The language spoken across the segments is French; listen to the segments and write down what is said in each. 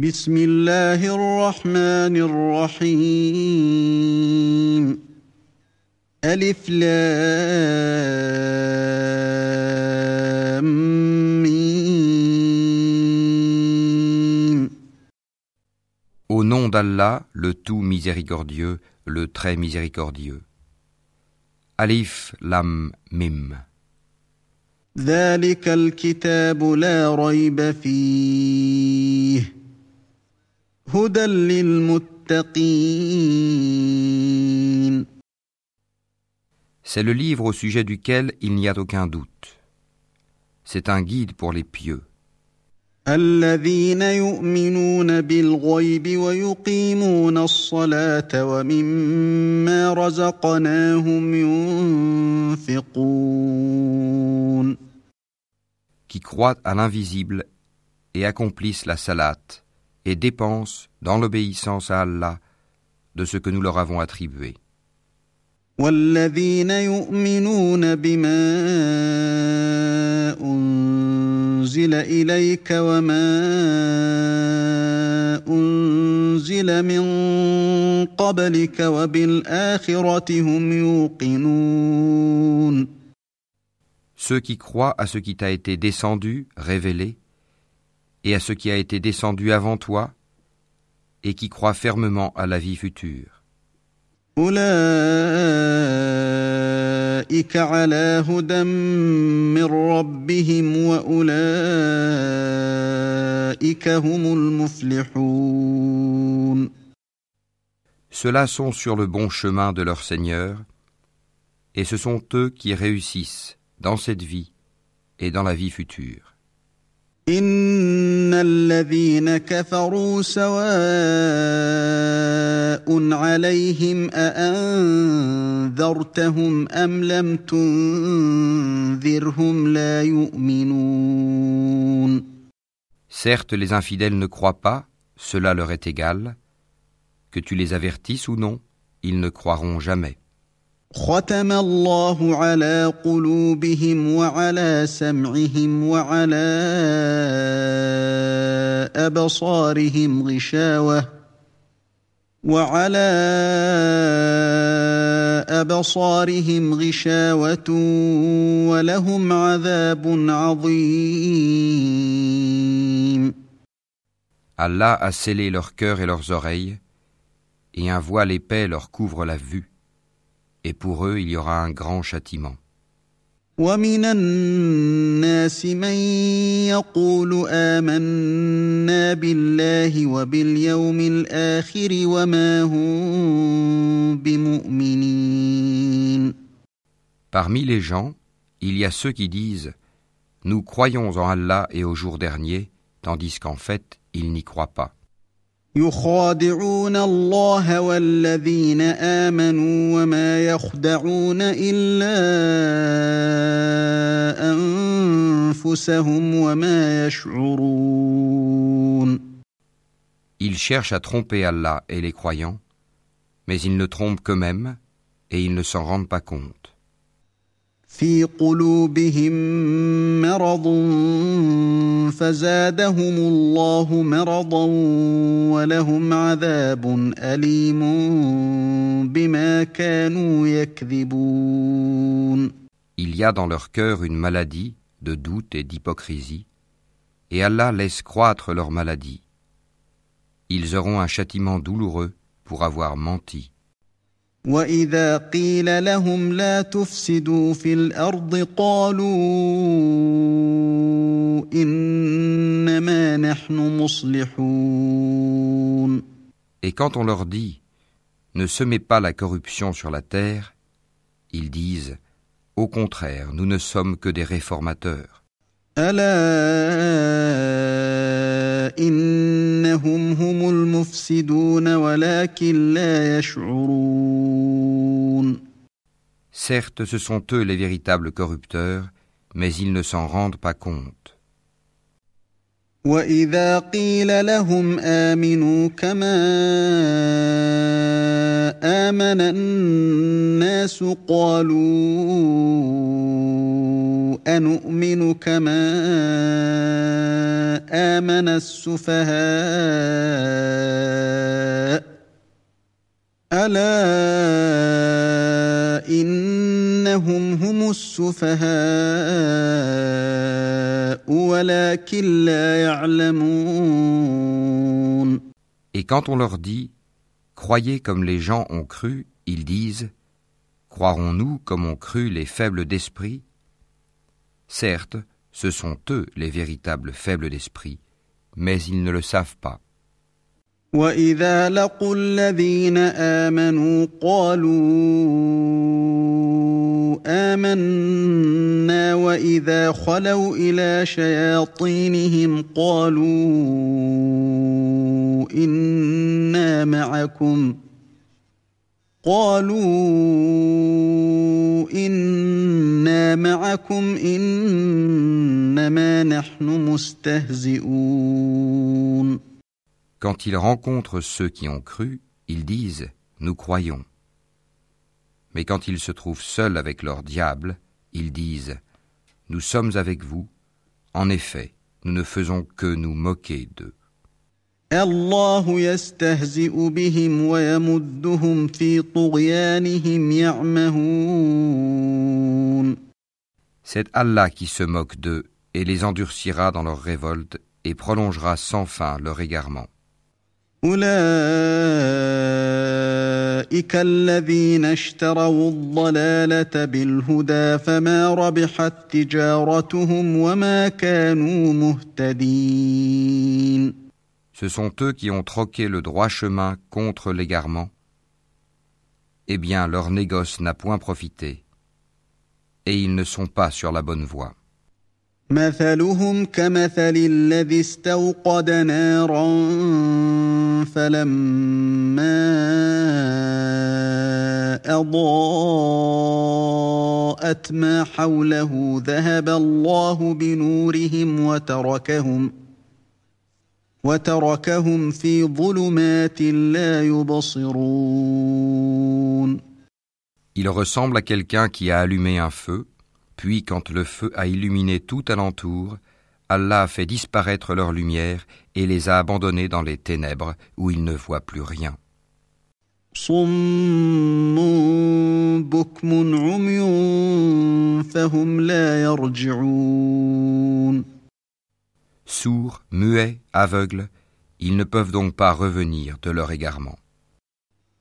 بسم الله الرحمن الرحيم ألف لام ميم Au nom d'Allah, le tout miséricordieux, le très miséricordieux. Alif Lam Mim. ذلك الكتاب لا ريب فيه c'est le livre au sujet duquel il n'y a aucun doute. C'est un guide pour les pieux. qui croient à l'invisible et accomplissent la salate et dépensent dans l'obéissance à Allah de ce que nous leur avons attribué. والذين يؤمنون بما أنزل إليك وما أنزل من قبلك وبالآخرة هم يوقنون Ceux qui croient à ce qui t'a été descendu, révélé, et à ce qui a été descendu avant toi, et qui croient fermement à la vie future. أولئك على هدى من ربهم وأولئك هم المفلحون Ceux-là sont sur le bon chemin de leur Seigneur, et ce sont eux qui réussissent dans cette vie et dans la vie future. إن الذين كفروا سواء عليهم أأنذرتهم أم لم تنذرهم لا يؤمنون Certes, les infidèles ne croient pas, cela leur est égal. Que tu les avertisses ou non, ils ne croiront jamais. ختم الله على قلوبهم وعلى سمعهم وعلى أبصارهم غشاوة وعلى أبصارهم غشاوة ولهم عذاب عظيم Allah a scellé leur cœur et leurs oreilles, et un voile épais leur couvre la vue. Et pour eux il y aura un grand châtiment. ومن الناس من يقول آمنا بالله وباليوم الآخر وما هم بمؤمنين Parmi les gens, il y a ceux qui disent Nous croyons en Allah et au jour dernier, tandis qu'en fait, ils n'y croient pas. يخادعون الله والذين آمنوا وما يخدعون إلا أنفسهم وما يشعرون Ils cherchent à tromper Allah et les croyants, mais ils ne trompent qu'eux-mêmes et ils ne s'en rendent pas compte. في قلوبهم مرض فزادهم الله مرضا ولهم عذاب أليم بما كانوا يكذبون Il y a dans leur cœur une maladie de doute et d'hypocrisie, et Allah laisse croître leur maladie. Ils auront un châtiment douloureux pour avoir menti. وإذا قيل لهم لا تفسدوا في الأرض قالوا إنما نحن مصلحون Et quand on leur dit Ne semez pas la corruption sur la terre, ils disent Au contraire, nous ne sommes que des réformateurs. ألا إنهم هم المفسدون ولكن لا يشعرون Certes, ce sont eux les véritables corrupteurs, mais ils ne s'en rendent pas compte. واذا قيل لهم امنوا كما امن الناس قالوا انومن كما امن السفهاء الا انهم هم السفهاء Et quand on leur dit Croyez comme les gens ont cru, ils disent Croirons-nous comme ont cru les faibles d'esprit Certes, ce sont eux les véritables faibles d'esprit, mais ils ne le savent pas. واذا لقوا الذين امنوا قالوا امنا واذا خلوا إلى شياطينهم قالوا أنا معكم قالوا أنا معكم انما نحن مستهزئون Quand ils rencontrent ceux qui ont cru, ils disent Nous croyons. Mais quand ils se trouvent seuls avec leur diable, ils disent Nous sommes avec vous. En effet, nous ne faisons que nous moquer d'eux. C'est Allah qui se moque d'eux et les endurcira dans leur révolte et prolongera sans fin leur égarement. أولئك الذين اشتروا الضلالة بالهدى فما ربحت تجارتهم وما كانوا مهتدين Ce sont eux qui ont troqué le droit chemin contre l'égarement. Eh bien, leur négoce n'a point profité, et ils ne sont pas sur la bonne voie. مثلهم كمثل الذي استوقد نارا فلما اضاءت ما حوله ذهب الله بنورهم وتركهم وتركهم في ظلمات لا يبصرون Il ressemble à quelqu'un qui a allumé un feu Puis quand le feu a illuminé tout alentour, Allah a fait disparaître leur lumière et les a abandonnés dans les ténèbres où ils ne voient plus rien. Sourds, muets, aveugles, ils ne peuvent donc pas revenir de leur égarement.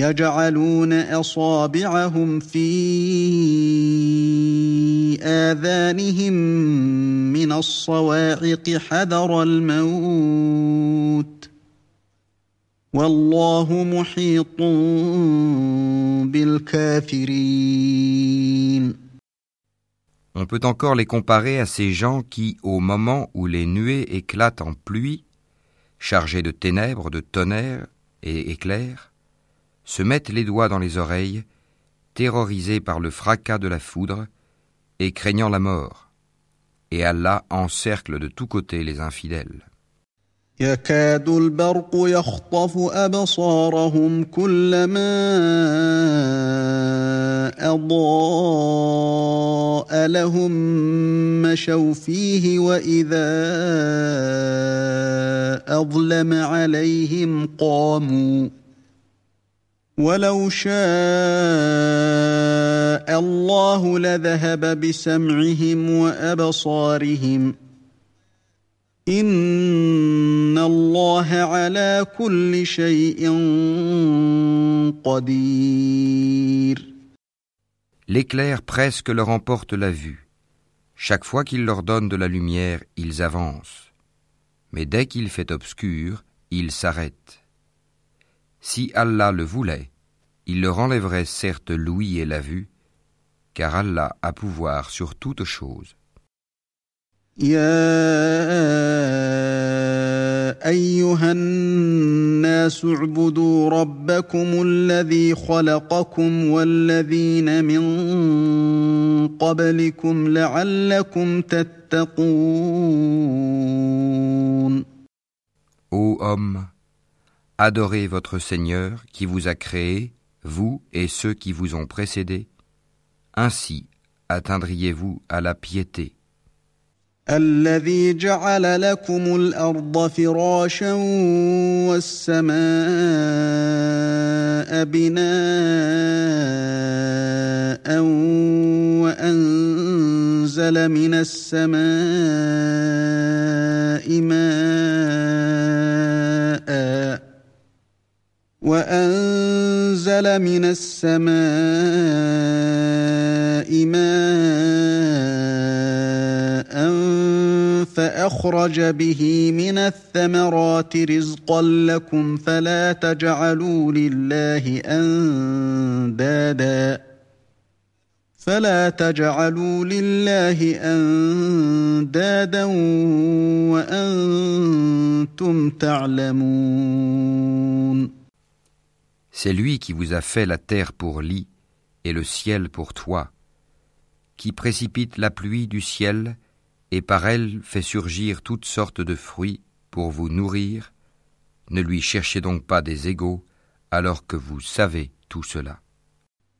يجعلون أصابعهم في آذانهم من الصواعق حذر الموت والله محيط بالكافرين On peut encore les comparer à ces gens qui, au moment où les nuées éclatent en pluie, chargées de ténèbres, de tonnerres et éclairs, se mettent les doigts dans les oreilles, terrorisés par le fracas de la foudre et craignant la mort. Et Allah encercle de tous côtés les infidèles. ولو شاء الله لذهب بسمعهم وابصارهم ان الله على كل شيء قدير L'éclair presque leur emporte la vue. Chaque fois qu'il leur donne de la lumière, ils avancent. Mais dès qu'il fait obscur, ils s'arrêtent. Si Allah le voulait, il leur enlèverait certes l'ouïe et la vue, car Allah a pouvoir sur toute chose. أيها الناس اعبدوا ربكم الذي خلقكم والذين من قبلكم لعلكم تتقون Ô homme, adorez votre Seigneur qui vous a créé, vous et ceux qui vous ont précédés. Ainsi atteindriez-vous à la piété. الذي جعل لكم الارض فراشا والسماء بناء وانزل من السماء ماء وأنزل من السماء ماء فأخرج به من الثمرات رزقا لكم فلا تجعلوا لله أندادا فلا تجعلوا لله أندادا وأنتم تعلمون C'est lui qui vous a fait la terre pour lit et le ciel pour toi, qui précipite la pluie du ciel et par elle fait surgir toutes sortes de fruits pour vous nourrir, ne lui cherchez donc pas des égaux alors que vous savez tout cela.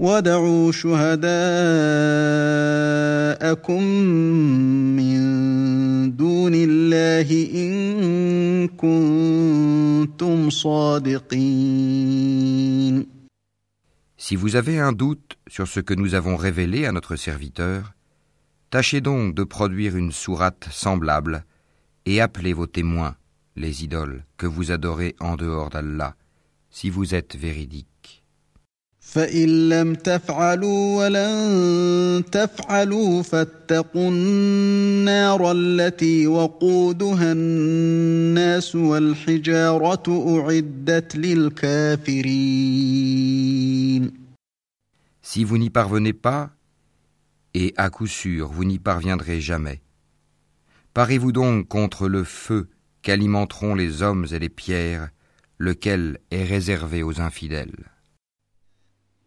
وادعوا شهداءكم من دون الله إن كنتم صادقين Si vous avez un doute sur ce que nous avons révélé à notre serviteur, tâchez donc de produire une sourate semblable et appelez vos témoins, les idoles, que vous adorez en dehors d'Allah, si vous êtes véridiques. فإن لم تفعلوا ولن تفعلوا فاتقوا النار التي وقودها الناس والحجارة أعدت للكافرين Si vous n'y parvenez pas, et à coup sûr vous n'y parviendrez jamais, parez-vous donc contre le feu qu'alimenteront les hommes et les pierres, lequel est réservé aux infidèles.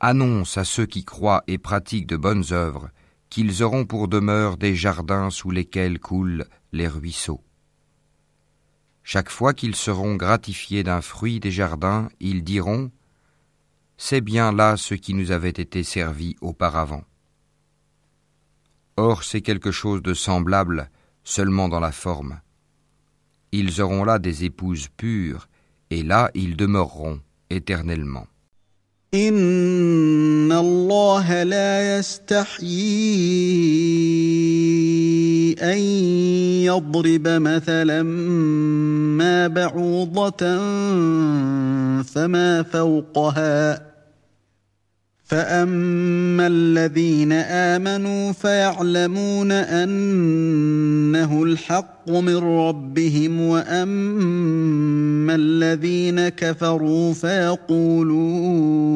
Annonce à ceux qui croient et pratiquent de bonnes œuvres qu'ils auront pour demeure des jardins sous lesquels coulent les ruisseaux. Chaque fois qu'ils seront gratifiés d'un fruit des jardins, ils diront C'est bien là ce qui nous avait été servi auparavant. Or c'est quelque chose de semblable seulement dans la forme. Ils auront là des épouses pures, et là ils demeureront éternellement. ان الله لا يستحيي ان يضرب مثلا ما بعوضه فما فوقها فاما الذين امنوا فيعلمون انه الحق من ربهم واما الذين كفروا فيقولون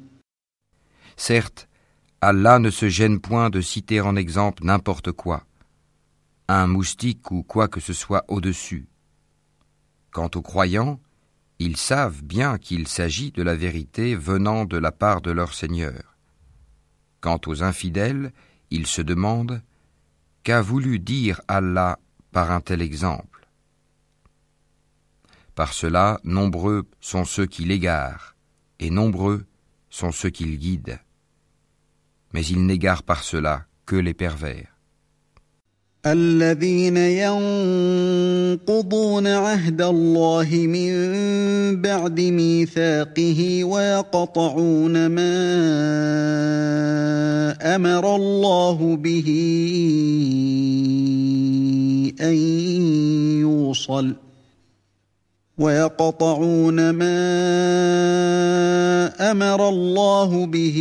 Certes, Allah ne se gêne point de citer en exemple n'importe quoi, un moustique ou quoi que ce soit au-dessus. Quant aux croyants, ils savent bien qu'il s'agit de la vérité venant de la part de leur Seigneur. Quant aux infidèles, ils se demandent Qu'a voulu dire Allah par un tel exemple? Par cela, nombreux sont ceux qui l'égarent, et nombreux sont ceux qui le guident mais il n'égare par cela que les pervers. الذين ينقضون عهد الله من بعد ميثاقه ويقطعون ما أمر الله به أن يوصل ويقطعون ما أمر الله به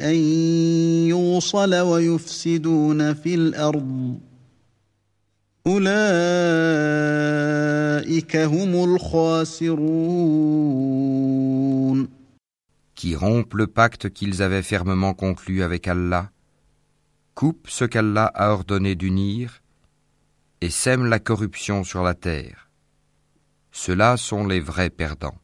ان يوصل ويفسدون في الأرض اولئك هم الخاسرون Qui rompent le pacte qu'ils avaient fermement conclu avec Allah, coupent ce qu'Allah a ordonné d'unir et sèment la corruption sur la terre. Ceux-là sont les vrais perdants.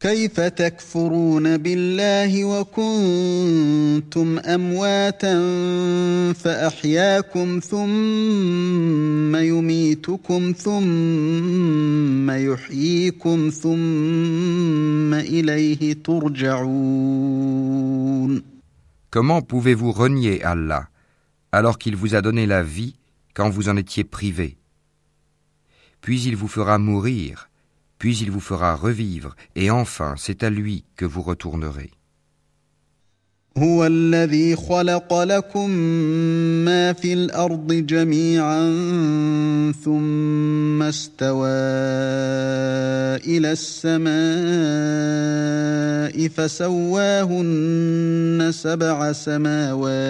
كيف تكفرون بالله وكنتم امواتا فاحياكم ثم يميتكم ثم يحييكم ثم اليه ترجعون Comment pouvez-vous renier Allah alors qu'il vous a donné la vie quand vous en étiez privé Puis il vous fera mourir puis il vous fera revivre, et enfin c'est à lui que vous retournerez. هو الذي خلق لكم ما في الارض جميعا ثم استوى الى السماء فسواهن سبع سماوات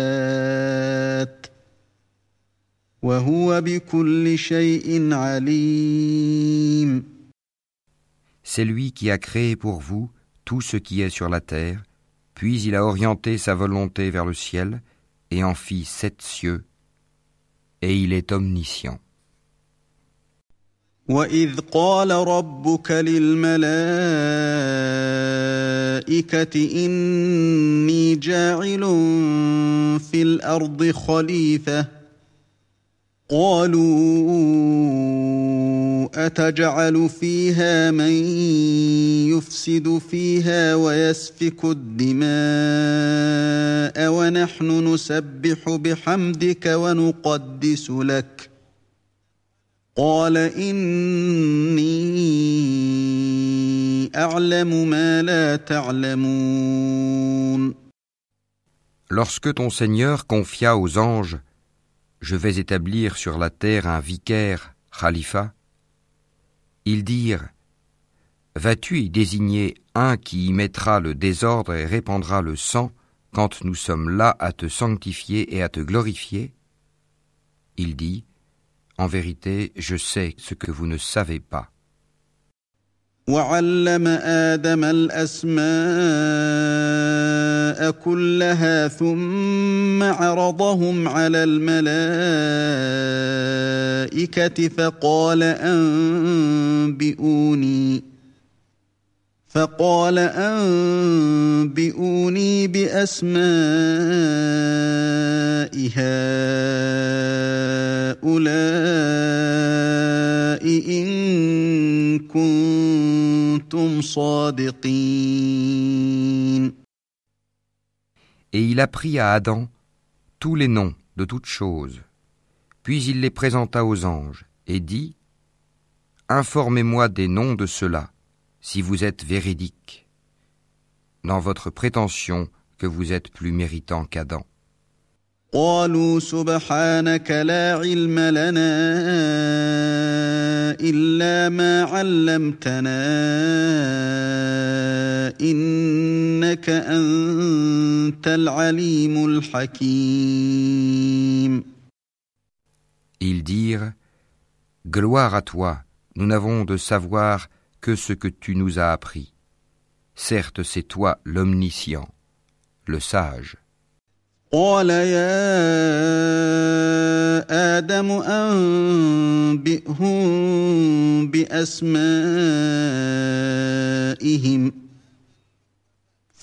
C'est lui qui a créé pour vous tout ce qui est sur la terre, puis il a orienté sa volonté vers le ciel et en fit sept cieux, et il est omniscient. وإذ قال ربك للملائكة إني جاعل في الأرض خليفة قالوا أتجعل فيها من يفسد فيها ويسفك الدماء ونحن نسبح بحمدك ونقدس لك قال إني أعلم ما لا تعلمون. Lorsque ton Seigneur confia aux anges Je vais établir sur la terre un vicaire, khalifa, ils dirent Vas-tu y désigner un qui y mettra le désordre et répandra le sang quand nous sommes là à te sanctifier et à te glorifier? Il dit En vérité, je sais ce que vous ne savez pas. وعلم آدم الأسماء كلها ثم عرضهم على الملائكة فقال أنبئوني. فقال أنبئوني بأسماء هؤلاء إن كنتم صادقين Et il apprit à Adam tous les noms de toutes choses. Puis il les présenta aux anges et dit Informez-moi des noms de ceux-là, si vous êtes véridique dans votre prétention que vous êtes plus méritant qu'Adam. قالوا سبحانك لا علم لنا الا ما علمتنا انك انت العليم الحكيم Ils dirent Gloire à toi, nous n'avons de savoir que ce que tu nous as appris. Certes, c'est toi l'omniscient, le sage. قال يا آدم أنبئهم بأسمائهم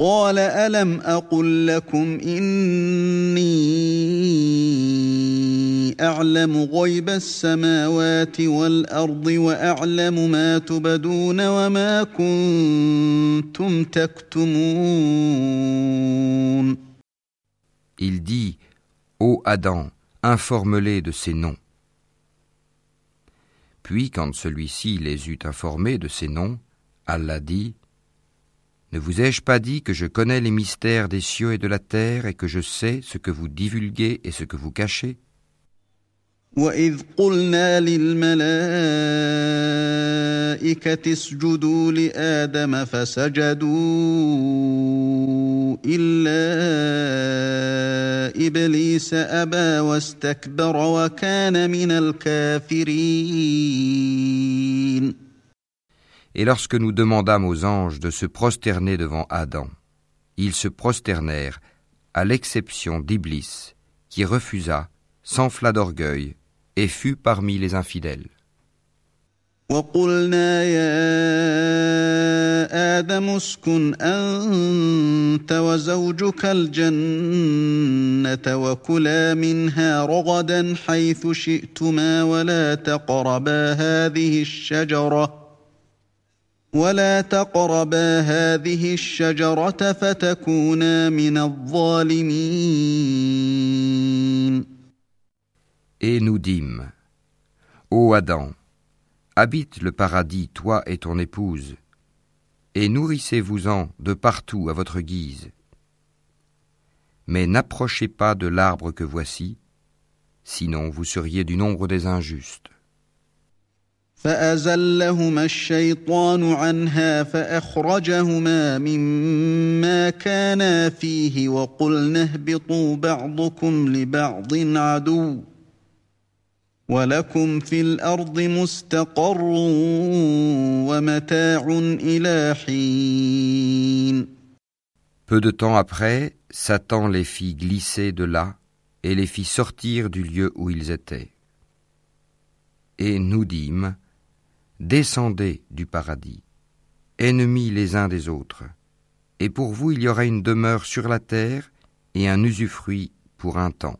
قال ألم أقل لكم إني أعلم غيب السماوات والأرض وأعلم ما تبدون وما كنتم تكتمون Il dit Ô Adam, informe-les de ces noms. Puis, quand celui-ci les eut informés de ces noms, Allah dit ne vous ai-je pas dit que je connais les mystères des cieux et de la terre et que je sais ce que vous divulguez et ce que vous cachez Et lorsque nous demandâmes aux anges de se prosterner devant Adam, ils se prosternèrent, à l'exception d'Iblis, qui refusa, s'enfla d'orgueil, et fut parmi les infidèles. وقلنا يا آدم اسكن أنت وزوجك الجنة وكلا منها رغدا حيث شئتما ولا تقربا هذه الشجرة ولا تقربا هذه الشجرة فتكونا من الظالمين. Et nous dîmes, Ô Adam, Habite le paradis, toi et ton épouse, et nourrissez-vous-en de partout à votre guise. Mais n'approchez pas de l'arbre que voici, sinon vous seriez du nombre des injustes. Peu de temps après, Satan les fit glisser de là et les fit sortir du lieu où ils étaient. Et nous dîmes, Descendez du paradis, ennemis les uns des autres, et pour vous il y aura une demeure sur la terre et un usufruit pour un temps.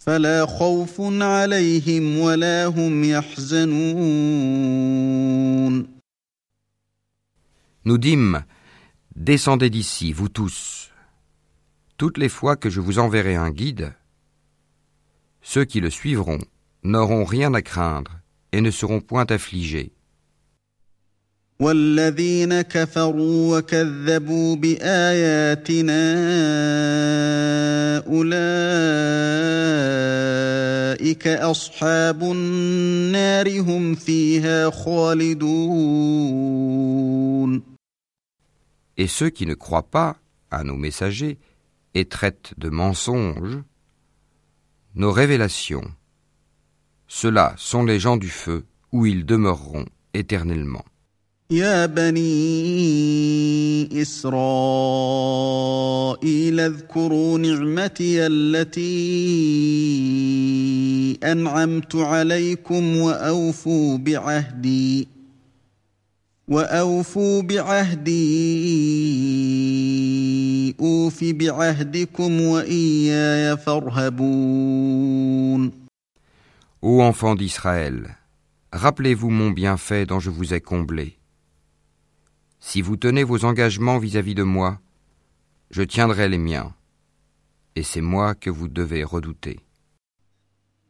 فلا خوف عليهم ولا هم يحزنون Nous dîmes, descendez d'ici, vous tous. toutes les fois que je vous enverrai un guide, ceux qui le suivront n'auront rien à craindre et ne seront point affligés. والذين كفروا وكذبوا باياتنا اولئك اصحاب النار هم فيها خالدون Et ceux qui ne croient pas à nos messagers et traitent de mensonges nos révélations, ceux-là sont les gens du feu où ils demeureront éternellement. يا بني إسرائيل اذكروا نعمتي التي أنعمت عليكم وأوفوا بعهدي وأوفوا بعهدي أوف بعهدكم وإياي فارهبون Ô enfants d'Israël, rappelez-vous mon bienfait dont je vous ai comblé. Si vous tenez vos engagements vis-à-vis de moi, je tiendrai les miens, et c'est moi que vous devez redouter.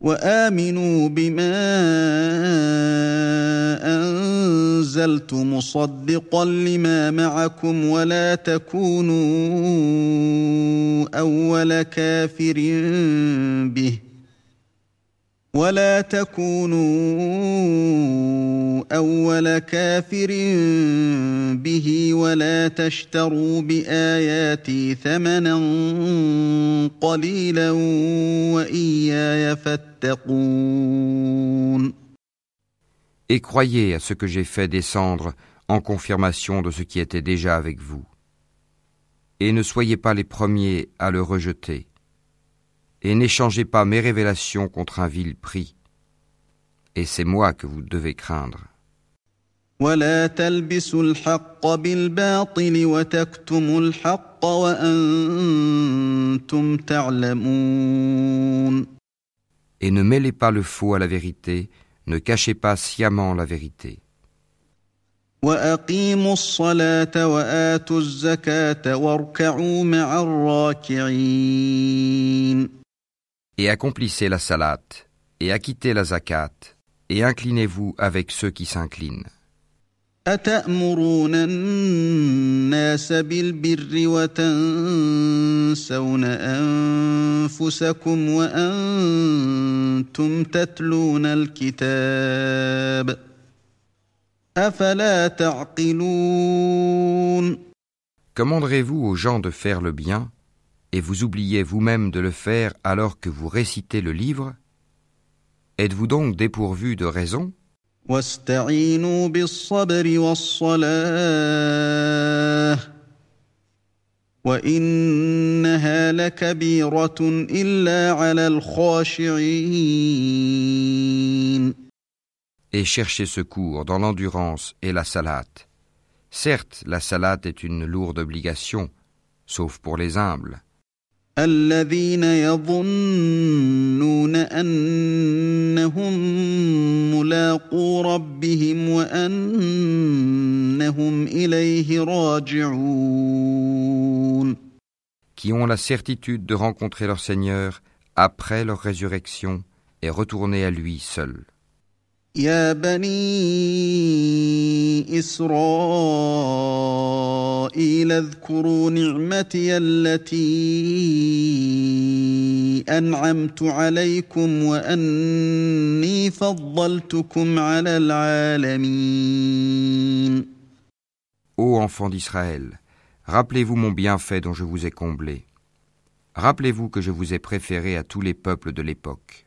وامنوا بما انزلت مصدقا لما معكم ولا تكونوا اول كافر به ولا تكونوا اول كافر به ولا تشتروا باياتي ثمنا قليلا واياي فاتقون Et croyez à ce que j'ai fait descendre en confirmation de ce qui était déjà avec vous. Et ne soyez pas les premiers à le rejeter. Et n'échangez pas mes révélations contre un vil prix. Et c'est moi que vous devez craindre. ولا تلبسوا الحق بالباطل وتكتموا الحق وانتم تعلمون Et ne mêlez pas le faux à la vérité, ne cachez pas sciemment la vérité. واقيموا الصلاه واتوا الزكاه واركعوا مع الراكعين et accomplissez la salate, et acquittez la zakat, et inclinez-vous avec ceux qui s'inclinent. Commanderez-vous aux gens de faire le bien et vous oubliez vous-même de le faire alors que vous récitez le livre Êtes-vous donc dépourvu de raison? Et cherchez secours dans l'endurance et la salate. Certes, la salate est une lourde obligation, sauf pour les humbles الذين يظنون انهم ملاقو ربهم وانهم اليه راجعون qui ont la certitude de rencontrer leur Seigneur après leur résurrection et retourner à lui seul. يا بني اسرائيل اذكروا نعمتي التي انعمت عليكم واني فضلتكم على العالمين Ô enfants d'Israël, rappelez-vous mon bienfait dont je vous ai comblé. Rappelez-vous que je vous ai préféré à tous les peuples de l'époque.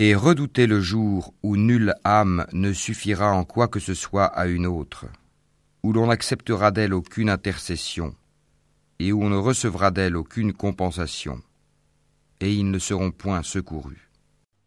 Et redoutez le jour où nulle âme ne suffira en quoi que ce soit à une autre, où l'on n'acceptera d'elle aucune intercession, et où on ne recevra d'elle aucune compensation, et ils ne seront point secourus.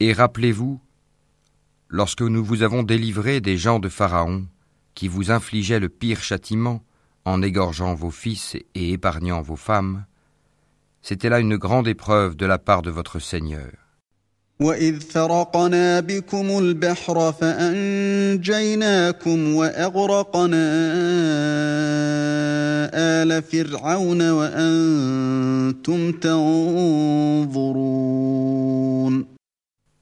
Et rappelez-vous, lorsque nous vous avons délivré des gens de Pharaon, qui vous infligeaient le pire châtiment en égorgeant vos fils et épargnant vos femmes, c'était là une grande épreuve de la part de votre Seigneur.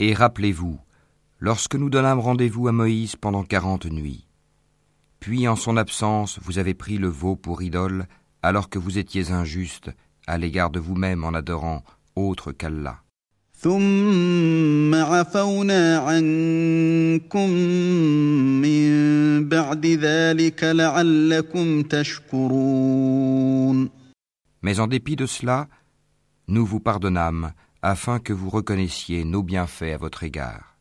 Et rappelez-vous, lorsque nous donnâmes rendez-vous à Moïse pendant quarante nuits, puis en son absence vous avez pris le veau pour idole alors que vous étiez injuste à l'égard de vous-même en adorant autre qu'Allah. Mais en dépit de cela, nous vous pardonnâmes afin que vous reconnaissiez nos bienfaits à votre égard.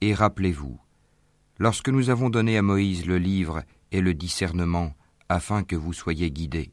Et rappelez-vous, lorsque nous avons donné à Moïse le livre et le discernement afin que vous soyez guidés.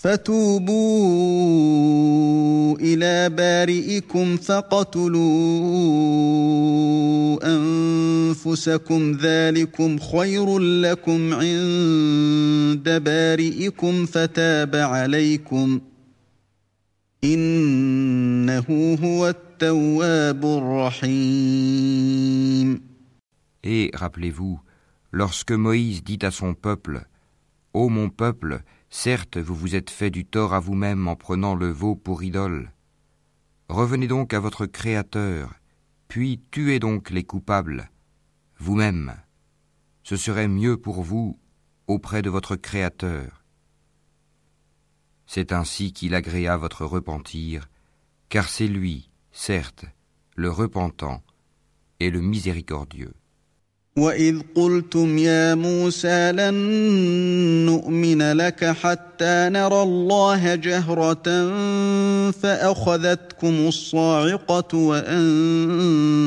فتوبوا إلى بارئكم فاقتلوا أنفسكم. ذلكم خير لكم عند بارئكم. فتاب عليكم. إنه هو التواب الرحيم. Et rappelez-vous, lorsque Moïse dit à son peuple, Ô mon peuple, Certes, vous vous êtes fait du tort à vous-même en prenant le veau pour idole. Revenez donc à votre Créateur, puis tuez donc les coupables, vous-même. Ce serait mieux pour vous auprès de votre Créateur. C'est ainsi qu'il agréa votre repentir, car c'est lui, certes, le repentant et le miséricordieux. واذ قلتم يا موسى لن نؤمن لك حتى نرى الله جهره فاخذتكم الصاعقه وانتم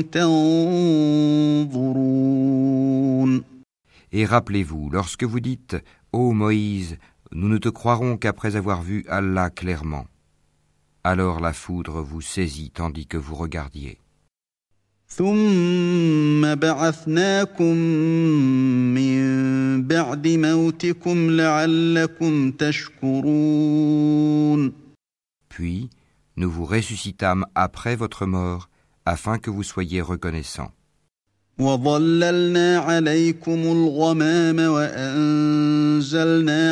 تنظرون Et rappelez-vous, lorsque vous dites Ô Moïse, nous ne te croirons qu'après avoir vu Allah clairement. Alors la foudre vous saisit tandis que vous regardiez. ثم بعثناكم من بعد موتكم لعلكم تشكرون Puis nous vous ressuscitâmes après votre mort afin que vous soyez reconnaissants. وظللنا عليكم الغمام وأنزلنا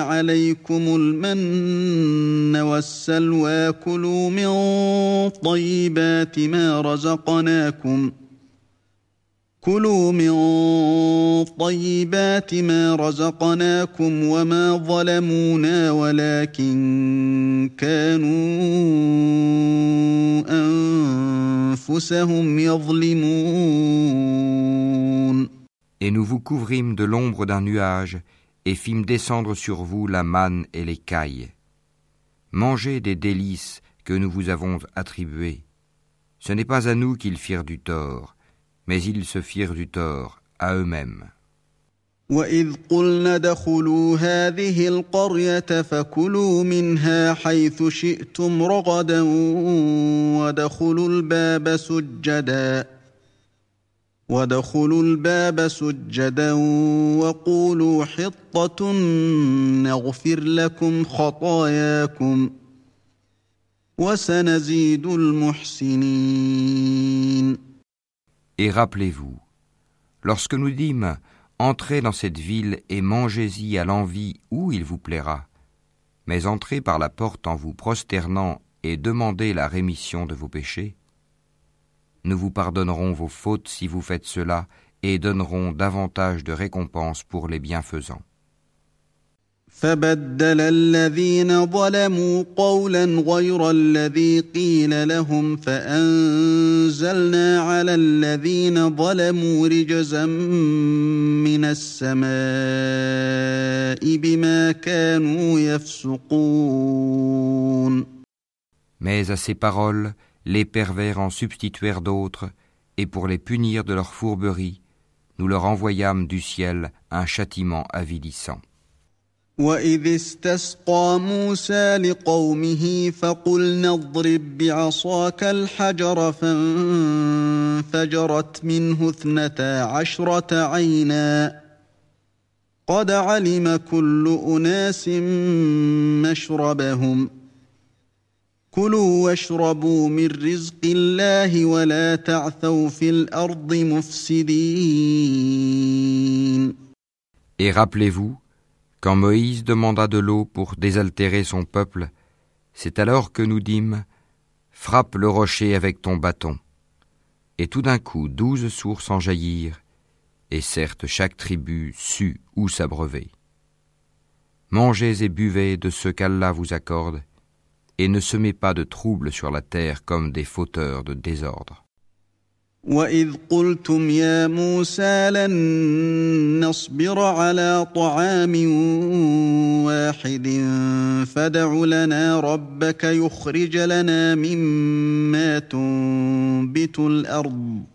عليكم المن والسلوى كلوا من طيبات ما رزقناكم ۖ كلوا من طيبات ما رزقناكم وما ظلمونا ولكن كانوا انفسهم يظلمون Et nous vous couvrîmes de l'ombre d'un nuage et fîmes descendre sur vous la manne et les cailles. Mangez des délices que nous vous avons attribuées. Ce n'est pas à nous qu'ils firent du tort, Mais ils se firent du tort à eux-mêmes. وإذ قلنا ادخلوا هذه القرية فكلوا منها حيث شئتم رغدا وادخلوا الباب سجدا وادخلوا الباب سجدا وقولوا حطة نغفر لكم خطاياكم وسنزيد المحسنين Et rappelez-vous, lorsque nous dîmes Entrez dans cette ville et mangez-y à l'envie où il vous plaira, mais entrez par la porte en vous prosternant et demandez la rémission de vos péchés. Nous vous pardonnerons vos fautes si vous faites cela et donnerons davantage de récompenses pour les bienfaisants. فبدل الذين ظلموا قولا غير الذي قيل لهم فانزلنا على الذين ظلموا رجزا من السماء بما كانوا يفسقون Mais à ces paroles, les pervers en substituèrent d'autres, et pour les punir de leur fourberie, nous leur envoyâmes du ciel un châtiment avilissant. واذ استسقى موسى لقومه فقلنا اضرب بعصاك الحجر فانفجرت منه اثنتا عشره عينا قد علم كل اناس مشربهم كلوا واشربوا من رزق الله ولا تعثوا في الأرض مفسدين Et rappelez-vous Quand Moïse demanda de l'eau pour désaltérer son peuple, c'est alors que nous dîmes Frappe le rocher avec ton bâton. Et tout d'un coup douze sources en jaillirent, et certes chaque tribu sut où s'abreuver. Mangez et buvez de ce qu'Allah vous accorde, et ne semez pas de troubles sur la terre comme des fauteurs de désordre. واذ قلتم يا موسى لن نصبر على طعام واحد فدع لنا ربك يخرج لنا مما تنبت الأرض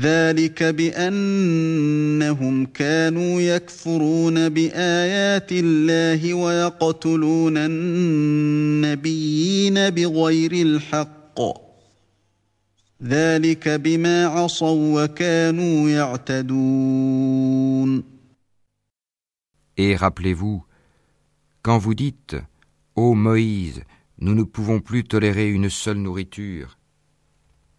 ذلك بانهم كانوا يكفرون بايات الله ويقتلون النبيين بغير الحق ذلك بما عصوا وكانوا يعتدون Et rappelez-vous, quand vous dites Ô Moïse, nous ne pouvons plus tolérer une seule nourriture,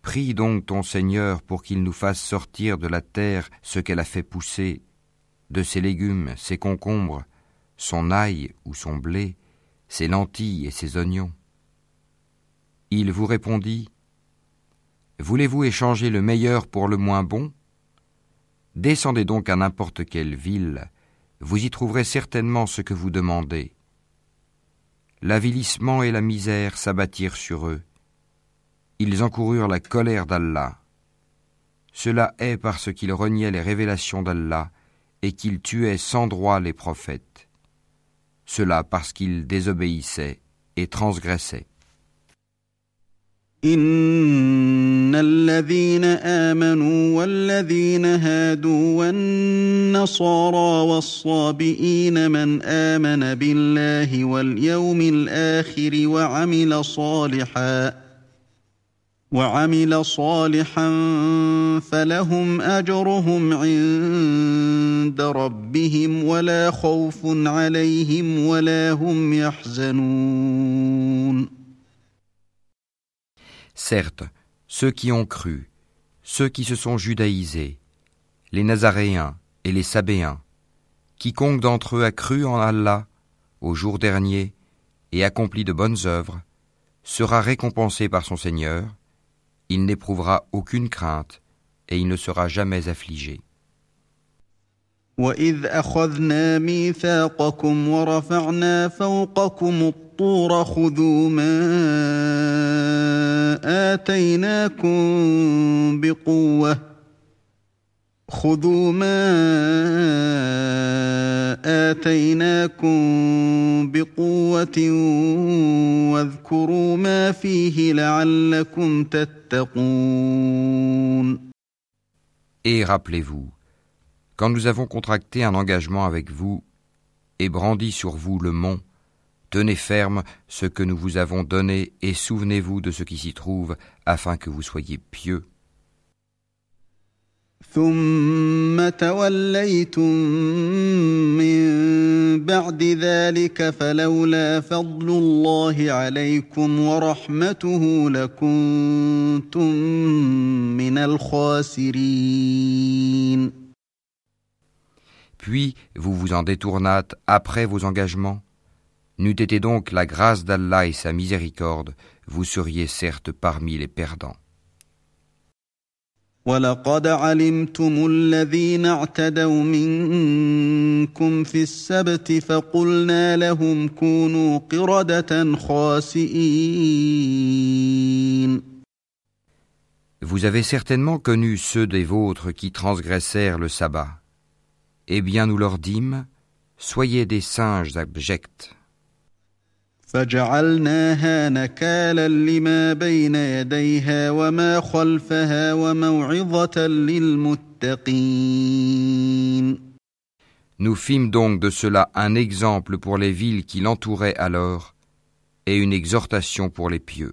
Prie donc ton Seigneur pour qu'il nous fasse sortir de la terre ce qu'elle a fait pousser, de ses légumes, ses concombres, son ail ou son blé, ses lentilles et ses oignons. Il vous répondit Voulez-vous échanger le meilleur pour le moins bon? Descendez donc à n'importe quelle ville, vous y trouverez certainement ce que vous demandez. L'avilissement et la misère s'abattirent sur eux ils encoururent la colère d'Allah. Cela est parce qu'ils reniaient les révélations d'Allah et qu'ils tuaient sans droit les prophètes. Cela parce qu'ils désobéissaient et transgressaient. وعمل صالحا فلهم اجرهم عند ربهم ولا خوف عليهم ولا هم يحزنون Certes, ceux qui ont cru, ceux qui se sont judaïsés, les Nazaréens et les Sabéens, quiconque d'entre eux a cru en Allah au jour dernier et accompli de bonnes œuvres, sera récompensé par son Seigneur, il n'éprouvera aucune crainte et il ne sera jamais affligé. الطور خذوا ما آتيناكم بقوة خذوا ما آتيناكم بقوة واذكروا ما فيه لعلكم تتقون Et rappelez-vous, quand nous avons contracté un engagement avec vous et brandi sur vous le mont, Tenez ferme ce que nous vous avons donné et souvenez-vous de ce qui s'y trouve afin que vous soyez pieux. Puis vous vous en détournâtes après vos engagements N'eût été donc la grâce d'Allah et sa miséricorde, vous seriez certes parmi les perdants. Vous avez certainement connu ceux des vôtres qui transgressèrent le sabbat. Eh bien nous leur dîmes, soyez des singes abjects. فجعلناها نكالا لما بين يديها وما خلفها وموعظة للمتقين Nous fîmes donc de cela un exemple pour les villes qui l'entouraient alors et une exhortation pour les pieux.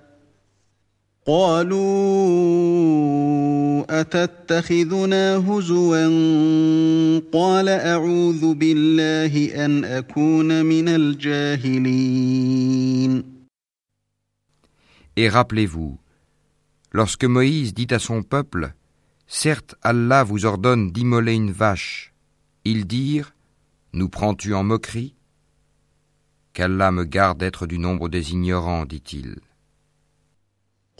قالوا اتتخذنا هزوا قال اعوذ بالله ان اكون من الجاهلين Et rappelez-vous, lorsque Moïse dit à son peuple, Certes, Allah vous ordonne d'immoler une vache, ils dirent, Nous prends-tu en moquerie Qu'Allah me garde d'être du nombre des ignorants, dit-il.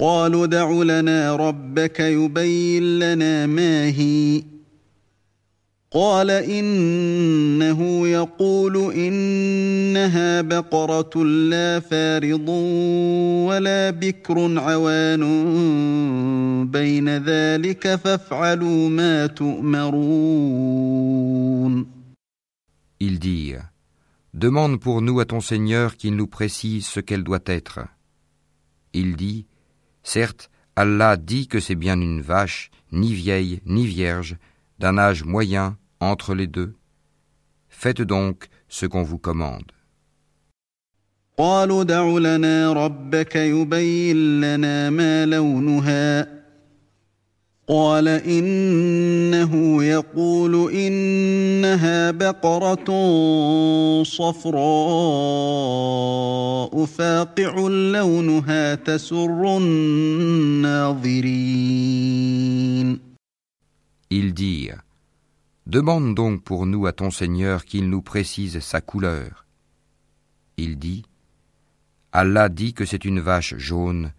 قالوا دع لنا ربك يبين لنا ما هي قال إنه يقول إنها بقرة لا فارض ولا بكر عوان بين ذلك فافعلوا ما تؤمرون Ils dirent Demande pour nous à ton Seigneur qu'il nous précise ce qu'elle doit être. Il dit Certes, Allah dit que c'est bien une vache, ni vieille, ni vierge, d'un âge moyen entre les deux. Faites donc ce qu'on vous commande. قال إنه يقول إنها بقرة صفراء فاقع لونها تسر الناظرين Ils dirent Demande donc pour nous à ton Seigneur qu'il nous précise sa couleur. Il dit Allah dit que c'est une vache jaune,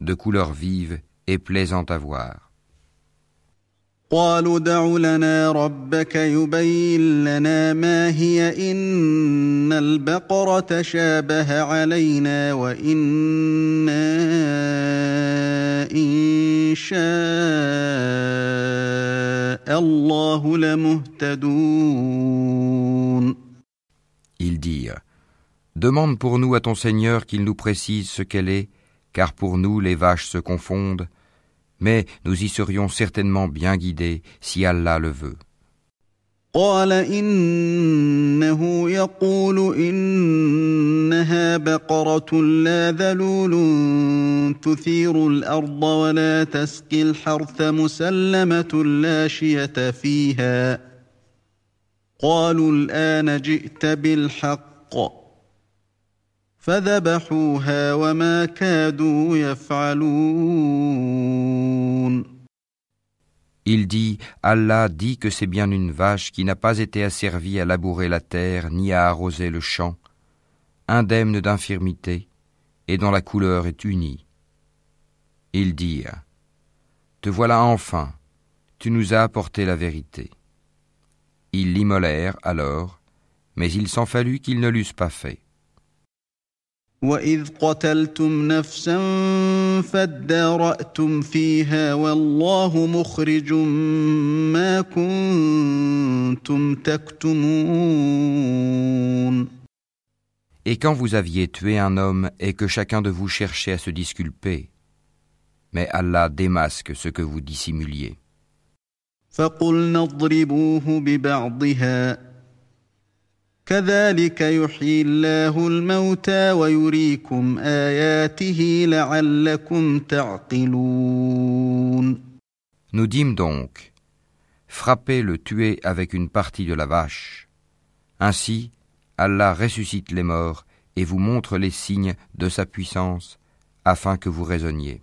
de couleur vive et plaisante à voir. قالوا دع لنا ربك يبين لنا ما هي إن البقرة شابه علينا وإنا إن شاء الله لمهتدون Ils dirent Demande pour nous à ton Seigneur qu'il nous précise ce qu'elle est, car pour nous les vaches se confondent mais nous y serions certainement bien guidés si Allah le veut. قال إنه يقول إنها بقرة لا ذلول تثير الأرض ولا تسقي الحرث مسلمة لا شية فيها قالوا الآن جئت بالحق فذبحوها وما كادوا يفعلون Il dit, Allah dit que c'est bien une vache qui n'a pas été asservie à labourer la terre ni à arroser le champ, indemne d'infirmité, et dont la couleur est unie. Ils dirent, Te voilà enfin, tu nous as apporté la vérité. Ils l'immolèrent alors, mais il s'en fallut qu'ils ne l'eussent pas fait. واذ قتلتم نفسا فاداراتم فيها والله مخرج ما كنتم تكتمون Et quand vous aviez tué un homme et que chacun de vous cherchait à se disculper, mais Allah démasque ce que vous dissimuliez. فقلنا اضربوه ببعضها كذلك يحيي الله الموتى ويريكم آياته لعلكم تعقلون Nous dîmes donc, frappez le tuer avec une partie de la vache. Ainsi, Allah ressuscite les morts et vous montre les signes de sa puissance afin que vous raisonniez.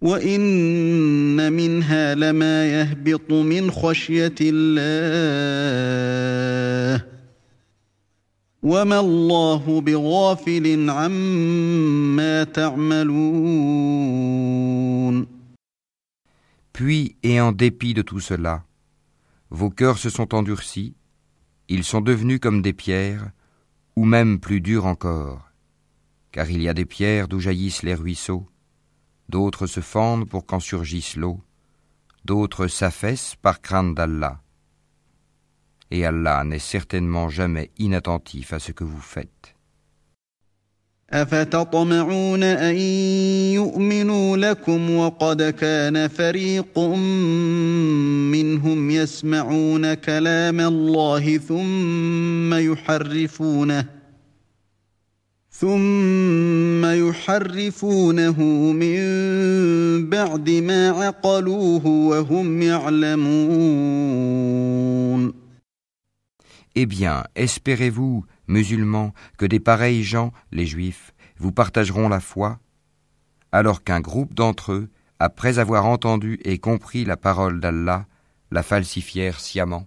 وان منها لما يهبط من خشيه الله وما الله بغافل عما تعملون Puis, et en dépit de tout cela, vos cœurs se sont endurcis, ils sont devenus comme des pierres, ou même plus durs encore, car il y a des pierres d'où jaillissent les ruisseaux, d'autres se fendent pour qu'en surgisse l'eau, d'autres s'affaissent par crainte d'Allah. Et Allah n'est certainement jamais inattentif à ce que vous faites. أفتطمعون أن يؤمنوا لكم وقد كان فريق منهم يسمعون كلام الله ثم يحرفونه ثم يحرفونه من بعد ما عقلوه وهم يعلمون Eh bien, espérez-vous, musulmans, que des pareils gens, les juifs, vous partageront la foi, alors qu'un groupe d'entre eux, après avoir entendu et compris la parole d'Allah, la falsifièrent sciemment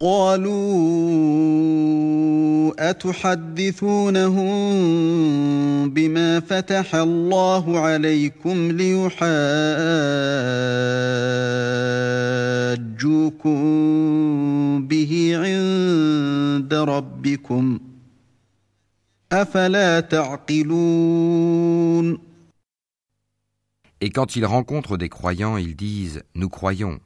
قالوا اتحدثونهم بما فتح الله عليكم ليحاجوكم به عند ربكم افلا تعقلون Et quand ils rencontrent des croyants, ils disent ⁇ Nous croyons ⁇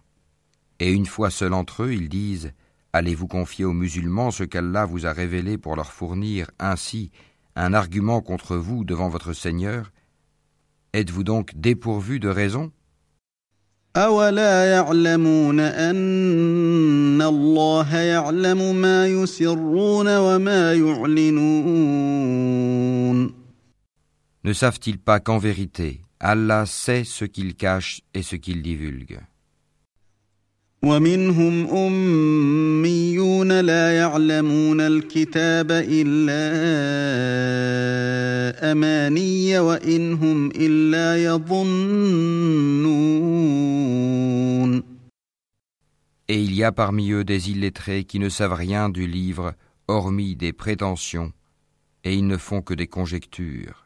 Et une fois seuls entre eux, ils disent Allez-vous confier aux musulmans ce qu'Allah vous a révélé pour leur fournir ainsi un argument contre vous devant votre Seigneur? Êtes-vous donc dépourvu de raison? Ne savent-ils pas qu'en vérité, Allah sait ce qu'ils cachent et ce qu'ils divulguent ومنهم أميون لا يعلمون الكتاب إلا اماني وان هم الا يظنون Et il y a parmi eux des illettrés qui ne savent rien du livre, hormis des prétentions, et ils ne font que des conjectures.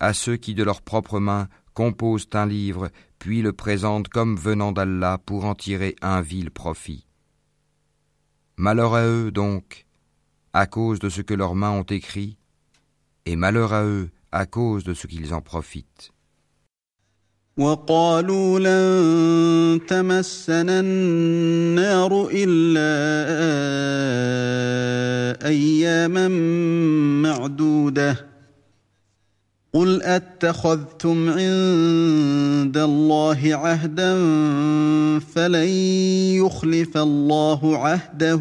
à ceux qui de leurs propres mains composent un livre, puis le présentent comme venant d'Allah pour en tirer un vil profit. Malheur à eux donc, à cause de ce que leurs mains ont écrit, et malheur à eux à cause de ce qu'ils en profitent. قل اتخذتم عند الله عهدا فلن يخلف الله عهده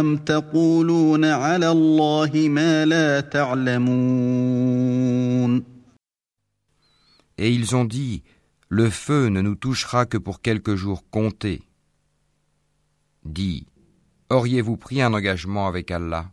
ام تقولون على الله ما لا تعلمون Et ils ont dit, le feu ne nous touchera que pour quelques jours comptés. Dis, auriez-vous pris un engagement avec Allah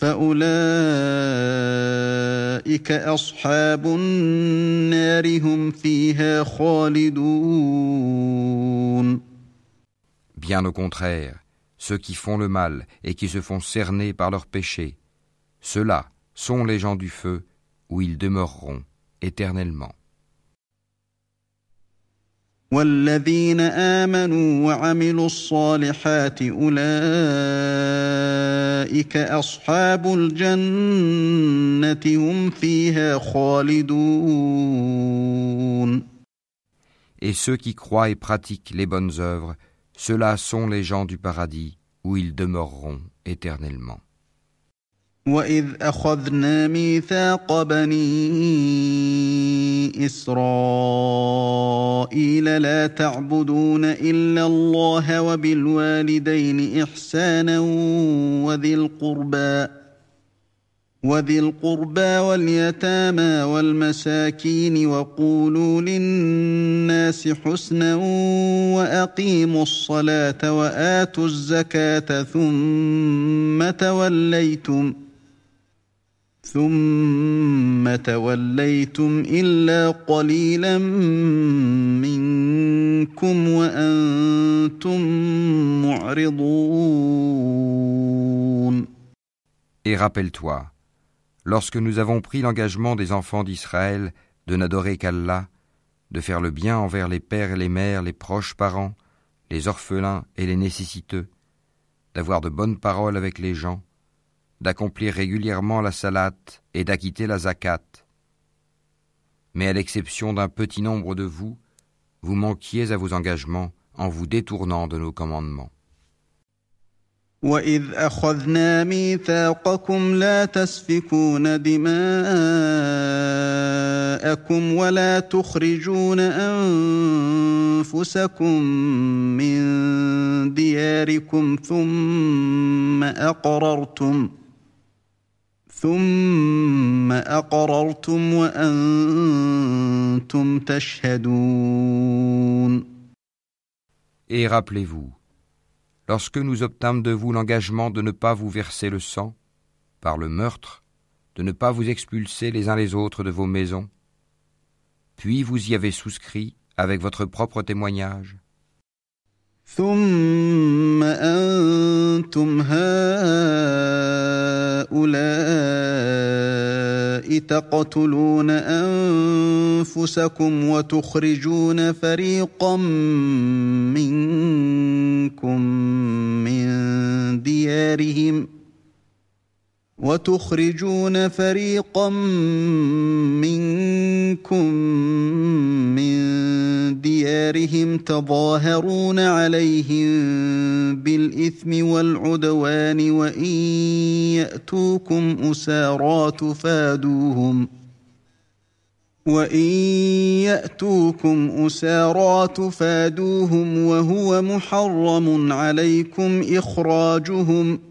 فأولئك أصحاب النار هم فيها خالدون Bien au contraire, ceux qui font le mal et qui se font cerner par leurs péchés, ceux-là sont les gens du feu où ils demeureront éternellement. والذين آمنوا وعملوا الصالحات أولئك أصحاب الجنة هم فيها خالدون Et ceux qui croient et pratiquent les bonnes œuvres, ceux-là sont les gens du paradis où ils demeureront éternellement. واذ اخذنا ميثاق بني اسرائيل لا تعبدون الا الله وبالوالدين احسانا وذي القربى وذي القربى واليتامى والمساكين وقولوا للناس حسنا واقيموا الصلاه واتوا الزكاه ثم توليتم ثم توليتم إلا قليلا منكم وأنتم معرضون Et rappelle-toi, lorsque nous avons pris l'engagement des enfants d'Israël de n'adorer qu'Allah, de faire le bien envers les pères et les mères, les proches parents, les orphelins et les nécessiteux, d'avoir de bonnes paroles avec les gens, d'accomplir régulièrement la salat et d'acquitter la zakat. Mais à l'exception d'un petit nombre de vous, vous manquiez à vos engagements en vous détournant de nos commandements. وإذ أخذنا ميثاقكم لا تسفكون دماءكم ولا تخرجون أنفسكم من دياركم ثم أقررتم ثم أقررتم وأنتم تشهدون Et rappelez-vous, lorsque nous obtâmes de vous l'engagement de ne pas vous verser le sang, par le meurtre, de ne pas vous expulser les uns les autres de vos maisons, puis vous y avez souscrit avec votre propre témoignage. ثم أنتم هؤلاء تقتلون أنفسكم وتخرجون فريقا منكم من ديارهم وتخرجون فريقا منكم من ديارهم تظاهرون عليهم بالإثم والعدوان وإن يأتوكم أسارى تفادوهم وإن يأتوكم أسارى تفادوهم وهو محرم عليكم إخراجهم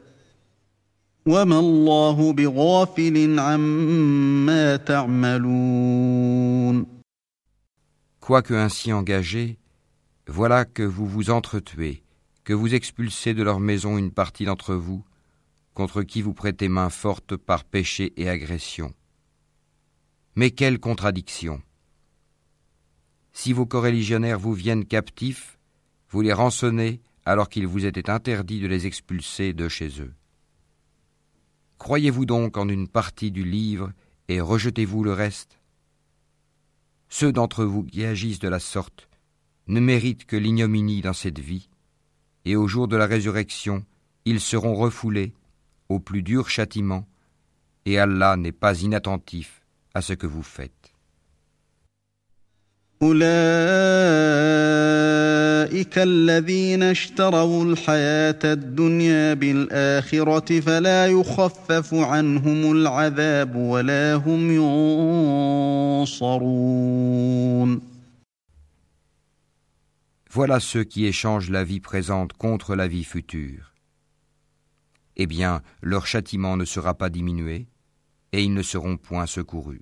وما الله بغافل عما تعملون Quoique ainsi engagé, Voilà que vous vous entretuez, que vous expulsez de leur maison une partie d'entre vous, contre qui vous prêtez main forte par péché et agression. Mais quelle contradiction Si vos coreligionnaires vous viennent captifs, vous les rançonnez alors qu'il vous était interdit de les expulser de chez eux. Croyez-vous donc en une partie du livre et rejetez-vous le reste? Ceux d'entre vous qui agissent de la sorte ne méritent que l'ignominie dans cette vie, et au jour de la résurrection, ils seront refoulés au plus dur châtiment, et Allah n'est pas inattentif à ce que vous faites. Voilà ceux qui échangent la vie présente contre la vie future. Eh bien, leur châtiment ne sera pas diminué, et ils ne seront point secourus.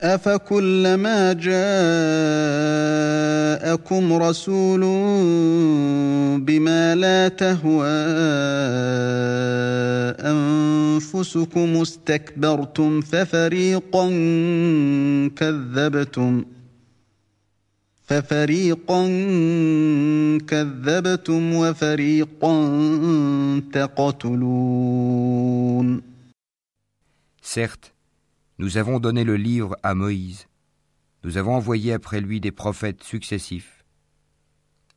أفكلما جاءكم رسول بما لا تهوى أنفسكم استكبرتم ففريقا كذبتم ففريقا كذبتم وفريقا تقتلون. Certes, Nous avons donné le livre à Moïse, nous avons envoyé après lui des prophètes successifs,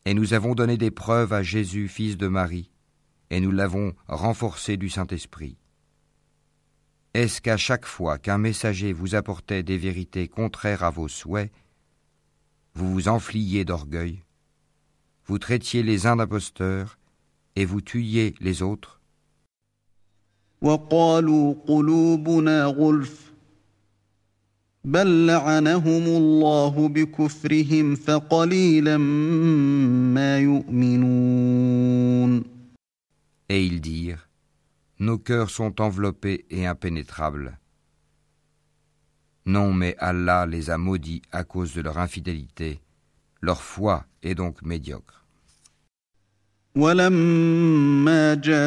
et nous avons donné des preuves à Jésus, fils de Marie, et nous l'avons renforcé du Saint-Esprit. Est-ce qu'à chaque fois qu'un messager vous apportait des vérités contraires à vos souhaits, vous vous enfliez d'orgueil, vous traitiez les uns d'imposteurs, et vous tuiez les autres? Et ils dirent, Nos cœurs sont enveloppés et impénétrables. Non, mais Allah les a maudits à cause de leur infidélité. Leur foi est donc médiocre. ولما جاءهم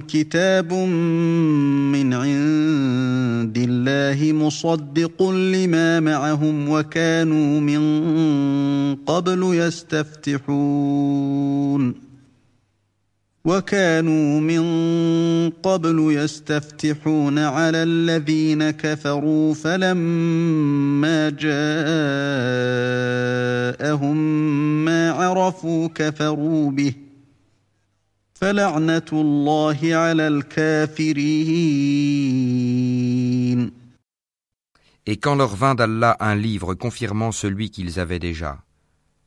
كتاب من عند الله مصدق لما معهم وكانوا من قبل يستفتحون. وكانوا من قبل يستفتحون على الذين كفروا فلما جاءهم ما عرفوا كفروا به فلعنه الله على الكافرين Et quand leur vint d'Allah un livre confirmant celui qu'ils avaient déjà,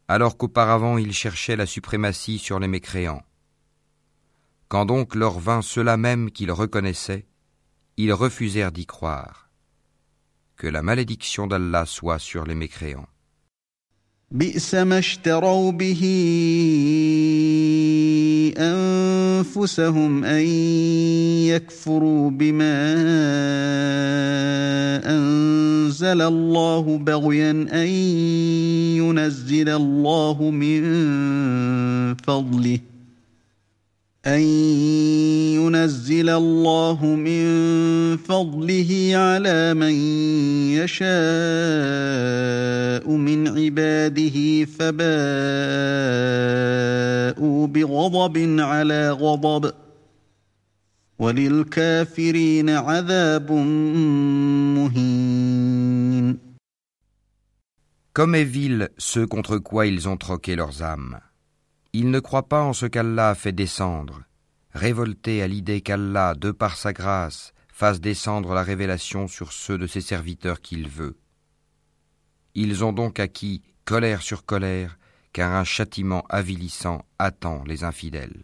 alors qu'auparavant ils cherchaient la suprématie sur les mécréants, Quand donc leur vint cela même qu'ils reconnaissaient, ils refusèrent d'y croire. Que la malédiction d'Allah soit sur les mécréants. بئس ما اشتروا به انفسهم ان يكفروا بما انزل الله بغيا ان ينزل الله من فضله أن ينزل الله من فضله على من يشاء من عباده فباءوا بغضب على غضب وللكافرين عذاب مهين Comme est vil ceux contre quoi ils ont troqué leurs âmes. Ils ne croient pas en ce qu'Allah fait descendre, révoltés à l'idée qu'Allah, de par sa grâce, fasse descendre la révélation sur ceux de ses serviteurs qu'il veut. Ils ont donc acquis colère sur colère, car un châtiment avilissant attend les infidèles.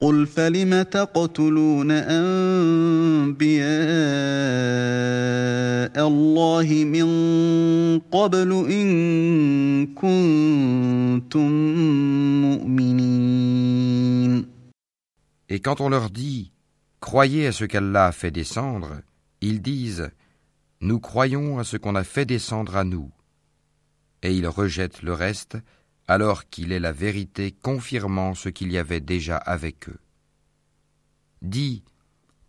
قل فلم تقتلون انبياء الله من قبل ان كنتم مؤمنين Et quand on leur dit Croyez à ce qu'Allah a fait descendre, ils disent Nous croyons à ce qu'on a fait descendre à nous. Et ils rejettent le reste alors qu'il est la vérité confirmant ce qu'il y avait déjà avec eux. Dis,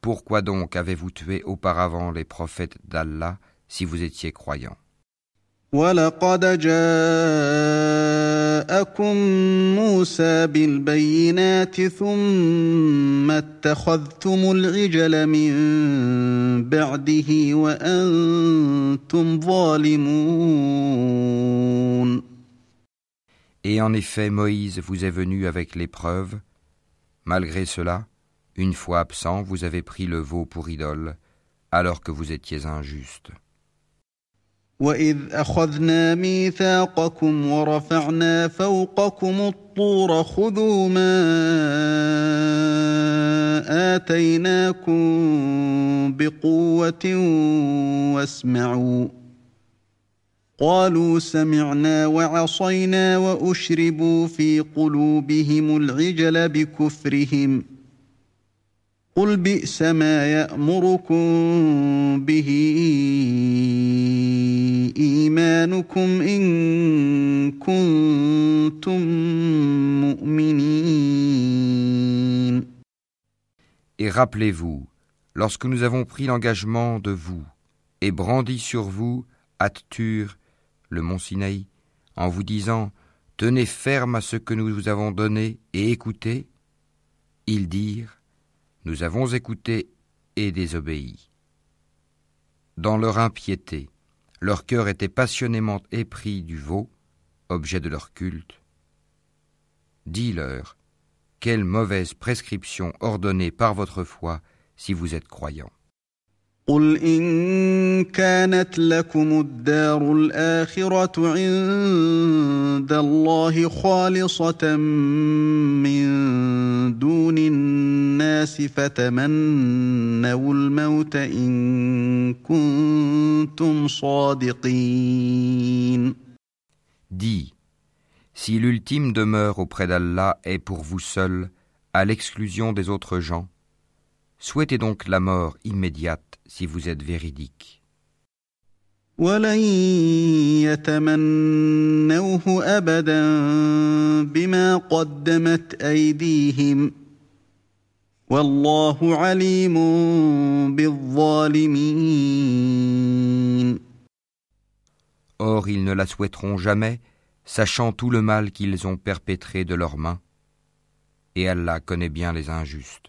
pourquoi donc avez-vous tué auparavant les prophètes d'Allah si vous étiez croyants? Et en effet, Moïse vous est venu avec l'épreuve. Malgré cela, une fois absent, vous avez pris le veau pour idole, alors que vous étiez injuste. وإذ أخذنا ميثاقكم ورفعنا فوقكم الطور خذوا ما آتيناكم بقوة واسمعوا قالوا سمعنا وعصينا وأشربوا في قلوبهم العجل بكفرهم قل بئس ما يأمركم به إيمانكم إن كنتم مؤمنين Et rappelez-vous, lorsque nous avons pris l'engagement de vous et brandi sur vous Attur, le mont Sinaï, en vous disant Tenez ferme à ce que nous vous avons donné et écoutez Ils dirent Nous avons écouté et désobéi. Dans leur impiété, leur cœur était passionnément épris du veau, objet de leur culte. Dis-leur Quelle mauvaise prescription ordonnée par votre foi si vous êtes croyants. قل إن كانت لكم الدار الآخرة عند الله خالصة من دون الناس فتمنوا الموت إن كنتم صادقين Dis, si l'ultime demeure auprès d'Allah est pour vous seul, à l'exclusion des autres gens, souhaitez donc la mort immédiate si vous êtes véridique. Or ils ne la souhaiteront jamais, sachant tout le mal qu'ils ont perpétré de leurs mains, et Allah connaît bien les injustes.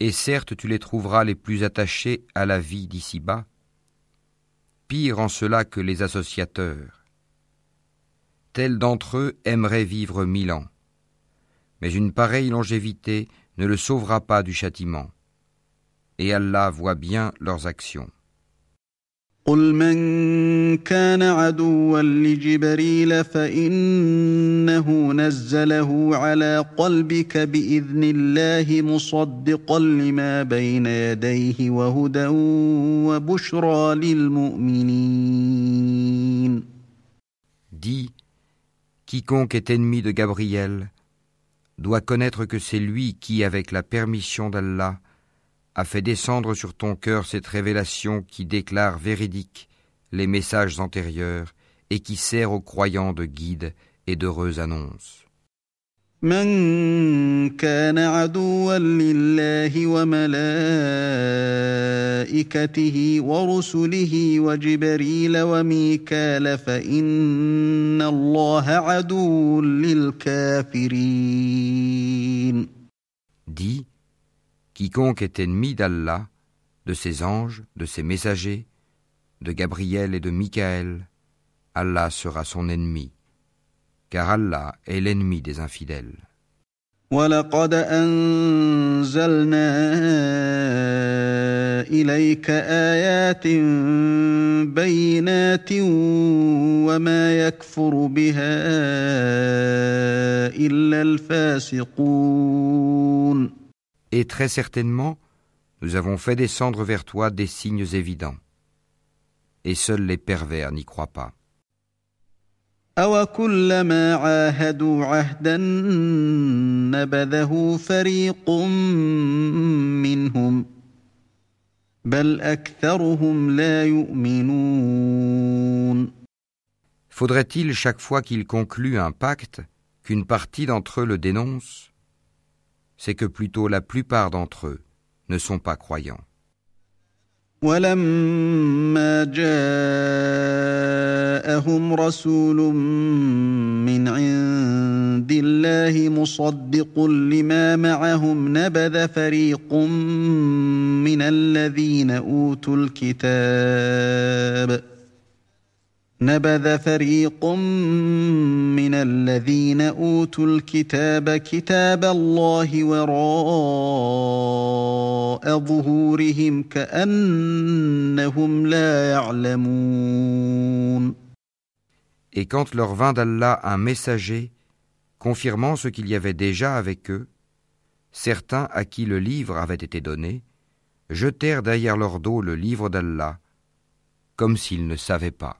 Et certes, tu les trouveras les plus attachés à la vie d'ici-bas, pire en cela que les associateurs. Tels d'entre eux aimeraient vivre mille ans, mais une pareille longévité ne le sauvera pas du châtiment. Et Allah voit bien leurs actions. قل من كان عدوا لجبريل فانه نزله على قلبك باذن الله مصدقا لما بين يديه وهدى وبشرى للمؤمنين Dis, quiconque est ennemi de Gabriel doit connaître que c'est lui qui, avec la permission d'Allah, a fait descendre sur ton cœur cette révélation qui déclare véridique les messages antérieurs et qui sert aux croyants de guide et d'heureuse annonce. Quiconque est ennemi d'Allah, de ses anges, de ses messagers, de Gabriel et de Michael, Allah sera son ennemi, car Allah est l'ennemi des infidèles. Et très certainement, nous avons fait descendre vers toi des signes évidents. Et seuls les pervers n'y croient pas. Faudrait-il chaque fois qu'ils concluent un pacte qu'une partie d'entre eux le dénonce c'est que plutôt la plupart d'entre eux ne sont pas croyants. ولما جاءهم رسول من عند الله مصدق لما معهم نبذ فريق من الذين اوتوا الكتاب نبذ فريق من الذين اوتوا الكتاب كتاب الله وراء ظهورهم كانهم لا يعلمون Et quand leur vint d'Allah un messager confirmant ce qu'il y avait déjà avec eux, certains à qui le livre avait été donné jetèrent derrière leur dos le livre d'Allah, comme s'ils ne savaient pas.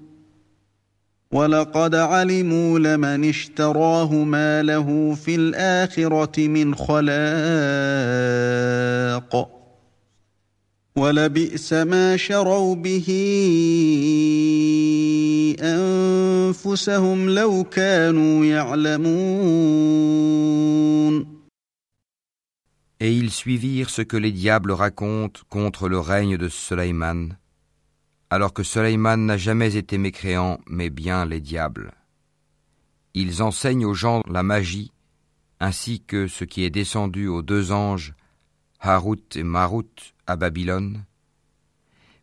ولقد علموا لمن اشتراه ما له في الاخره من خلاق ولبئس ما شروا به انفسهم لو كانوا يعلمون Et ils suivirent ce que les diables racontent contre le règne de Sulayman, alors que Sulayman n'a jamais été mécréant, mais bien les diables. Ils enseignent aux gens la magie, ainsi que ce qui est descendu aux deux anges, Harut et Marut, à Babylone.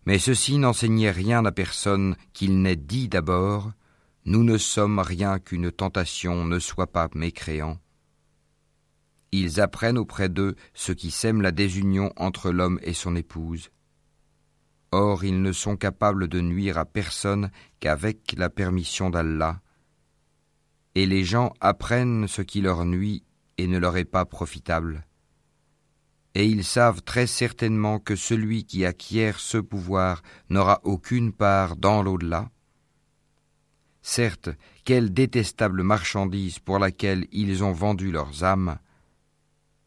Mais ceux-ci n'enseignaient rien à personne qu'il n'ait dit d'abord, Nous ne sommes rien qu'une tentation, ne sois pas mécréant. Ils apprennent auprès d'eux ce qui sème la désunion entre l'homme et son épouse. Or ils ne sont capables de nuire à personne qu'avec la permission d'Allah, et les gens apprennent ce qui leur nuit et ne leur est pas profitable. Et ils savent très certainement que celui qui acquiert ce pouvoir n'aura aucune part dans l'au-delà. Certes, quelle détestable marchandise pour laquelle ils ont vendu leurs âmes,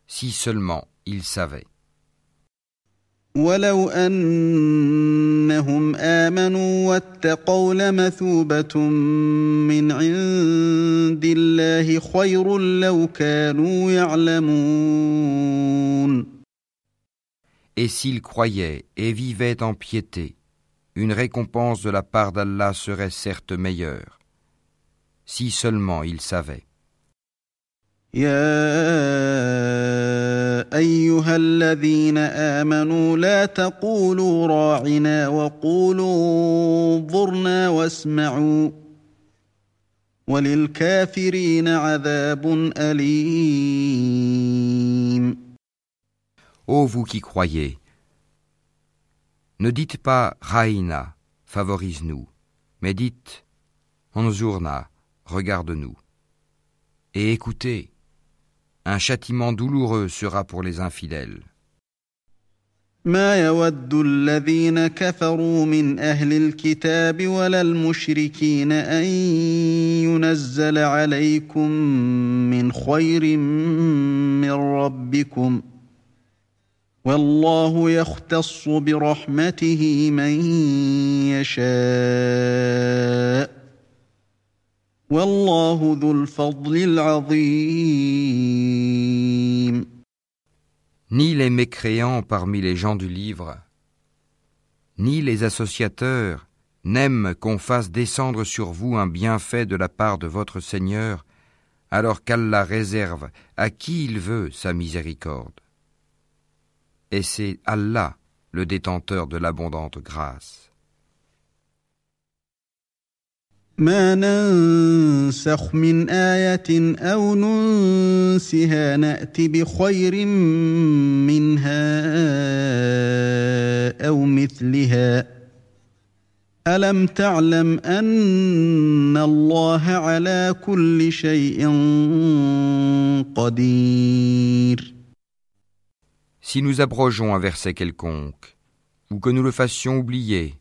si seulement ils savaient. Et s'ils croyaient et vivaient en piété, une récompense de la part d'Allah serait certes meilleure, si seulement ils savaient. يا ايها الذين امنوا لا تقولوا راعنا وقولوا انظرنا واسمعوا وللكافرين عذاب اليم Ô vous qui croyez, ne dites pas Raïna, favorise-nous, mais dites Anzurna, regarde-nous. Et écoutez, un châtiment douloureux sera pour les infidèles. ما يود الذين كفروا من أهل الكتاب ولا المشركين أن ينزل عليكم من خير من ربكم والله يختص برحمته من يشاء Ni les mécréants parmi les gens du livre, ni les associateurs n'aiment qu'on fasse descendre sur vous un bienfait de la part de votre Seigneur, alors qu'Allah réserve à qui il veut sa miséricorde. Et c'est Allah le détenteur de l'abondante grâce. ما ننسخ من آية أو ننسها نأت بخير منها أو مثلها. ألم تعلم أن الله على كل شيء قدير؟ Si nous abrogeons un verset quelconque, ou que nous le fassions oublier,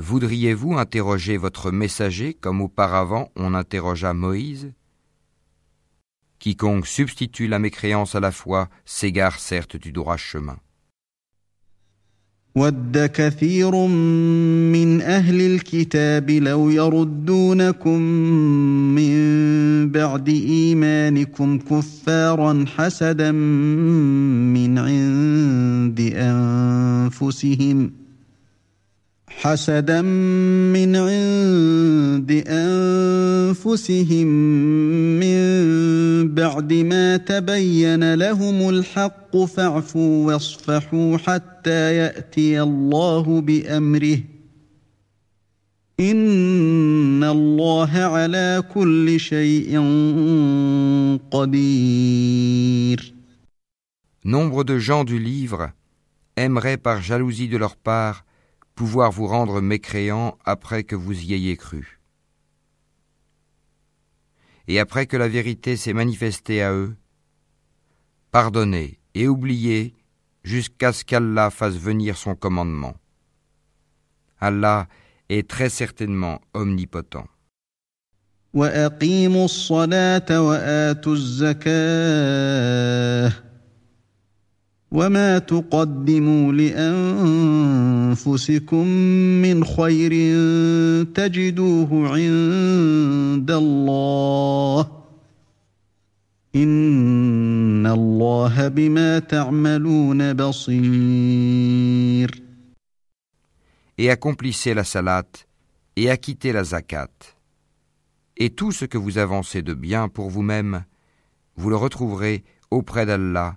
Voudriez-vous interroger votre messager comme auparavant on interrogea Moïse Quiconque substitue la mécréance à la foi s'égare certes du droit chemin. ود كثير من أهل الكتاب لو يردونكم من بعد إيمانكم كفارا حسدا من عند أنفسهم ۖ حسدا من عند أنفسهم من بعد ما تبين لهم الحق فاعفوا واصفحوا حتى يأتي الله بأمره. إن الله على كل شيء قدير. Nombre de gens du livre aimeraient par jalousie de leur part vous rendre mécréants après que vous y ayez cru. Et après que la vérité s'est manifestée à eux, pardonnez et oubliez jusqu'à ce qu'Allah fasse venir son commandement. Allah est très certainement omnipotent. وما تقدموا لانفسكم من خير تجدوه عند الله ان الله بما تعملون بصير Et accomplissez la salat et acquittez la zakat. Et tout ce que vous avancez de bien pour vous-même, vous le retrouverez auprès d'Allah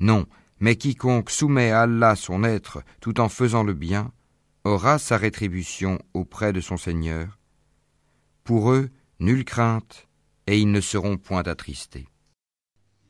Non, mais quiconque soumet à Allah son être tout en faisant le bien aura sa rétribution auprès de son Seigneur. Pour eux, nulle crainte, et ils ne seront point attristés.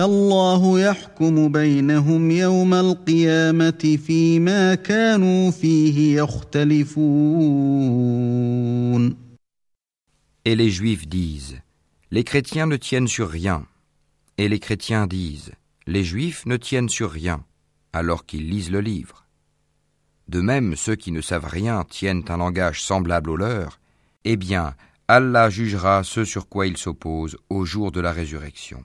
فالله يحكم بينهم يوم القيامه فيما كانوا فيه يختلفون Et les Juifs disent Les chrétiens ne tiennent sur rien. Et les chrétiens disent Les Juifs ne tiennent sur rien, alors qu'ils lisent le livre. De même, ceux qui ne savent rien tiennent un langage semblable au leur, eh bien, Allah jugera ce sur quoi ils s'opposent au jour de la résurrection.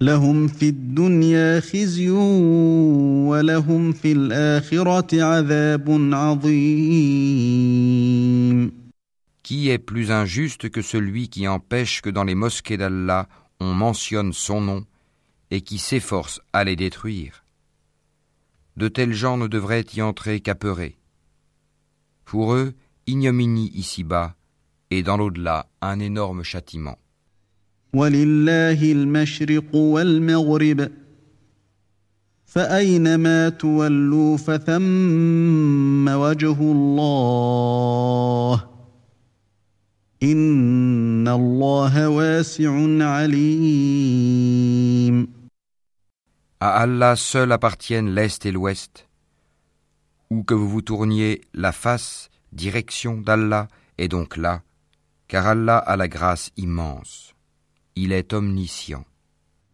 لهم في الدنيا خزي ولهم في الآخرة عذاب عظيم Qui est plus injuste que celui qui empêche que dans les mosquées d'Allah on mentionne son nom et qui s'efforcent à les détruire. De tels gens ne devraient y entrer qu'apeurés. Pour eux, ignominie ici-bas, et dans l'au-delà, un énorme châtiment. À Allah seul appartiennent l'Est et l'Ouest. Où que vous vous tourniez la face, direction d'Allah est donc là, car Allah a la grâce immense. Il est omniscient.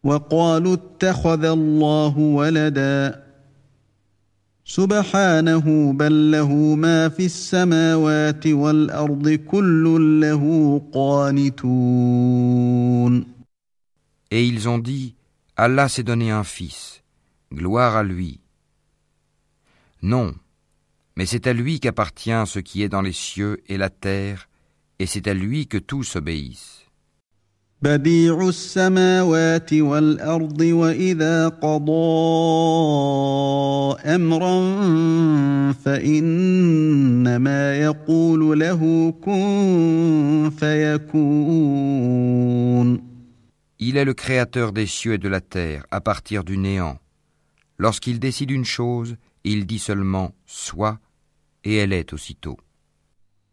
وقالوا اتخذ الله ولدا سبحانه بل له ما في السماوات والارض كل له قانتون Et ils ont dit, Allah s'est donné un fils, gloire à lui. Non, mais c'est à lui qu'appartient ce qui est dans les cieux et la terre, et c'est à lui que tous obéissent. بديع السماوات والارض واذا قضى امرا فانما يقول له كن فيكون Il est le créateur des cieux et de la terre à partir du néant. Lorsqu'il décide une chose, il dit seulement Sois, et elle est aussitôt.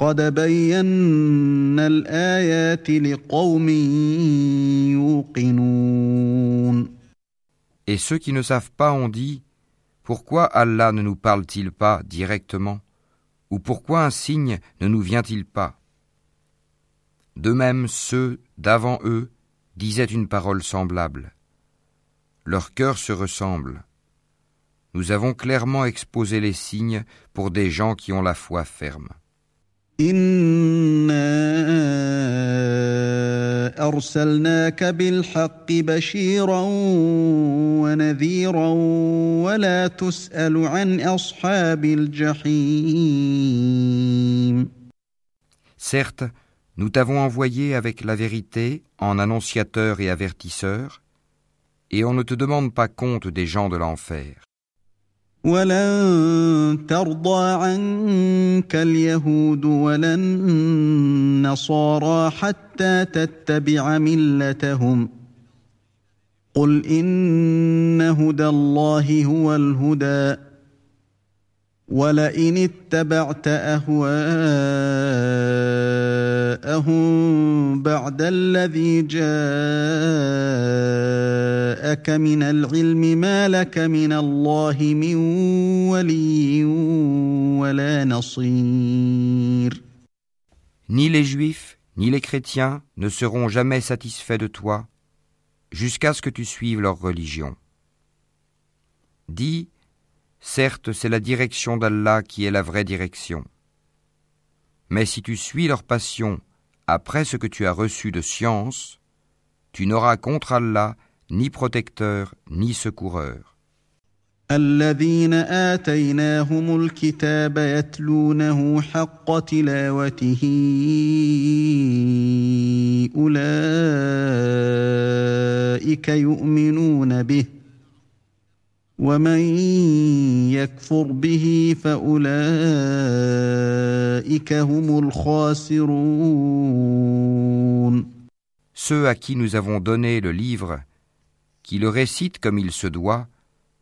قد بينا الايات لقوم يوقنون Et ceux qui ne savent pas ont dit Pourquoi Allah ne nous parle-t-il pas directement Ou pourquoi un signe ne nous vient-il pas De même, ceux d'avant eux disaient une parole semblable. Leurs cœurs se ressemblent. Nous avons clairement exposé les signes pour des gens qui ont la foi ferme. أرسلناك بالحق بشيرا ونذيرا ولا تسأل عن أصحاب الجحيم Certes, nous t'avons envoyé avec la vérité en annonciateur et avertisseur, et on ne te demande pas compte des gens de l'enfer. ولن ترضى عنك اليهود ولا النصارى حتى تتبع ملتهم. قل إن هدى الله هو الهدى. ولئن اتبعت اهواءهم بعد الذي جاءك من العلم ما لك من الله من ولي ولا نصير Ni les juifs, ni les chrétiens ne seront jamais satisfaits de toi jusqu'à ce que tu suives leur religion. Dis, certes c'est la direction d'Allah qui est la vraie direction. Mais si tu suis leur passion après ce que tu as reçu de science, tu n'auras contre Allah ni protecteur ni secoureur. الذين آتيناهم الكتاب يتلونه حق تلاوته أولئك يؤمنون به ومن يكفر به فأولئك هم الخاسرون Ceux à qui nous avons donné le livre, qui le récitent comme il se doit,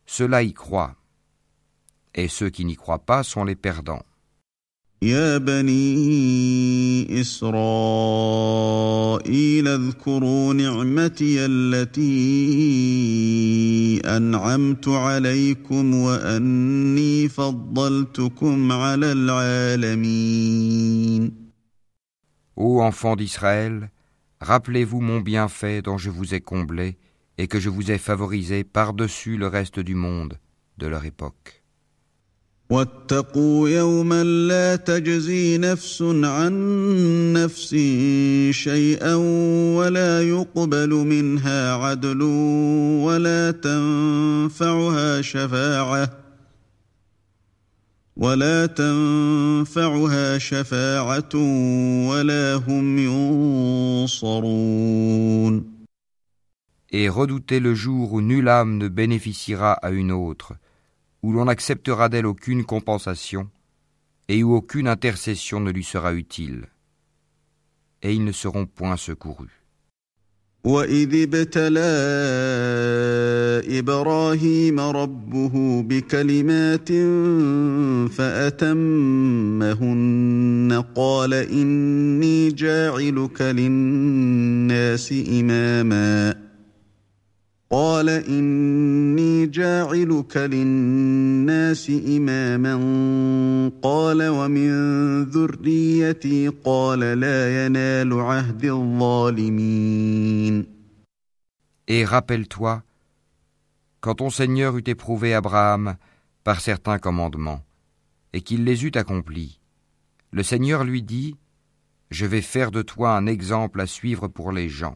ceux-là y croient. Et ceux qui n'y croient pas sont les perdants. يا بني إسرائيل اذكروا نعمتي التي أنعمت عليكم وأني فضلتكم على العالمين Ô enfants d'Israël, rappelez-vous mon bienfait dont je vous ai comblé et que je vous ai favorisé par-dessus le reste du monde de leur époque. واتقوا يوما لا تجزي نفس عن نفس شيئا ولا يقبل منها عدل ولا تنفعها شفاعة ولا تنفعها شفاعة ولا هم ينصرون. Et redoutez le jour où nulle âme ne bénéficiera à une autre, où l'on n'acceptera d'elle aucune compensation, et où aucune intercession ne lui sera utile. Et ils ne seront point secourus. واذ ابتلى ابراهيم ربه بكلمات فاتمهن قال اني جاعلك للناس اماما قال إني جاعلك للناس إماما قال ومن ذريتي قال لا ينال عهد الظالمين Et rappelle-toi, quand ton Seigneur eut éprouvé Abraham par certains commandements, et qu'il les eut accomplis, le Seigneur lui dit, Je vais faire de toi un exemple à suivre pour les gens.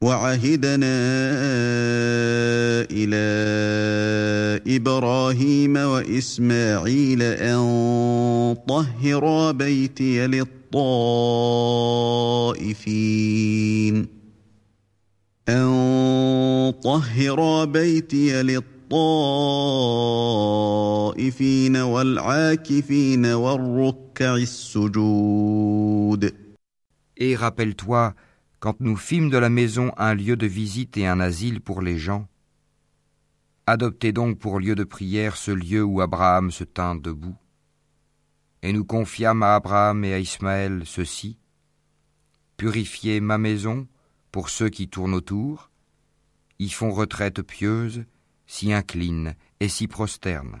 وعهدنا إلى إبراهيم وإسماعيل أن طهرا بيتي للطائفين. أن طهرا بيتي للطائفين والعاكفين والركع السجود. Et rappelle-toi quand nous fîmes de la maison un lieu de visite et un asile pour les gens, adoptez donc pour lieu de prière ce lieu où Abraham se tint debout. Et nous confiâmes à Abraham et à Ismaël ceci, purifiez ma maison pour ceux qui tournent autour, y font retraite pieuse, s'y inclinent et s'y prosternent.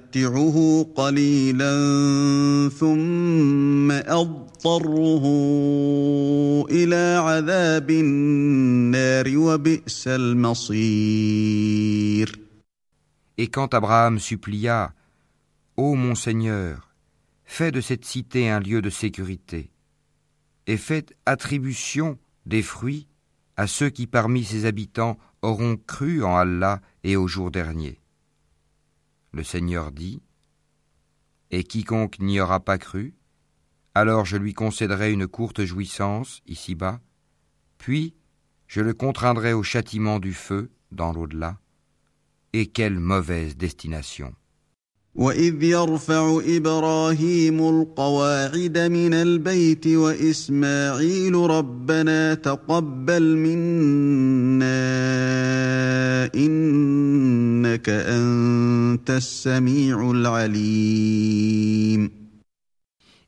فامتعه قليلا ثم اضطره الى عذاب النار وبئس المصير Et quand Abraham supplia Ô mon Seigneur, fais de cette cité un lieu de sécurité, et faites attribution des fruits à ceux qui parmi ses habitants auront cru en Allah et au jour dernier. Le Seigneur dit, Et quiconque n'y aura pas cru, alors je lui concéderai une courte jouissance ici-bas, puis je le contraindrai au châtiment du feu dans l'au-delà. Et quelle mauvaise destination. واذ يرفع ابراهيم القواعد من البيت واسماعيل ربنا تقبل منا انك انت السميع العليم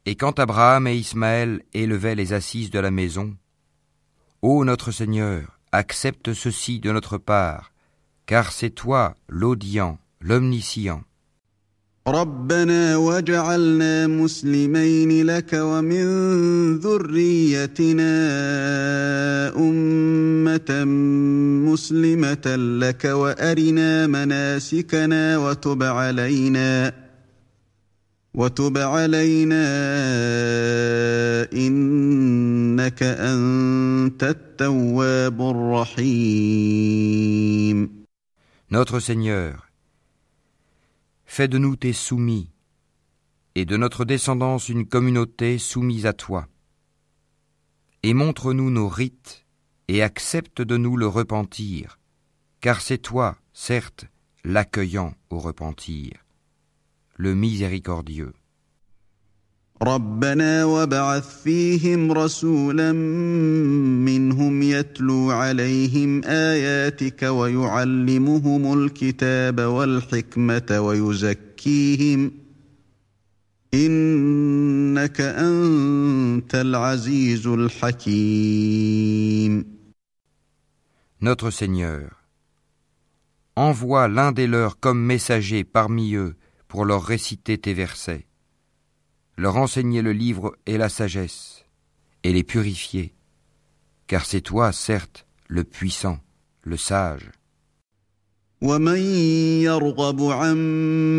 Et quand Abraham et Ismaël élevaient les assises de la maison, Ô notre Seigneur, accepte ceci de notre part, car c'est toi l'audient, l'omniscient. ربنا وجعلنا مسلمين لك ومن ذريتنا أمة مسلمة لك وأرنا مناسكنا وتب علينا وتب علينا إنك أنت التواب الرحيم. Notre Seigneur, fais de nous tes soumis, et de notre descendance une communauté soumise à toi. Et montre-nous nos rites, et accepte de nous le repentir, car c'est toi, certes, l'accueillant au repentir, le miséricordieux. ربنا وابعث فيهم رسولا منهم يتلو عليهم آياتك ويعلمهم الكتاب والحكمة ويزكيهم إنك أنت العزيز الحكيم Notre Seigneur, envoie l'un des leurs comme messager parmi eux pour leur réciter tes versets. leur enseigner le livre et la sagesse, et les purifier, car c'est toi, certes, le puissant, le sage. ومن يرغب عن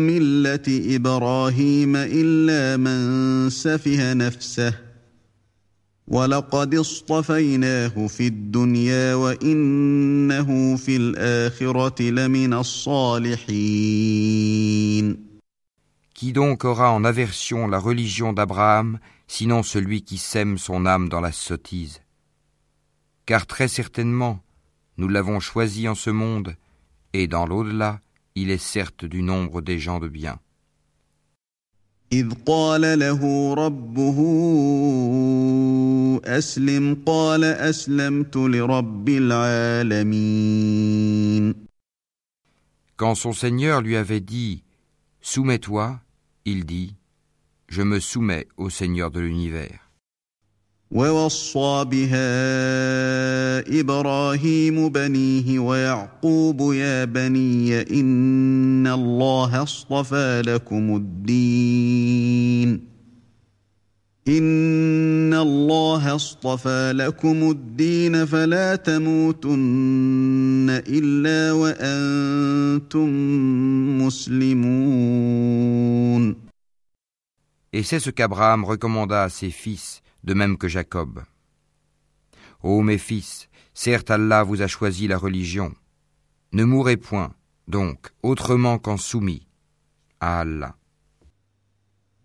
مله ابراهيم الا من سفه نفسه ولقد اصطفيناه في الدنيا وانه في الاخره لمن الصالحين Qui donc aura en aversion la religion d'Abraham, sinon celui qui sème son âme dans la sottise? Car très certainement, nous l'avons choisi en ce monde, et dans l'au-delà, il est certes du nombre des gens de bien. Quand son Seigneur lui avait dit Soumets-toi, il dit Je me soumets au Seigneur de l'univers. ووصى بها إبراهيم بنيه ويعقوب يا بني ان الله اصطفى لكم الدين ان الله اصطفى لكم الدين فلا تموتن الا وانتم مسلمون Et c'est ce qu'Abraham recommanda à ses fils de même que Jacob. Ô mes fils, certes Allah vous a choisi la religion. Ne mourrez point, donc, autrement qu'en soumis à Allah.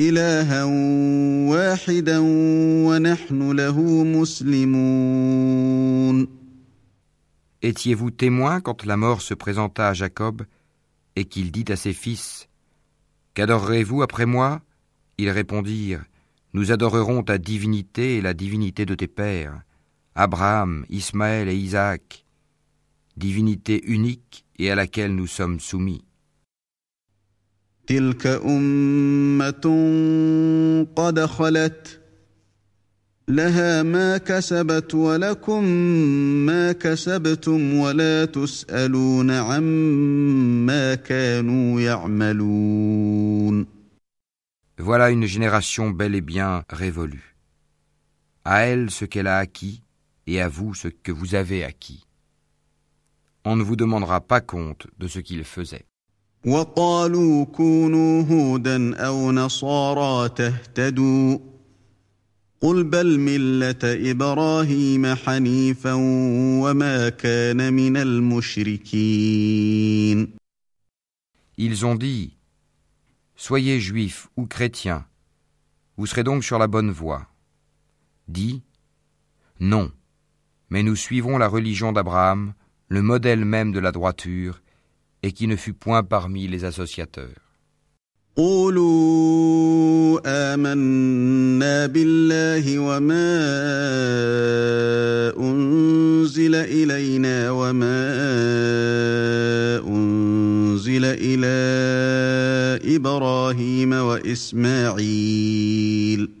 إلها واحدا ونحن له مسلمون Étiez-vous témoin quand la mort se présenta à Jacob et qu'il dit à ses fils Qu'adorerez-vous après moi Ils répondirent Nous adorerons ta divinité et la divinité de tes pères, Abraham, Ismaël et Isaac, divinité unique et à laquelle nous sommes soumis. Voilà une génération bel et bien révolue. À elle ce qu'elle a acquis, et à vous ce que vous avez acquis. On ne vous demandera pas compte de ce qu'ils faisaient. Ils ont dit Soyez juifs ou chrétiens, vous serez donc sur la bonne voie. Dit Non, mais nous suivons la religion d'Abraham, le modèle même de la droiture, et qui ne fut point parmi les associateurs. قولوا آمنا بالله وما أنزل إلينا وما أنزل إلى إبراهيم وإسماعيل ۖ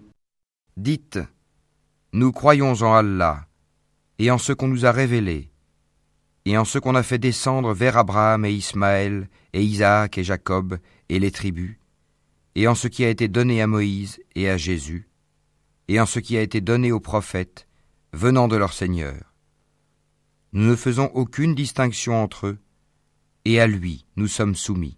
Dites, nous croyons en Allah et en ce qu'on nous a révélé et en ce qu'on a fait descendre vers Abraham et Ismaël et Isaac et Jacob et les tribus et en ce qui a été donné à Moïse et à Jésus et en ce qui a été donné aux prophètes venant de leur Seigneur nous ne faisons aucune distinction entre eux, et à lui nous sommes soumis.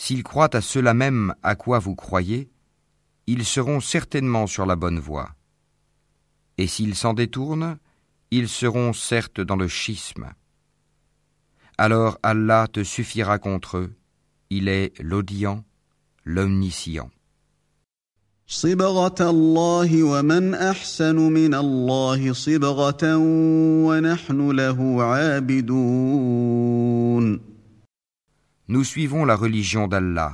s'ils croient à cela même à quoi vous croyez, ils seront certainement sur la bonne voie. Et s'ils s'en détournent, ils seront certes dans le schisme. Alors Allah te suffira contre eux, il est l'audient, l'omniscient. Nous suivons la religion d'Allah.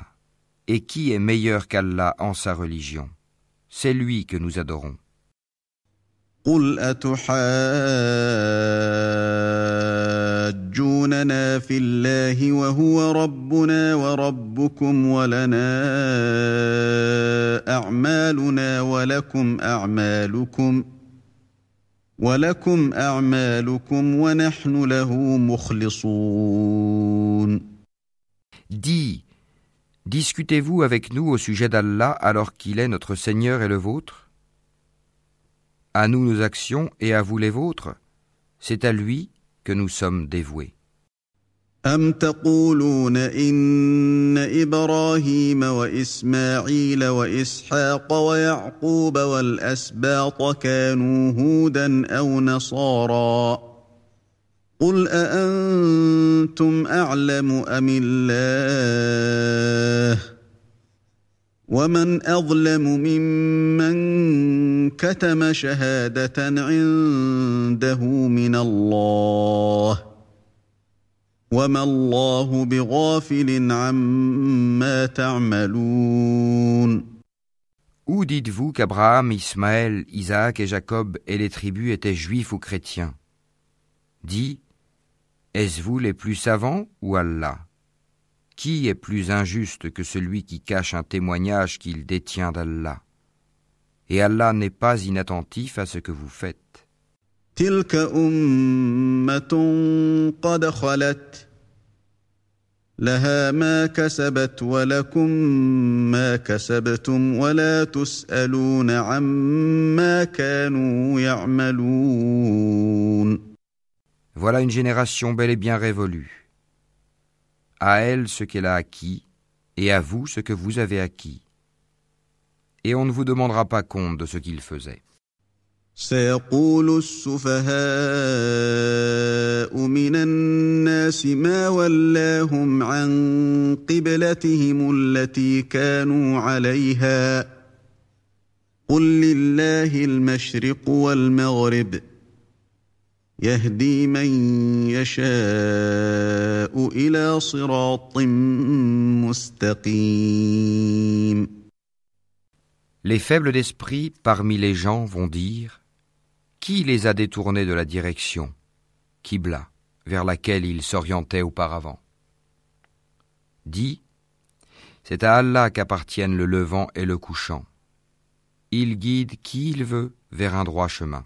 Et qui est meilleur qu'Allah en sa religion C'est lui que nous adorons. قل أتحاجوننا في الله وهو ربنا وربكم ولنا أعمالنا ولكم أعمالكم ولكم أعمالكم ونحن له مخلصون Dis, discutez-vous avec nous au sujet d'Allah alors qu'il est notre Seigneur et le vôtre À nous nos actions et à vous les vôtres C'est à lui que nous sommes dévoués. أم تقولون إن إبراهيم وإسماعيل وإسحاق ويعقوب والأسباط كانوا هودا أو نصارى قل أأنتم أعلم أم الله ومن أظلم ممن كتم شهادة عنده من الله وما الله بغافل عما تعملون Où dites-vous qu'Abraham, Ismaël, Isaac et Jacob et les tribus étaient juifs ou chrétiens Dis, est-ce vous les plus savants ou Allah? Qui est plus injuste que celui qui cache un témoignage qu'il détient d'Allah? Et Allah n'est pas inattentif à ce que vous faites. Voilà une génération bel et bien révolue. À elle ce qu'elle a acquis, et à vous ce que vous avez acquis. Et on ne vous demandera pas compte de ce qu'ils faisaient. سيقول السفهاء من الناس ما ولاهم عن قبلتهم التي كانوا عليها قل لله المشرق والمغرب يهدي من يشاء الى صراط مستقيم Les faibles d'esprit parmi les gens vont dire Qui les a détournés de la direction, Kibla, vers laquelle ils s'orientaient auparavant Dis, c'est à Allah qu'appartiennent le levant et le couchant. Il guide qui il veut vers un droit chemin.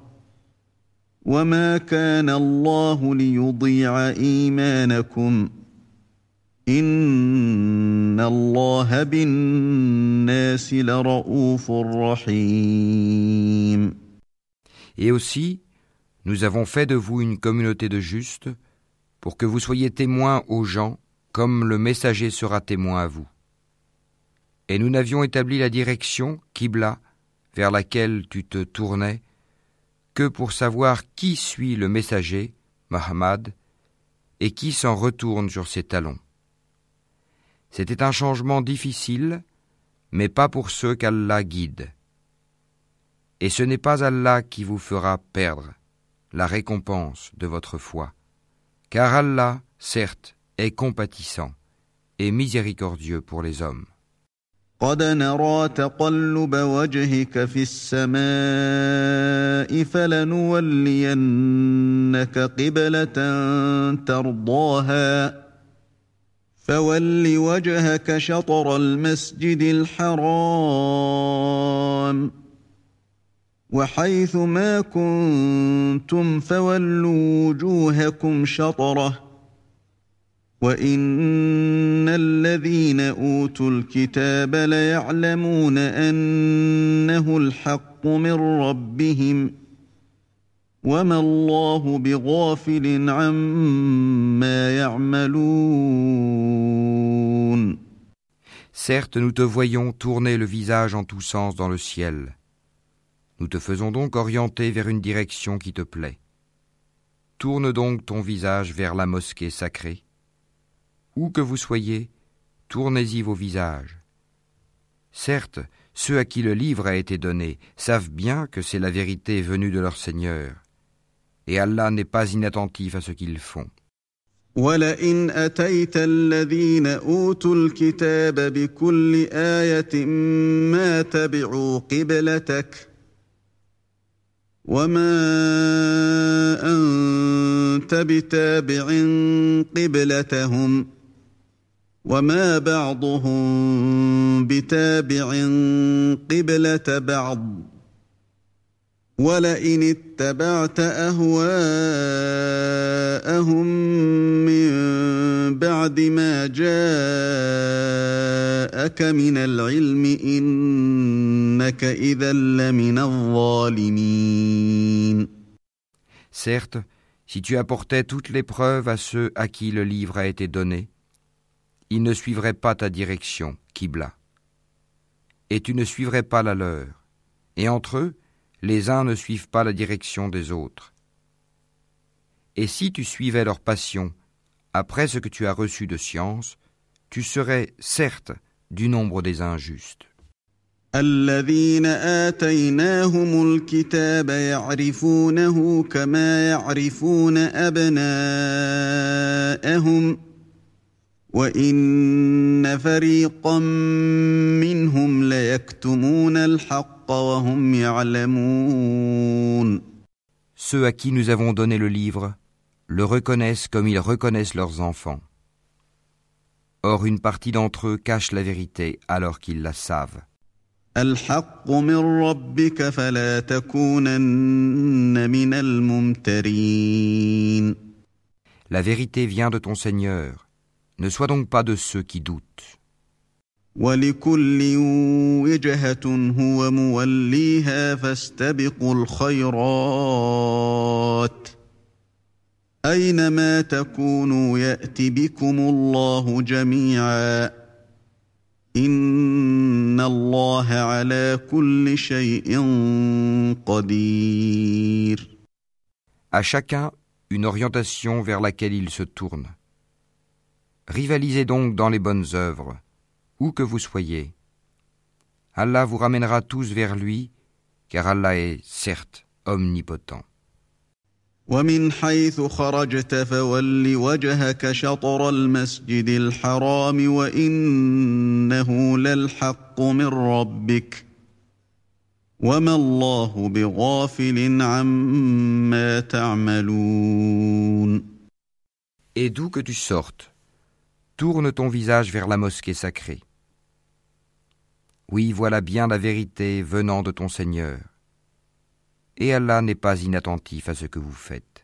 وما كان الله ليضيع ايمانكم ان الله بالناس لرءوف رحيم Et aussi, nous avons fait de vous une communauté de justes pour que vous soyez témoins aux gens comme le messager sera témoin à vous. Et nous n'avions établi la direction, Qibla, vers laquelle tu te tournais, que pour savoir qui suit le messager Muhammad, et qui s'en retourne sur ses talons. C'était un changement difficile, mais pas pour ceux qu'Allah guide. Et ce n'est pas Allah qui vous fera perdre la récompense de votre foi, car Allah, certes, est compatissant et miséricordieux pour les hommes. قد نرى تقلب وجهك في السماء فلنولينك قبلة ترضاها. فول وجهك شطر المسجد الحرام. وحيث ما كنتم فولوا وجوهكم شطره. وان الذين اوتوا الكتاب ليعلمون انه الحق من ربهم وما الله بغافل عما يعملون Certes, nous te voyons tourner le visage en tous sens dans le ciel. Nous te faisons donc orienter vers une direction qui te plaît. Tourne donc ton visage vers la mosquée sacrée où que vous soyez, tournez-y vos visages. Certes, ceux à qui le livre a été donné savent bien que c'est la vérité venue de leur Seigneur, et Allah n'est pas inattentif à ce qu'ils font. وما بعضهم بتابع قبلة بعض ولئن اتبعت أهواءهم من بعد ما جاءك من العلم إنك إذا لمن الظالمين Certes, si tu apportais toutes les preuves à ceux à qui le livre a été donné, ils ne suivraient pas ta direction, Kibla. Et tu ne suivrais pas la leur. Et entre eux, les uns ne suivent pas la direction des autres. Et si tu suivais leur passion, après ce que tu as reçu de science, tu serais, certes, du nombre des injustes. Ceux à qui nous avons donné le livre le reconnaissent comme ils reconnaissent leurs enfants. Or une partie d'entre eux cache la vérité alors qu'ils la savent. La vérité vient de ton Seigneur. Ne sois donc pas de ceux qui doutent. ولكل وجهة هو موليها فاستبقوا الخيرات أينما تكونوا يأت بكم الله جميعا إن الله على كل شيء قدير À chacun une orientation vers laquelle il se tourne. Rivalisez donc dans les bonnes œuvres, où que vous soyez. Allah vous ramènera tous vers lui, car Allah est certes omnipotent. ومن حيث خرجت فول وجهك شطر المسجد الحرام وإنه للحق من ربك وما الله بغافل عما تعملون Et d'où que tu sortes, Tourne ton visage vers la mosquée sacrée. Oui, voilà bien la vérité venant de ton Seigneur. Et Allah n'est pas inattentif à ce que vous faites.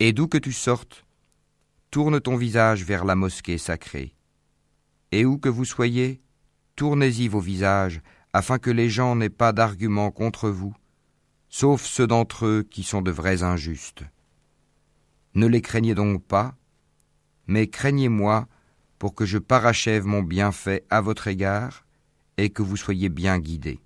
Et d'où que tu sortes, tourne ton visage vers la mosquée sacrée. Et où que vous soyez, tournez-y vos visages, afin que les gens n'aient pas d'arguments contre vous, sauf ceux d'entre eux qui sont de vrais injustes. Ne les craignez donc pas, mais craignez-moi pour que je parachève mon bienfait à votre égard et que vous soyez bien guidés.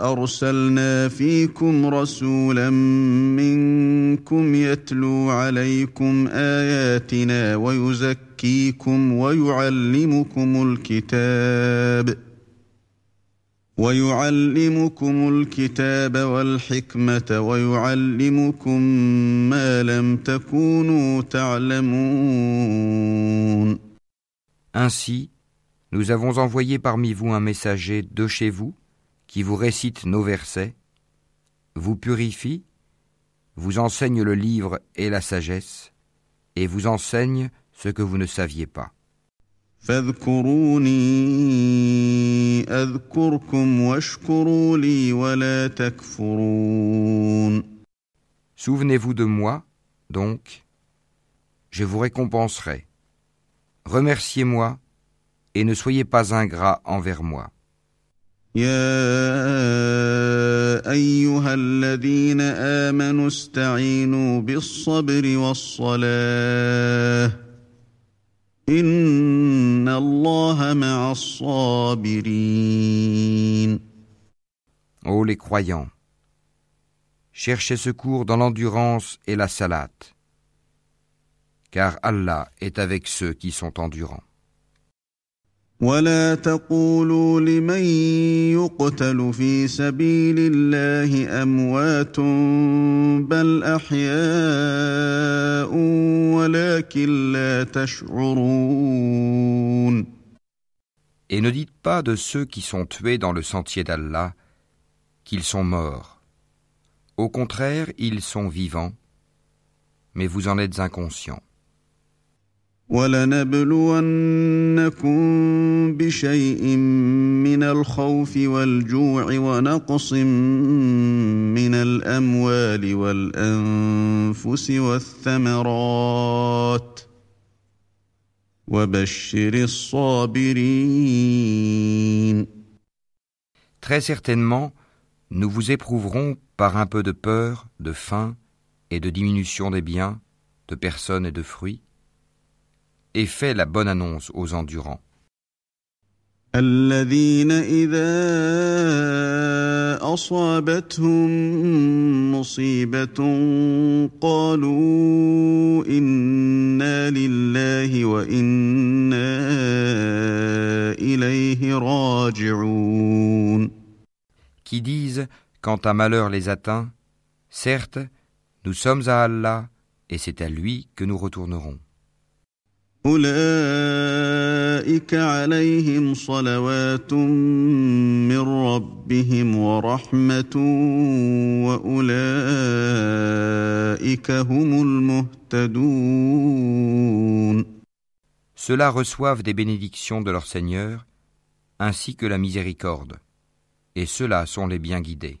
أرسلنا فيكم رسولا منكم يتلو عليكم آياتنا ويزكيكم ويعلمكم الكتاب ويعلمكم الكتاب والحكمة ويعلمكم ما لم تكونوا تعلمون Ainsi, nous avons envoyé parmi vous un messager de chez vous qui vous récite nos versets, vous purifie, vous enseigne le livre et la sagesse, et vous enseigne ce que vous ne saviez pas. Souvenez-vous de moi, donc, je vous récompenserai. Remerciez-moi et ne soyez pas ingrat envers moi. يا ايها الذين امنوا استعينوا بالصبر والصلاه Ô les croyants, cherchez secours dans l'endurance et la salate, car Allah est avec ceux qui sont endurants. ولا تقولوا لمن يقتل في سبيل الله اموات بل احياء ولكن لا تشعرون Et ne dites pas de ceux qui sont tués dans le sentier d'Allah qu'ils sont morts. Au contraire, ils sont vivants, mais vous en êtes inconscients. ولنبلونكم بشيء من الخوف والجوع ونقص من الاموال والانفس والثمرات وبشر الصابرين Très certainement, nous vous éprouverons par un peu de peur, de faim et de diminution des biens, de personnes et de fruits et fait la bonne annonce aux endurants. الذين إذا أصابتهم مصيبة قالوا إنا لله وإنا إليه راجعون Qui disent, quand un malheur les atteint, certes, nous sommes à Allah et c'est à lui que nous retournerons. أولئك عليهم صلوات من ربهم ورحمة وأولئك هم المهتدون Ceux-là reçoivent des bénédictions de leur Seigneur, ainsi que la miséricorde, et ceux-là sont les bien guidés.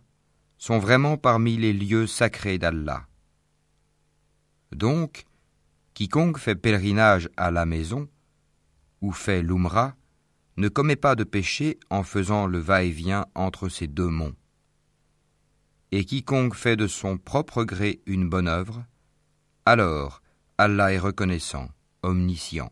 sont vraiment parmi les lieux sacrés d'Allah. Donc, quiconque fait pèlerinage à la maison ou fait l'Umrah ne commet pas de péché en faisant le va-et-vient entre ces deux monts. Et quiconque fait de son propre gré une bonne œuvre, alors Allah est reconnaissant, omniscient.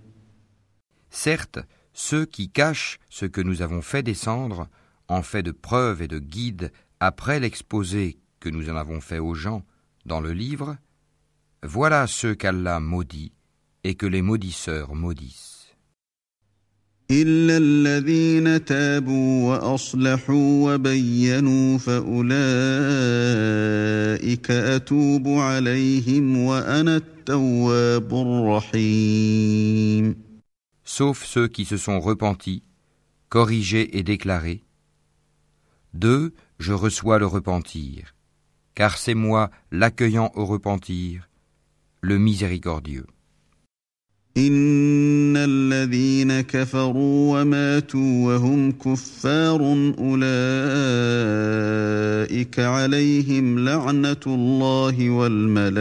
Certes, ceux qui cachent ce que nous avons fait descendre en fait de preuves et de guides après l'exposé que nous en avons fait aux gens dans le livre, voilà ceux qu'Allah maudit et que les maudisseurs maudissent. إلا الذين تابوا وأصلحوا وبينوا فأولئك أتوب عليهم وأنا التواب الرحيم Sauf ceux qui se sont repentis, corrigés et déclarés. D'eux, je reçois le repentir, car c'est moi l'accueillant au repentir, le miséricordieux. إن الذين كفروا وماتوا وهم كفار أولئك عليهم لعنة الله والملائكة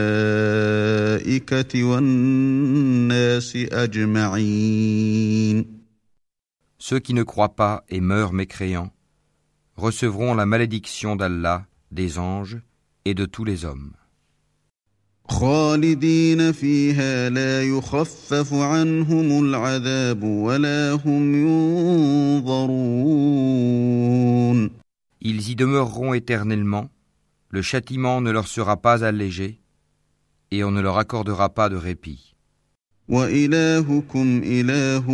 والناس أجمعين Ceux qui ne croient pas et meurent mécréants recevront la malédiction d'Allah, des anges et de tous les hommes. خالدين فيها لا يخفف عنهم العذاب ولا هم ينظرون Ils y demeureront éternellement, le châtiment ne leur sera pas allégé, et on ne leur accordera pas de répit. وإلهكم إله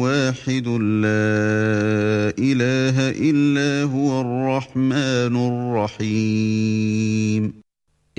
واحد لا إله إلا هو الرحمن الرحيم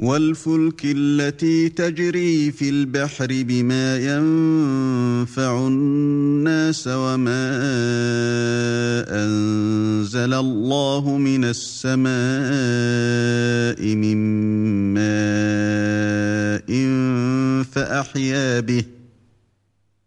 والفلك التي تجري في البحر بما ينفع الناس وما أنزل الله من السماء من ماء فأحيا به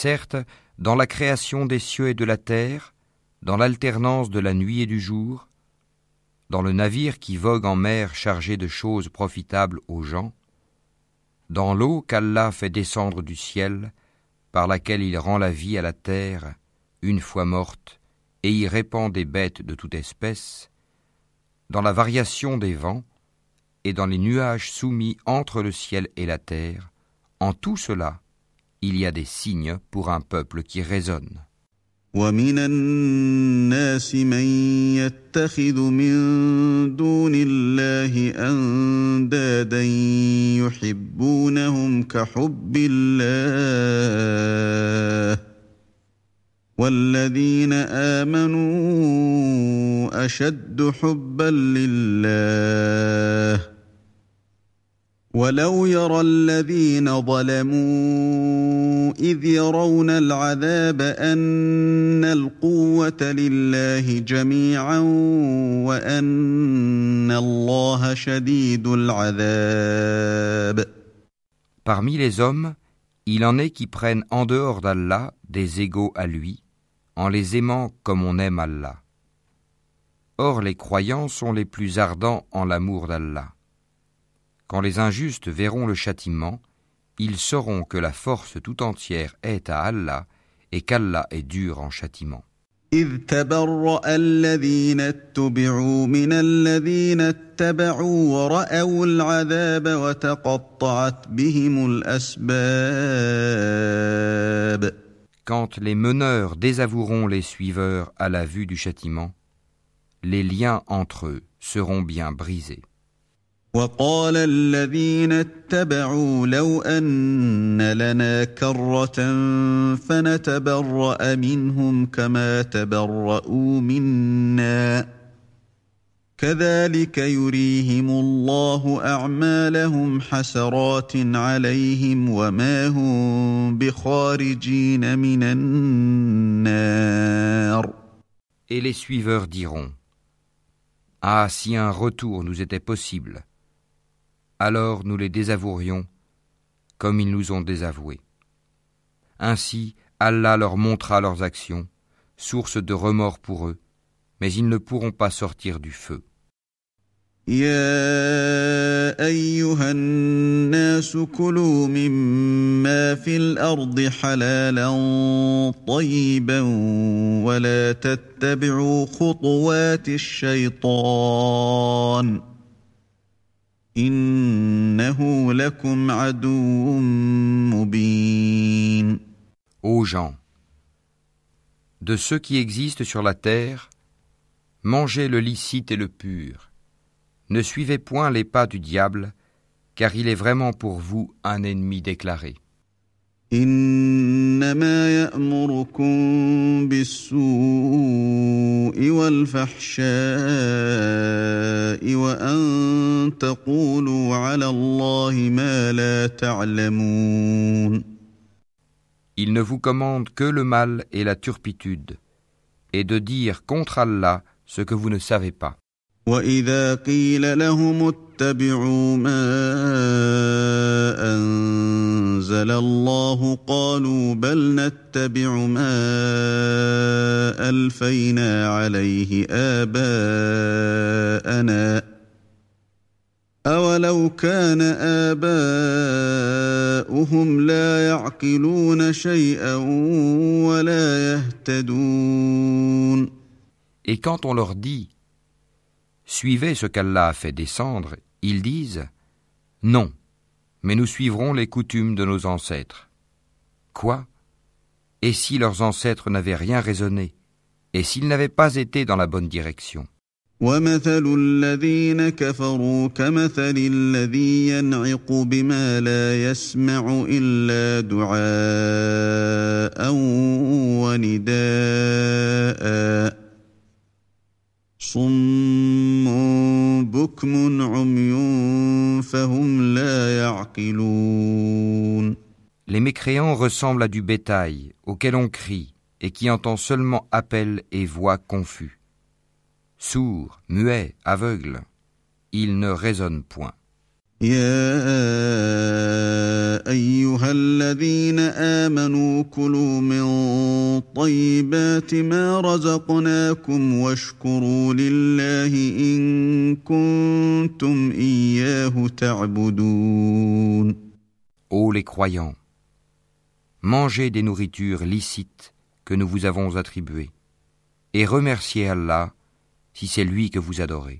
Certes, dans la création des cieux et de la terre, dans l'alternance de la nuit et du jour, dans le navire qui vogue en mer chargé de choses profitables aux gens, dans l'eau qu'Allah fait descendre du ciel, par laquelle il rend la vie à la terre, une fois morte, et y répand des bêtes de toute espèce, dans la variation des vents, et dans les nuages soumis entre le ciel et la terre, en tout cela, il y a des signes pour un peuple qui raisonne. ومن الناس من يتخذ من دون الله اندادا يحبونهم كحب الله والذين امنوا اشد حبا لله ولو يرى الذين ظلموا إذ يرون العذاب أن القوة لله جميعا وأن الله شديد العذاب Parmi les hommes, il en est qui prennent en dehors d'Allah des égaux à lui, en les aimant comme on aime Allah. Or les croyants sont les plus ardents en l'amour d'Allah. Quand les injustes verront le châtiment, ils sauront que la force tout entière est à Allah et qu'Allah est dur en châtiment. إذ تبرأ الذين اتبعوا من الذين اتبعوا ورأوا العذاب وتقطعت بهم الأسباب Quand les meneurs désavoueront les suiveurs à la vue du châtiment, les liens entre eux seront bien brisés. وقال الذين اتبعوا لو أن لنا كرة فنتبرأ منهم كما تبرؤوا منا. كذلك يريهم الله أعمالهم حسرات عليهم وما هم بخارجين من النار. Et les suiveurs diront Ah, si un retour nous était possible alors nous les désavouerions comme ils nous ont désavoués. Ainsi, Allah leur montra leurs actions, source de remords pour eux, mais ils ne pourront pas sortir du feu. Ô gens, de ceux qui existent sur la terre, mangez le licite et le pur. Ne suivez point les pas du diable, car il est vraiment pour vous un ennemi déclaré. انما يامركم بالسوء والفحشاء وان تقولوا على الله ما لا تعلمون Il ne vous commande que le mal et la turpitude, et de dire contre Allah ce que vous ne savez pas. واذا قيل لهم اتبعوا ما انزل الله قالوا بل نتبع ما الفينا عليه اباءنا اولو كان اباؤهم لا يعقلون شيئا ولا يهتدون Et quand on leur dit Suivez ce qu'Allah a fait descendre, ils disent Non, mais nous suivrons les coutumes de nos ancêtres. Quoi? Et si leurs ancêtres n'avaient rien raisonné Et s'ils n'avaient pas été dans la bonne direction? Les mécréants ressemblent à du bétail auquel on crie et qui entend seulement appel et voix confus. Sourds, muets, aveugles, ils ne raisonnent point. يا ايها الذين امنوا كلوا من طيبات ما رزقناكم واشكروا لله ان كنتم اياه تعبدون Ô les croyants, mangez des nourritures licites que nous vous avons attribuées, et remerciez Allah si c'est lui que vous adorez.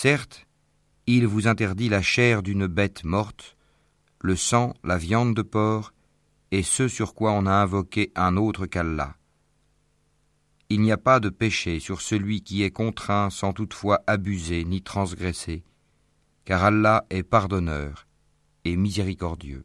Certes, il vous interdit la chair d'une bête morte, le sang, la viande de porc, et ce sur quoi on a invoqué un autre qu'Allah. Il n'y a pas de péché sur celui qui est contraint sans toutefois abuser ni transgresser, car Allah est pardonneur et miséricordieux.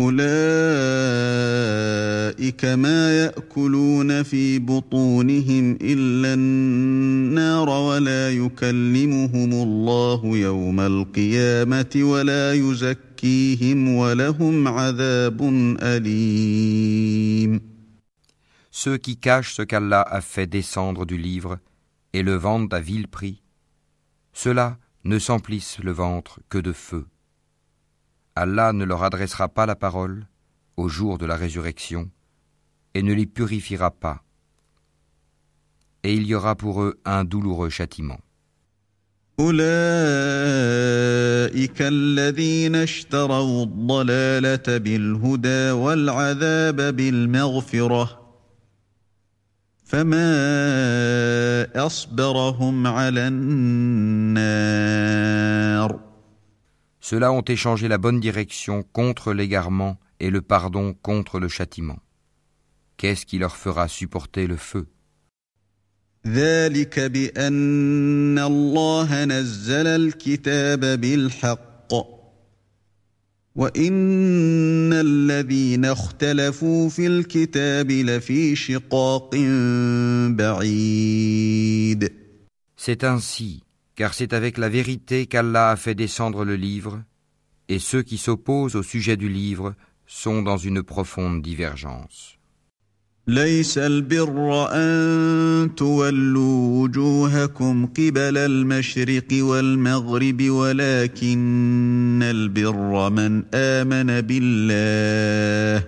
أولئك ما يأكلون في بطونهم إلا النار ولا يكلمهم الله يوم القيامة ولا يزكيهم ولهم عذاب أليم Ceux qui cachent ce qu'Allah a fait descendre du livre et le vendent à vil prix, ceux-là ne s'emplissent le ventre que de feu. Allah ne leur adressera pas la parole au jour de la résurrection et ne les purifiera pas. Et il y aura pour eux un douloureux châtiment. Ceux-là ont échangé la bonne direction contre l'égarement et le pardon contre le châtiment. Qu'est-ce qui leur fera supporter le feu? C'est ainsi car c'est avec la vérité qu'Allah a fait descendre le livre, et ceux qui s'opposent au sujet du livre sont dans une profonde divergence. ليس البر أن تولوا وجوهكم قبل المشرق والمغرب ولكن البر من آمن بالله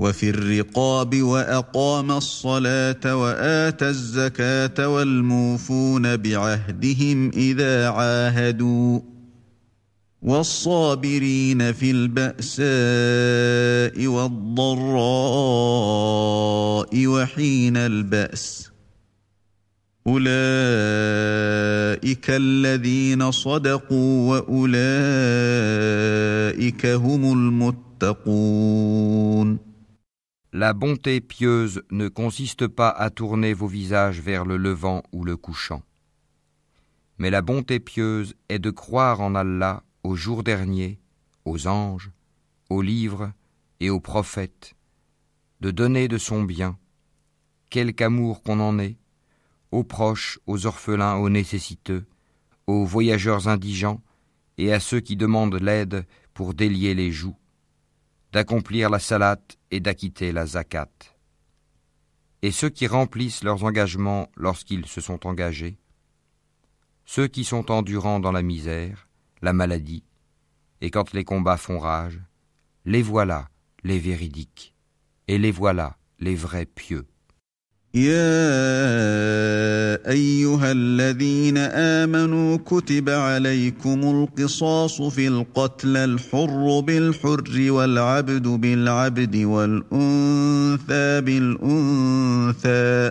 وفي الرقاب وأقام الصلاة وآتى الزكاة والموفون بعهدهم إذا عاهدوا والصابرين في البأساء والضراء وحين البأس أولئك الذين صدقوا وأولئك هم المتقون La bonté pieuse ne consiste pas à tourner vos visages vers le levant ou le couchant. Mais la bonté pieuse est de croire en Allah au jour dernier, aux anges, aux livres et aux prophètes, de donner de son bien, quelque amour qu'on en ait, aux proches, aux orphelins, aux nécessiteux, aux voyageurs indigents et à ceux qui demandent l'aide pour délier les joues, d'accomplir la salat et d'acquitter la zakat. Et ceux qui remplissent leurs engagements lorsqu'ils se sont engagés, ceux qui sont endurants dans la misère, la maladie, et quand les combats font rage, les voilà les véridiques, et les voilà les vrais pieux. يا أيها الذين آمنوا كتب عليكم القصاص في القتل الحر بالحر والعبد بالعبد والأنثى بالأنثى.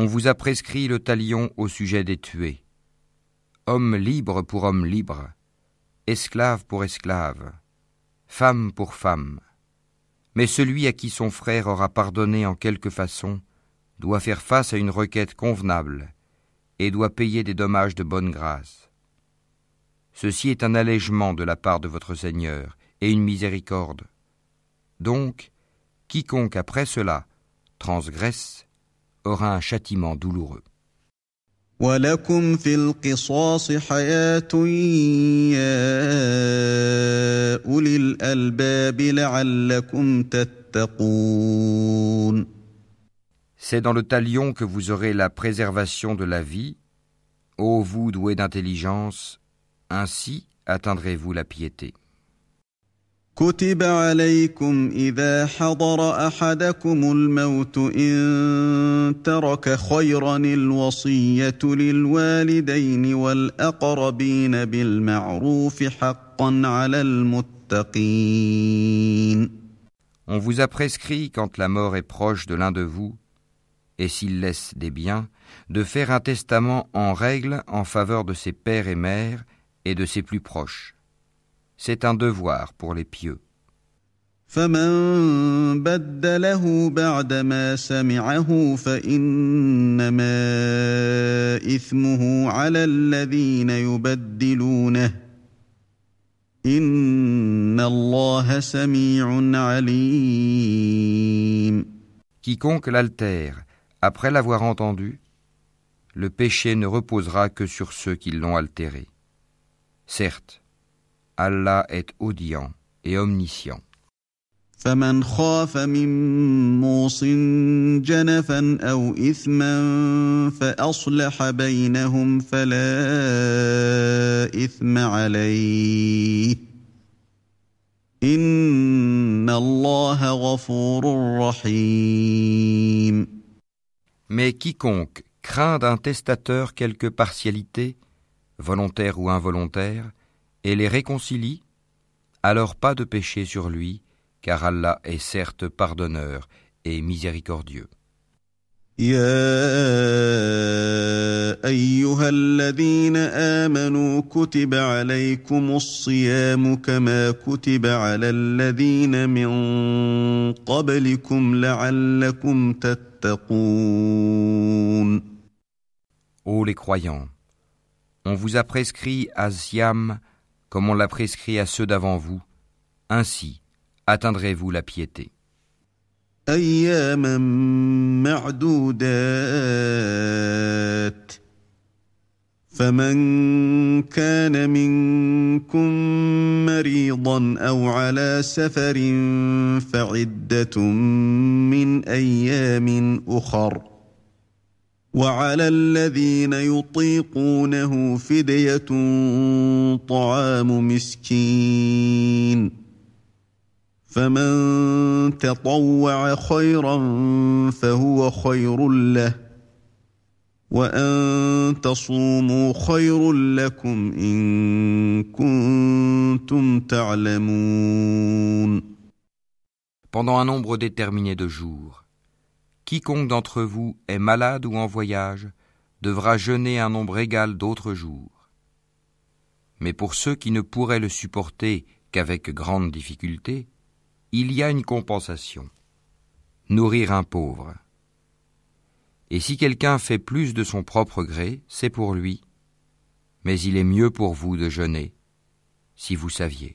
On vous a prescrit le talion au sujet des tués. Homme libre pour homme libre, esclave pour esclave, femme pour femme. Mais celui à qui son frère aura pardonné en quelque façon doit faire face à une requête convenable et doit payer des dommages de bonne grâce. Ceci est un allègement de la part de votre Seigneur et une miséricorde. Donc, quiconque après cela transgresse aura un châtiment douloureux. C'est dans le talion que vous aurez la préservation de la vie. Ô vous doués d'intelligence, ainsi atteindrez-vous la piété. كتب عليكم إذا حضر أحدكم الموت إن ترك خيرا الوصية للوالدين والأقربين بالمعروف حقا على المتقين. On vous a prescrit, quand la mort est proche de l'un de vous, et s'il laisse des biens, de faire un testament en règle en faveur de ses pères et mères et de ses plus proches. C'est un devoir pour les pieux. فمن بدله بعدما سمعه فإنما إثمه على الذين يبدلونه إن الله سميع عليم Quiconque l'altère après l'avoir entendu, le péché ne reposera que sur ceux qui l'ont altéré. Certes, Allah est audient et omniscient. فمن خاف من موص جنفا أو إثما فأصلح بينهم فلا إثم عليه إن الله غفور رحيم Mais quiconque craint d'un testateur quelque partialité, volontaire ou involontaire, et les réconcilie, alors pas de péché sur lui, car Allah est certes pardonneur et miséricordieux. يا ايها الذين امنوا كتب عليكم الصيام كما كتب على الذين من قبلكم لعلكم تتقون Ô les croyants, on vous a prescrit à Siam comme on l'a prescrit à ceux d'avant vous, ainsi atteindrez-vous la piété. اياما معدودات فمن كان منكم مريضا او على سفر فعده من ايام اخر وعلى الذين يطيقونه فدية طعام مسكين. فمن تطوع خيرا فهو خير له وأن تصوموا خير لكم إن كنتم تعلمون. Pendant un nombre déterminé de jours, quiconque d'entre vous est malade ou en voyage devra jeûner un nombre égal d'autres jours. Mais pour ceux qui ne pourraient le supporter qu'avec grande difficulté, il y a une compensation. Nourrir un pauvre. Et si quelqu'un fait plus de son propre gré, c'est pour lui. Mais il est mieux pour vous de jeûner, si vous saviez.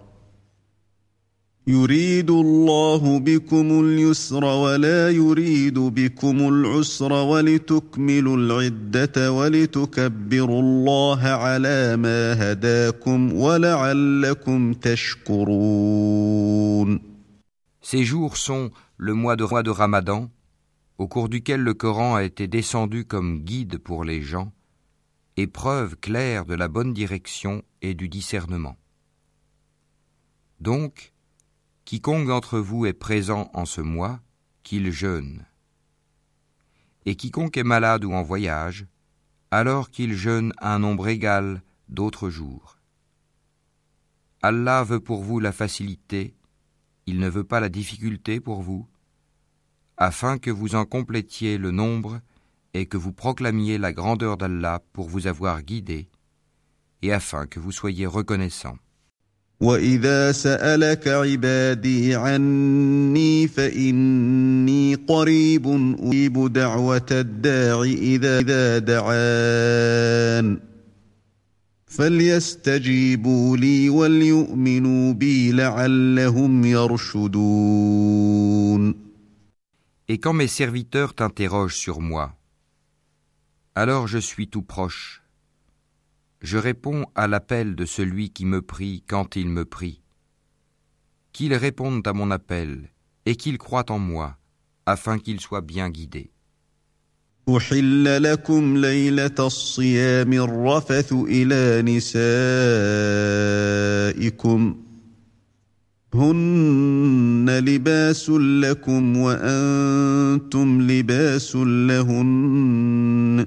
يريد الله بكم اليسر ولا يريد بكم العسر ولتكملوا العده ولتكبروا الله على ما هداكم ولعلكم تشكرون Ces jours sont le mois de, mois de Ramadan, au cours duquel le Coran a été descendu comme guide pour les gens, et preuve claire de la bonne direction et du discernement. Donc, quiconque d'entre vous est présent en ce mois, qu'il jeûne. Et quiconque est malade ou en voyage, alors qu'il jeûne un nombre égal d'autres jours. Allah veut pour vous la facilité, il ne veut pas la difficulté pour vous. afin que vous en complétiez le nombre et que vous proclamiez la grandeur d'Allah pour vous avoir guidé, et afin que vous soyez reconnaissants. واذا سالك عبادي عني فاني قريب أجيب دعوه الداع اذا دعان فليستجيبوا لي وليؤمنوا بي لعلهم يرشدون Et quand mes serviteurs t'interrogent sur moi, alors je suis tout proche. Je réponds à l'appel de celui qui me prie quand il me prie. Qu'ils répondent à mon appel et qu'ils croient en moi, afin qu'ils soient bien guidés. هن لباس لكم وانتم لباس لهن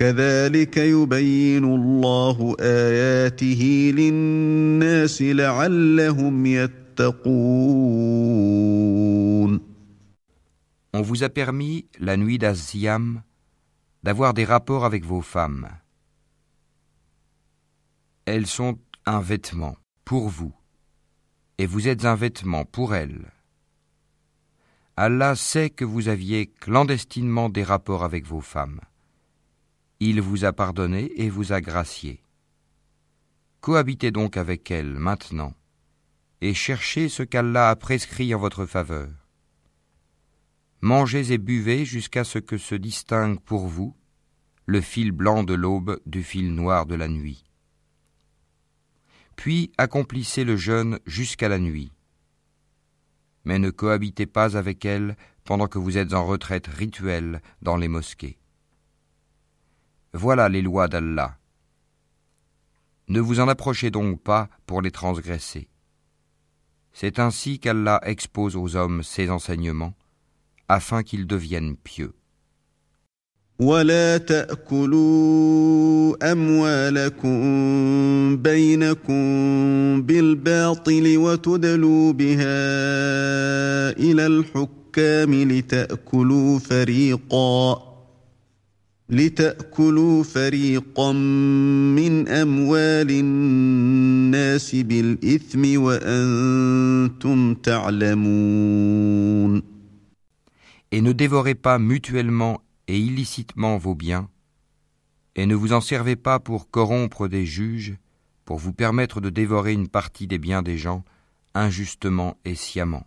كذلك يبين الله اياته للناس لعلهم يتقون On vous a permis, la nuit d'Aziam, d'avoir des rapports avec vos femmes. Elles sont un vêtement pour vous, et vous êtes un vêtement pour elles. Allah sait que vous aviez clandestinement des rapports avec vos femmes. Il vous a pardonné et vous a gracié. Cohabitez donc avec elles maintenant et cherchez ce qu'Allah a prescrit en votre faveur. Mangez et buvez jusqu'à ce que se distingue pour vous le fil blanc de l'aube du fil noir de la nuit. Puis accomplissez le jeûne jusqu'à la nuit mais ne cohabitez pas avec elle pendant que vous êtes en retraite rituelle dans les mosquées. Voilà les lois d'Allah. Ne vous en approchez donc pas pour les transgresser. C'est ainsi qu'Allah expose aux hommes ses enseignements, afin qu'ils deviennent pieux. ولا تاكلوا اموالكم بينكم بالباطل وتدلوا بها الى الحكام لتاكلوا فريقا لتاكلوا فريقا من اموال الناس بالاثم وانتم تعلمون Et ne dévorez pas mutuellement et illicitement vos biens, et ne vous en servez pas pour corrompre des juges, pour vous permettre de dévorer une partie des biens des gens injustement et sciemment.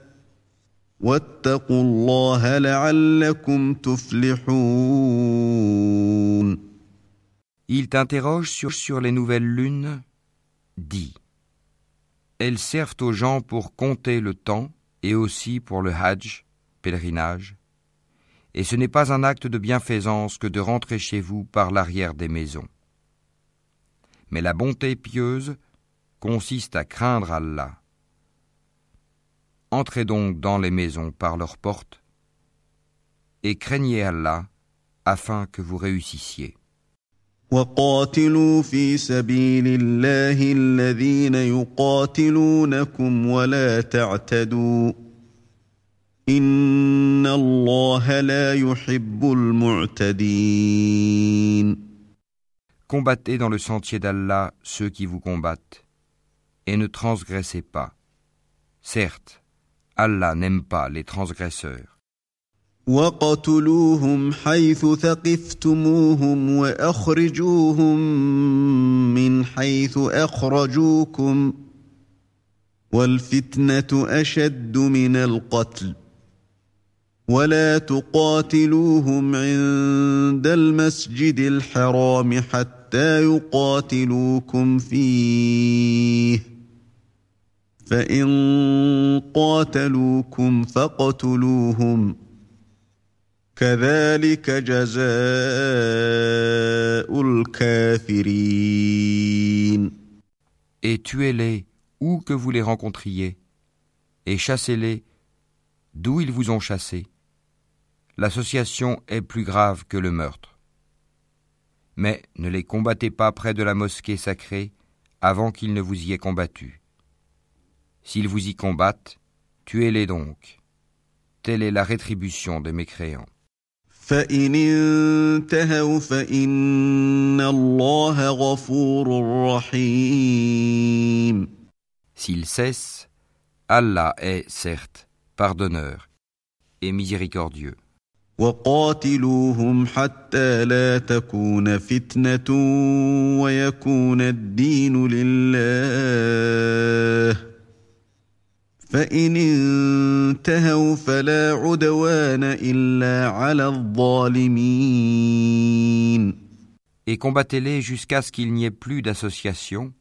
واتقوا الله لعلكم تفلحون Il t'interroge sur, sur les nouvelles lunes, dit Elles servent aux gens pour compter le temps et aussi pour le hajj, pèlerinage. Et ce n'est pas un acte de bienfaisance que de rentrer chez vous par l'arrière des maisons. Mais la bonté pieuse consiste à craindre Allah. Entrez donc dans les maisons par leurs portes et craignez Allah afin que vous réussissiez. Combattez dans le sentier d'Allah ceux qui vous combattent et ne transgressez pas. Certes, Allah n'aime pas les transgresseurs. وقتلوهم حيث ثقفتموهم واخرجوهم من حيث اخرجوكم والفتنه اشد من القتل ولا تقاتلوهم عند المسجد الحرام حتى يقاتلوكم فيه فان قاتلوكم فاقتلوهم كذلك جزاء الكافرين Et tuez-les où que vous les rencontriez, et chassez-les d'où ils vous ont chassés. L'association est plus grave que le meurtre. Mais ne les combattez pas près de la mosquée sacrée avant qu'ils ne vous y aient combattu. S'ils vous y combattent, tuez-les donc. Telle est la rétribution des mécréants. فإن انتهوا فإن الله غفور رحيم S'ils cessent, Allah est, certes, pardonneur et miséricordieux. وقاتلوهم حتى لا تكون فتنة ويكون الدين لله فإن انتهوا فلا عدوان إلا على الظالمين Et combattez-les jusqu'à ce qu'il n'y ait plus d'association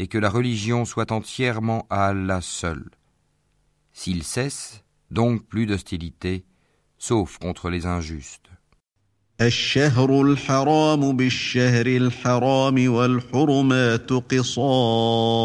et que la religion soit entièrement à Allah seul. S'ils cessent, donc plus d'hostilité, sauf contre les injustes. الشهر الحرام بالشهر الحرام والحرمات قصاص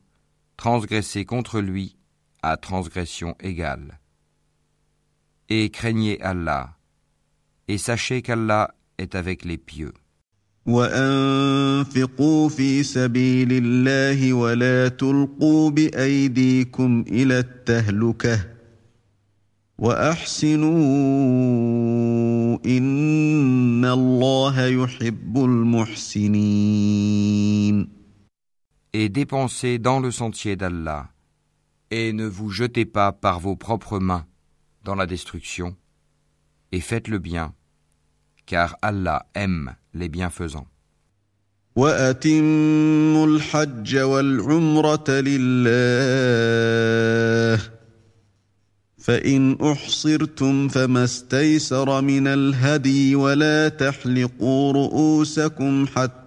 transgressez contre lui à transgression égale. Et craignez Allah, et sachez qu'Allah est avec les pieux. وانفقوا في سبيل الله ولا تلقوا بايديكم الى التهلكه واحسنوا ان الله يحب المحسنين Et dépensez dans le sentier d'Allah, et ne vous jetez pas par vos propres mains dans la destruction, et faites le bien, car Allah aime les bienfaisants. واتموا الحج والعمره لله فان احصرتم فما استيسر من الهدي ولا تحلقوا رؤوسكم حتى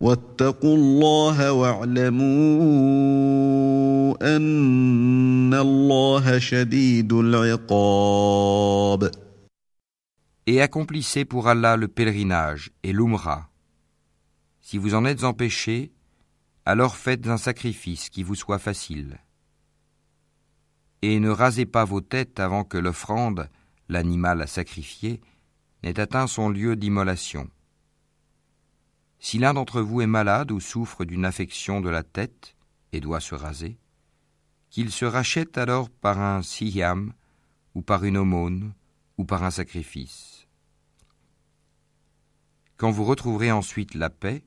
واتقوا الله واعلموا ان الله شديد العقاب Et accomplissez pour Allah le pèlerinage et l'umrah. Si vous en êtes empêchés, alors faites un sacrifice qui vous soit facile. Et ne rasez pas vos têtes avant que l'offrande, l'animal à sacrifier, n'ait atteint son lieu d'immolation. Si l'un d'entre vous est malade ou souffre d'une affection de la tête et doit se raser, qu'il se rachète alors par un siyam ou par une aumône ou par un sacrifice. Quand vous retrouverez ensuite la paix,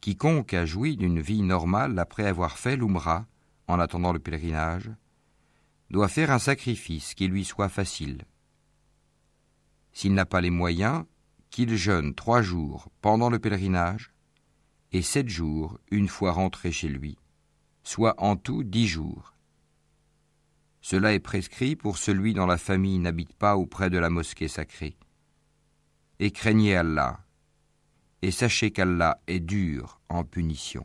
quiconque a joui d'une vie normale après avoir fait l'umrah en attendant le pèlerinage, doit faire un sacrifice qui lui soit facile. S'il n'a pas les moyens, qu'il jeûne trois jours pendant le pèlerinage et sept jours une fois rentré chez lui, soit en tout dix jours. Cela est prescrit pour celui dont la famille n'habite pas auprès de la mosquée sacrée. Et craignez Allah, et sachez qu'Allah est dur en punition.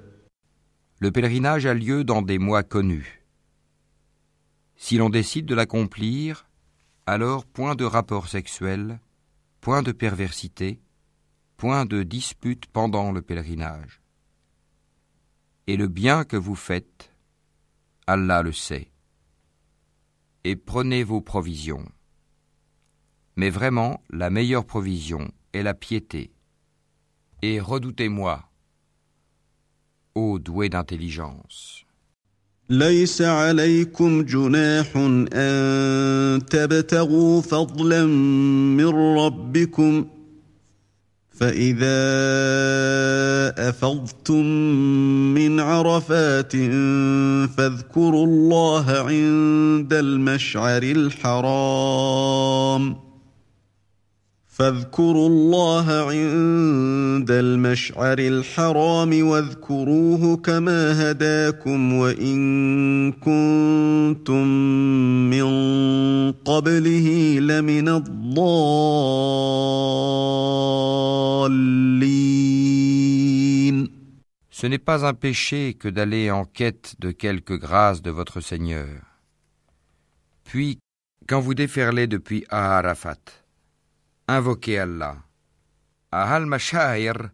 Le pèlerinage a lieu dans des mois connus. Si l'on décide de l'accomplir, alors point de rapport sexuel, point de perversité, point de dispute pendant le pèlerinage. Et le bien que vous faites, Allah le sait. Et prenez vos provisions. Mais vraiment, la meilleure provision est la piété. Et redoutez-moi, ô doué d'intelligence. ليس عليكم جناح أن تبتغوا فضلا من ربكم فإذا أفضتم من عرفات فاذكروا الله عند المشعر الحرام ۖ فاذكروا الله عند المشعر الحرام واذكروه كما هداكم وإن كنتم من قبله لمن الضالين Ce n'est pas un péché que d'aller en quête de quelque grâce de votre Seigneur. Puis, quand vous déferlez depuis Aharafat, invoquez Allah. Al Mashair,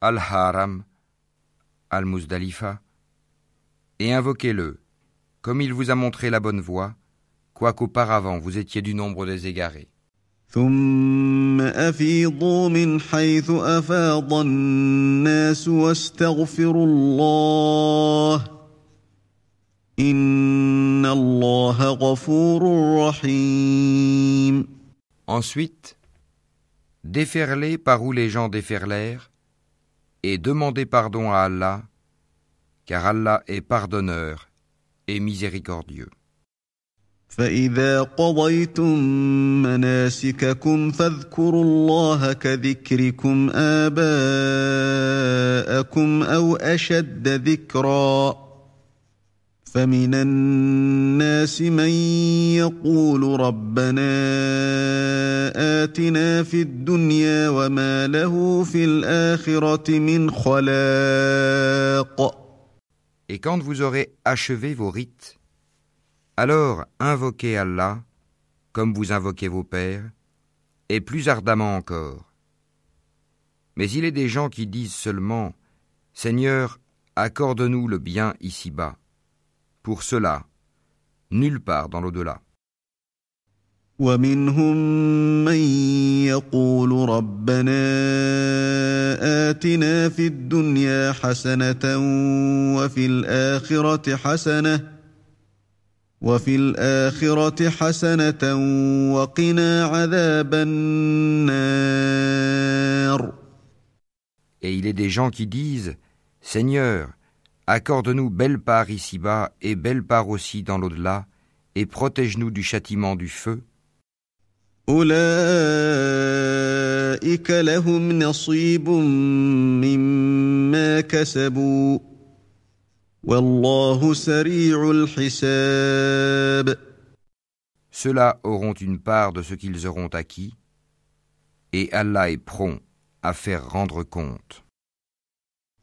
Al Haram, Al Muzdalifa, et invoquez-le, comme il vous a montré la bonne voie, quoiqu'auparavant vous étiez du nombre des égarés. ثم أفيضوا من حيث أفاض الناس واستغفروا الله إن الله غفور رحيم Ensuite, déferlez par où les gens déferlèrent, et demandez pardon à Allah, car Allah est pardonneur et miséricordieux. فإذا قضيتم مناسككم فاذكروا الله كذكركم آباءكم أو أشد ذكرًا فمن الناس من يقول ربنا آتنا في الدنيا وما له في الآخرة من خلاق Et quand vous aurez achevé vos rites, alors invoquez Allah comme vous invoquez vos pères, et plus ardemment encore. Mais il est des gens qui disent seulement Seigneur, accorde-nous le bien ici-bas. Pour cela, nulle part dans l'au-delà. ومنهم من يقول ربنا آتنا في الدنيا حسنة وفي الآخرة حسنة وفي الآخرة حسنة وقنا عذاب النار Et il est des gens qui disent Seigneur, Accorde-nous belle part ici-bas et belle part aussi dans l'au-delà, et protège-nous du châtiment du feu. Ceux-là auront une part de ce qu'ils auront acquis, et Allah est prompt à faire rendre compte.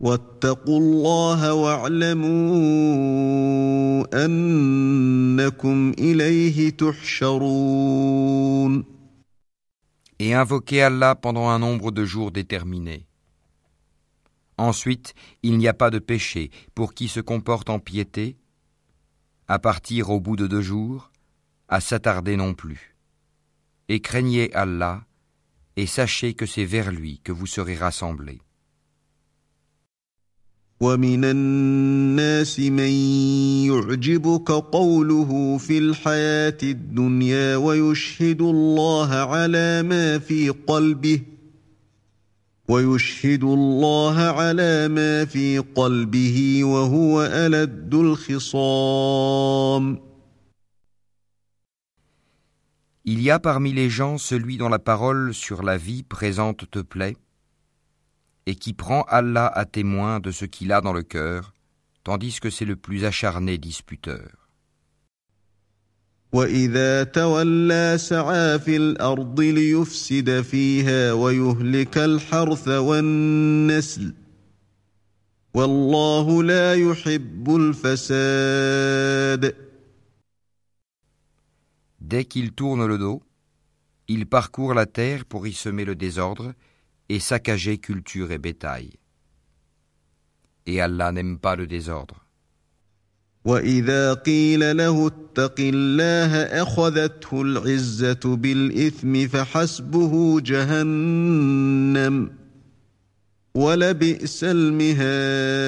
واتقوا الله واعلموا انكم اليه تحشرون Et invoquez Allah pendant un nombre de jours déterminés. Ensuite, il n'y a pas de péché pour qui se comporte en piété, à partir au bout de deux jours, à s'attarder non plus. Et craignez Allah, et sachez que c'est vers lui que vous serez rassemblés. ومن الناس من يعجبك قوله في الحياة الدنيا ويشهد الله على ما في قلبه ويشهد الله على ما في قلبه وهو ألد الخصام. Il y a parmi les gens celui dont la parole sur la vie présente te plaît. Et qui prend Allah à témoin de ce qu'il a dans le cœur, tandis que c'est le plus acharné disputeur. Dès qu'il tourne le dos, il parcourt la terre pour y semer le désordre et saccager culture et bétail. Et Allah n'aime pas le désordre. وإذا قيل له اتق الله أخذته العزة بالإثم فحسبه جهنم ولبئس المهاد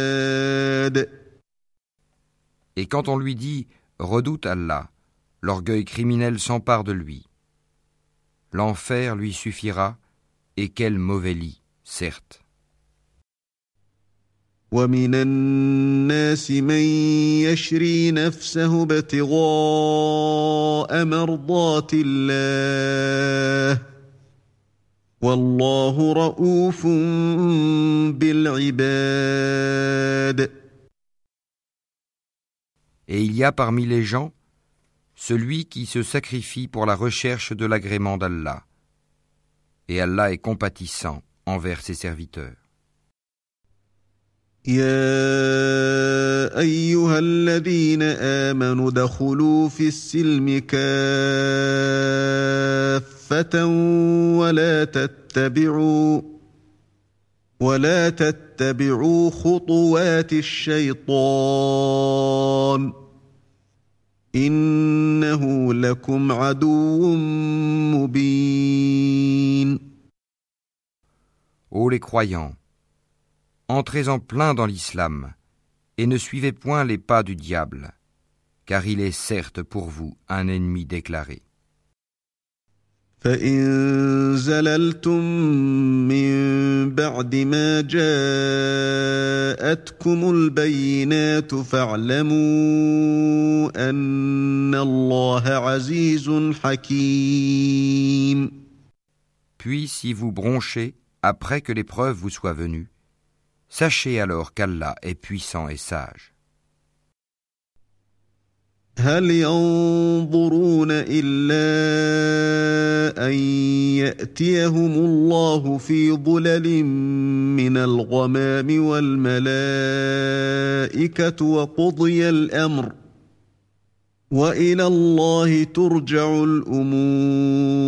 Et quand on lui dit Redoute Allah, l'orgueil criminel s'empare de lui. L'enfer lui suffira et quel mauvais lit, certes. ومن الناس من يشري نفسه ابتغاء مرضات الله والله رؤوف بالعباد Et il y a parmi les gens celui qui se sacrifie pour la recherche de l'agrément d'Allah Et Allah est compatissant envers ses serviteurs. يا أيها الذين آمنوا ادخلوا في السلم كافة ولا تتبعوا ولا تتبعوا خطوات الشيطان إنه لكم عدو مبين Ô les croyants, entrez en plein dans l'islam et ne suivez point les pas du diable, car il est certes pour vous un ennemi déclaré. فإن زللتم من بعد ما جاءتكم البينات فاعلموا أن الله عزيز حكيم Puis si vous bronchez après que l'épreuve vous soit venue, sachez alors qu'Allah est puissant et sage. هل ينظرون إلا أن يأتيهم الله في ظلل من الغمام والملائكة وقضي الأمر وإلى الله ترجع الأمور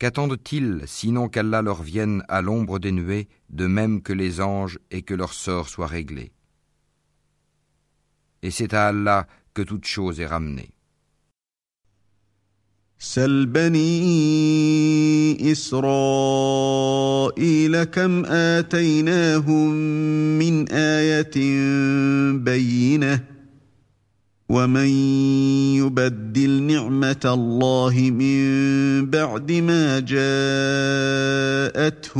Qu'attendent-ils sinon qu'Allah leur vienne à l'ombre des nuées, de même que les anges, et que leur sort soit réglé Et c'est à Allah que toute chose est ramenée. سل بني اسرائيل كم اتيناهم من إيه بينه ومن يبدل نعمه الله من بعد ما جاءته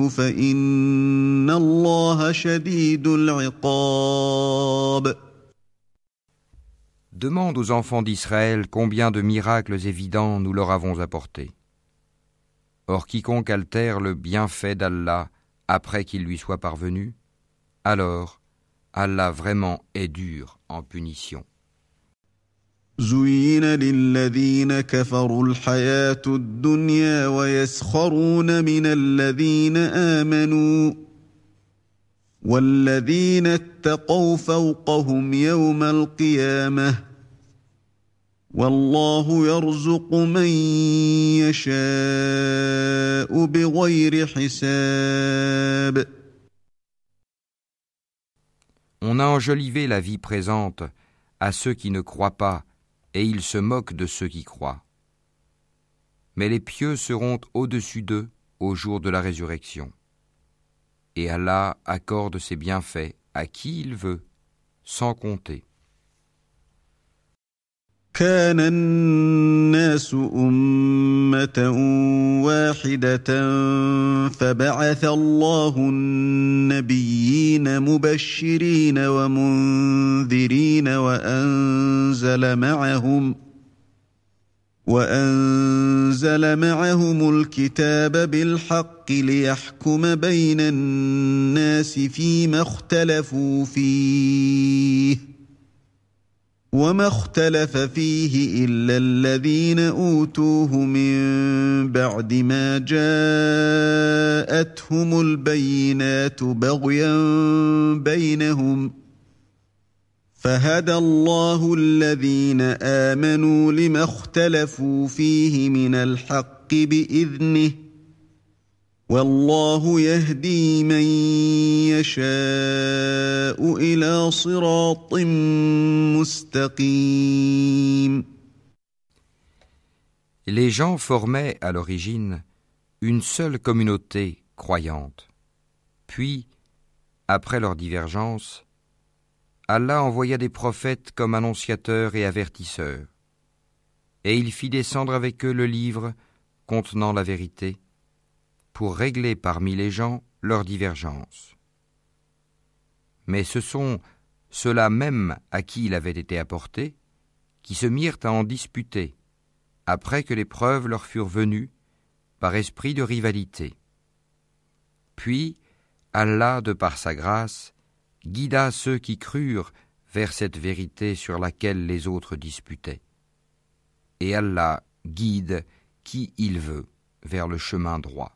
فان الله شديد العقاب Demande aux enfants d'Israël combien de miracles évidents nous leur avons apportés. Or quiconque altère le bienfait d'Allah après qu'il lui soit parvenu, alors Allah vraiment est dur en punition. On a enjolivé la vie présente à ceux qui ne croient pas, et ils se moquent de ceux qui croient. Mais les pieux seront au-dessus d'eux au jour de la résurrection et Allah accorde ses bienfaits à qui il veut, sans compter. كان الناس أمة واحدة فبعث الله النبيين مبشرين ومنذرين وأنزل معهم ۖ وأنزل معهم الكتاب بالحق ليحكم بين الناس فيما اختلفوا فيه وما اختلف فيه إلا الذين أوتوه من بعد ما جاءتهم البينات بغيا بينهم ۖ فهدى الله الذين آمنوا لما اختلفوا فيه من الحق بإذنه والله يهدي من يشاء الى صراط مستقيم Les gens formaient à l'origine une seule communauté croyante. Puis, après leur divergence, Allah envoya des prophètes comme annonciateurs et avertisseurs, et il fit descendre avec eux le livre contenant la vérité, pour régler parmi les gens leurs divergences. Mais ce sont ceux-là même à qui il avait été apporté qui se mirent à en disputer, après que les preuves leur furent venues, par esprit de rivalité. Puis, Allah, de par sa grâce, guida ceux qui crurent vers cette vérité sur laquelle les autres disputaient. Et Allah guide qui il veut vers le chemin droit.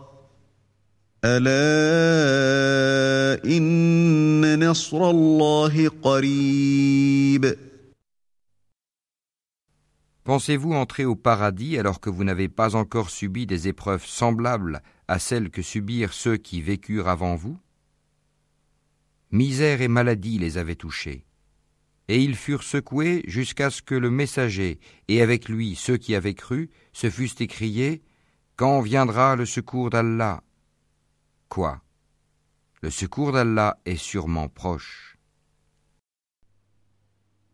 ألا إن نصر الله قريب Pensez-vous entrer au paradis alors que vous n'avez pas encore subi des épreuves semblables à celles que subirent ceux qui vécurent avant vous Misère et maladie les avaient touchés, et ils furent secoués jusqu'à ce que le messager et avec lui ceux qui avaient cru se fussent écriés Quand viendra le secours d'Allah Quoi? Le secours d'Allah est sûrement proche.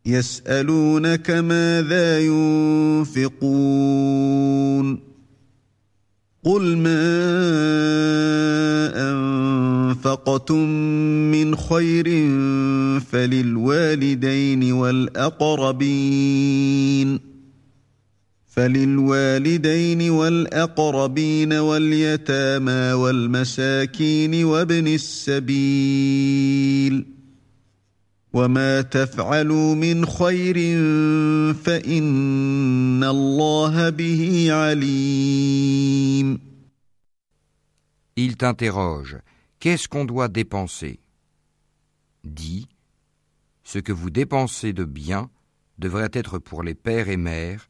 يسألونك ماذا ينفقون؟ قل ما أنفقتم من خير فللوالدين والأقربين. فللوالدين والاقربين واليتامى والمساكين وابن السبيل وما تفعلوا من خير فإن الله به عليم Il t'interroge, qu'est-ce qu'on doit dépenser Dis, ce que vous dépensez de bien devrait être pour les pères et mères,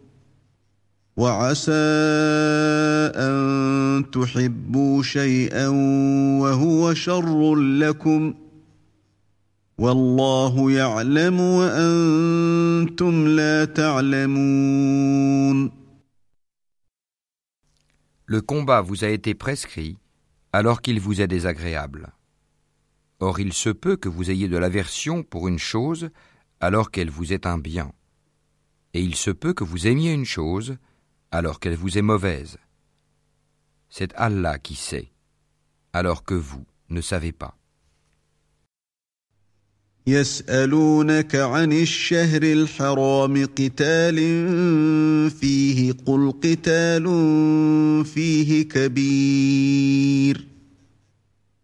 وعسى ان تحبوا شيئا وهو شر لكم والله يعلم وانتم لا تعلمون Le combat vous a été prescrit alors qu'il vous est désagréable. Or il se peut que vous ayez de l'aversion pour une chose alors qu'elle vous est un bien. Et il se peut que vous aimiez une chose alors qu'elle vous est mauvaise. C'est Allah qui sait, alors que vous ne savez pas. يسألونك عن الشهر الحرام قتال فيه قل قتال فيه كبير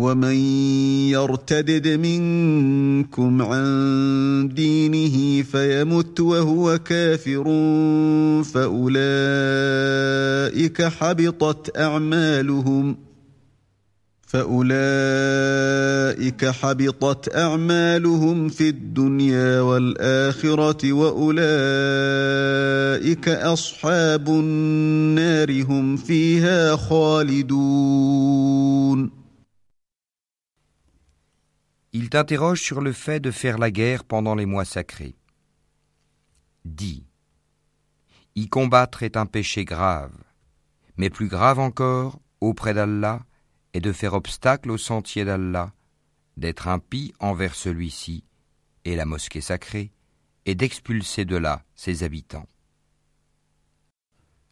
ومن يرتدد منكم عن دينه فيمت وهو كافر فأولئك حبطت اعمالهم ۖ فأولئك حبطت أعمالهم في الدنيا والآخرة وأولئك أصحاب النار هم فيها خالدون Il t'interroge sur le fait de faire la guerre pendant les mois sacrés. Dis, y combattre est un péché grave, mais plus grave encore, auprès d'Allah, est de faire obstacle au sentier d'Allah, d'être impie envers celui-ci et la mosquée sacrée, et d'expulser de là ses habitants.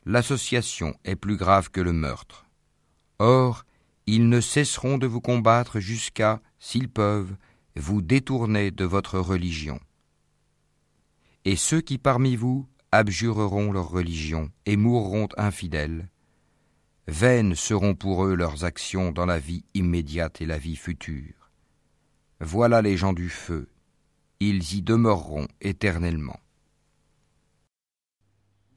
L'association est plus grave que le meurtre. Or, ils ne cesseront de vous combattre jusqu'à, s'ils peuvent, vous détourner de votre religion. Et ceux qui parmi vous abjureront leur religion et mourront infidèles, Vaines seront pour eux leurs actions dans la vie immédiate et la vie future. Voilà les gens du feu, ils y demeureront éternellement.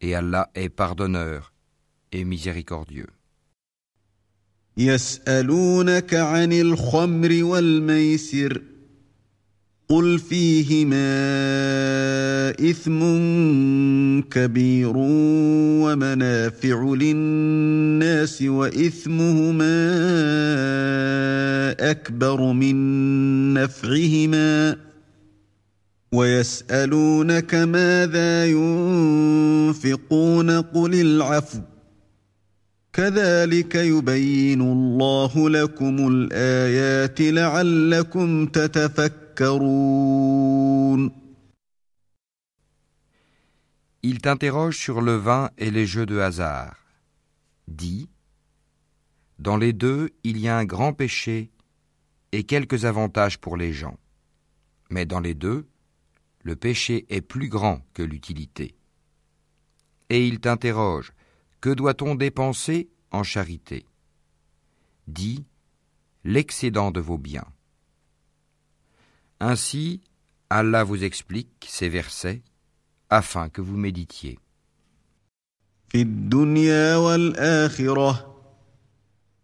Et Allah est pardonneur et miséricordieux. قل فيهما إثم كبير ومنافع للناس وإثمهما أكبر من نفعهما ويسالونك ماذا ينفقون قل العفو كذلك يبين الله لكم الايات لعلكم تتفكرون Il t'interroge sur le vin et les jeux de hasard. Dis, dans les deux, il y a un grand péché et quelques avantages pour les gens. Mais dans les deux, le péché est plus grand que l'utilité. Et il t'interroge, que doit-on dépenser en charité? Dis, l'excédent de vos biens. Ainsi, Allah vous explique ces versets afin que vous méditiez.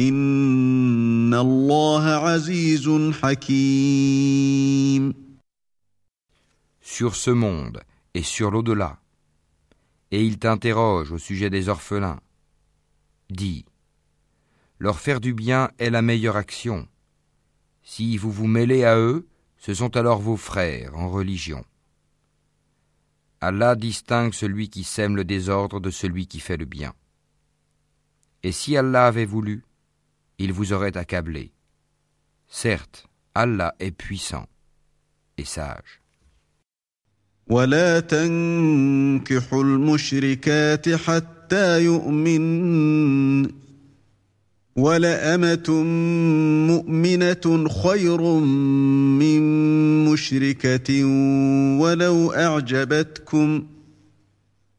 Inna Allah azizun hakim. Sur ce monde et sur l'au-delà. Et il t'interroge au sujet des orphelins. Dis Leur faire du bien est la meilleure action. Si vous vous mêlez à eux, ce sont alors vos frères en religion. Allah distingue celui qui sème le désordre de celui qui fait le bien. Et si Allah avait voulu, il vous aurait accablé. Certes, Allah est puissant et sage. ولا تنكحوا المشركات حتى يؤمن ولأمة مؤمنة خير من مشركة ولو أعجبتكم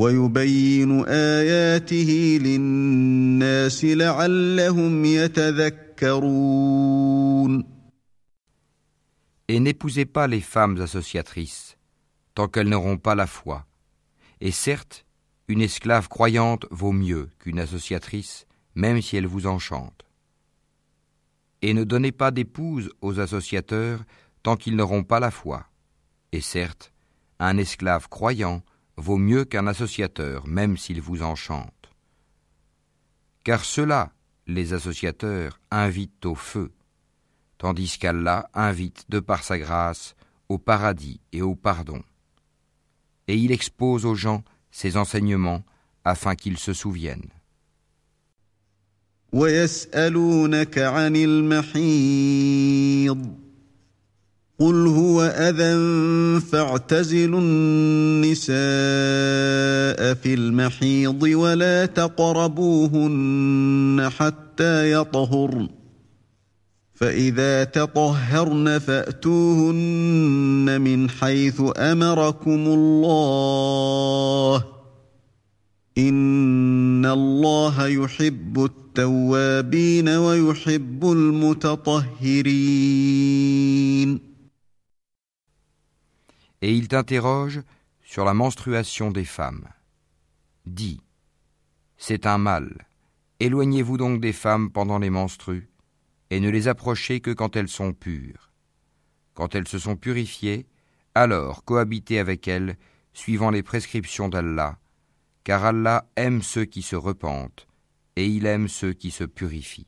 ويبين اياته للناس لعلهم يتذكرون Et n'épousez pas les femmes associatrices, tant qu'elles n'auront pas la foi. Et certes, une esclave croyante vaut mieux qu'une associatrice, même si elle vous enchante. Et ne donnez pas d'épouse aux associateurs tant qu'ils n'auront pas la foi. Et certes, un esclave croyant vaut mieux qu'un associateur, même s'il vous enchante. Car cela les associateurs invitent au feu, tandis qu'Allah invite de par sa grâce au paradis et au pardon. Et il expose aux gens ses enseignements afin qu'ils se souviennent. قل هو اذى فاعتزلوا النساء في المحيض ولا تقربوهن حتى يطهرن فاذا تطهرن فاتوهن من حيث امركم الله ان الله يحب التوابين ويحب المتطهرين et il t'interroge sur la menstruation des femmes. Dis, c'est un mal. Éloignez-vous donc des femmes pendant les menstrues, et ne les approchez que quand elles sont pures. Quand elles se sont purifiées, alors cohabitez avec elles, suivant les prescriptions d'Allah, car Allah aime ceux qui se repentent, et il aime ceux qui se purifient.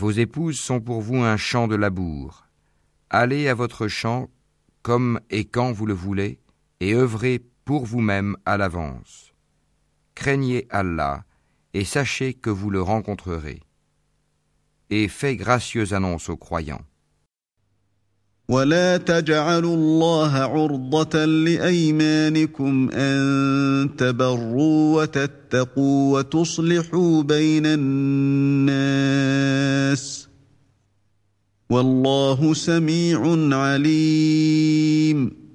Vos épouses sont pour vous un champ de labour. Allez à votre champ comme et quand vous le voulez, et œuvrez pour vous-même à l'avance. Craignez Allah, et sachez que vous le rencontrerez. Et faites gracieuse annonce aux croyants. ولا تجعلوا الله عرضة لأيمانكم أن تبروا وتتقوا وتصلحوا بين الناس والله سميع عليم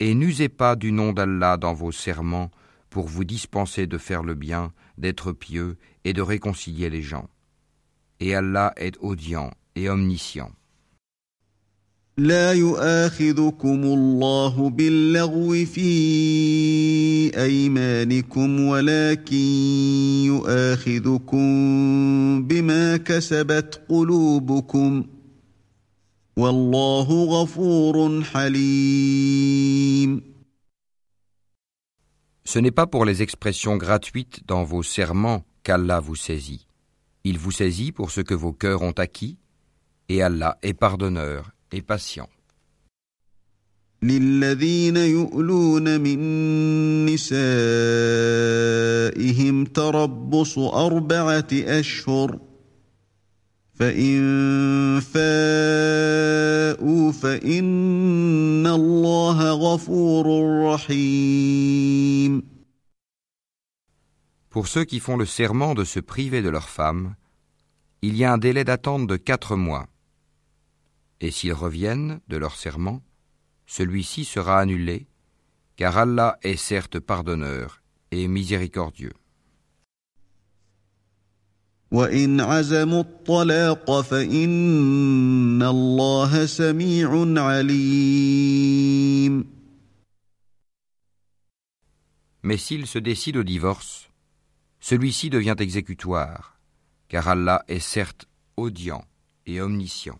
Et n'usez pas du nom d'Allah dans vos serments pour vous dispenser de faire le bien, d'être pieux et de réconcilier les gens. Et Allah est audient et omniscient. لا يؤاخذكم الله باللغو في ايمانكم ولكن يؤاخذكم بما كسبت قلوبكم والله غفور حليم Ce n'est pas pour les expressions gratuites dans vos serments qu'Allah vous saisit. Il vous saisit pour ce que vos cœurs ont acquis, et Allah est pardonneur et patient. للذين يؤلون من نسائهم تربص أربعة أشهر فإن فاءوا فإن الله غفور رحيم Pour ceux qui font le serment de se priver de leurs femmes, il y a un délai d'attente de quatre mois. Et s'ils reviennent de leur serment, celui-ci sera annulé, car Allah est certes pardonneur et miséricordieux. Mais s'il se décide au divorce, celui-ci devient exécutoire, car Allah est certes audient et omniscient.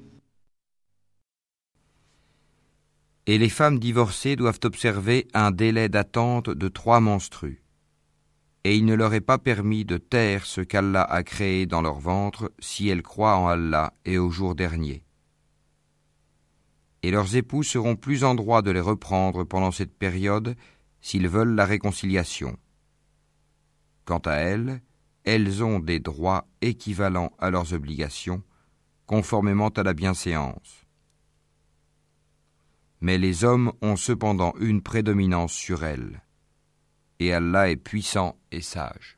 Et les femmes divorcées doivent observer un délai d'attente de trois menstrues. Et il ne leur est pas permis de taire ce qu'Allah a créé dans leur ventre si elles croient en Allah et au jour dernier. Et leurs époux seront plus en droit de les reprendre pendant cette période s'ils veulent la réconciliation. Quant à elles, elles ont des droits équivalents à leurs obligations, conformément à la bienséance mais les hommes ont cependant une prédominance sur elles. Et Allah est puissant et sage.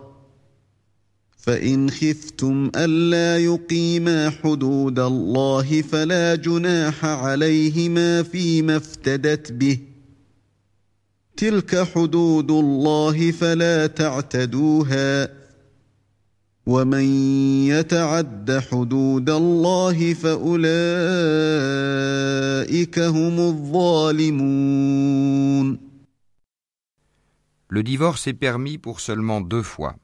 فإن خفتم ألا يقيما حدود الله فلا جناح عليهما فيما افتدت به. تلك حدود الله فلا تعتدوها. ومن يتعد حدود الله فأولئك هم الظالمون. Le divorce est permis pour seulement deux fois.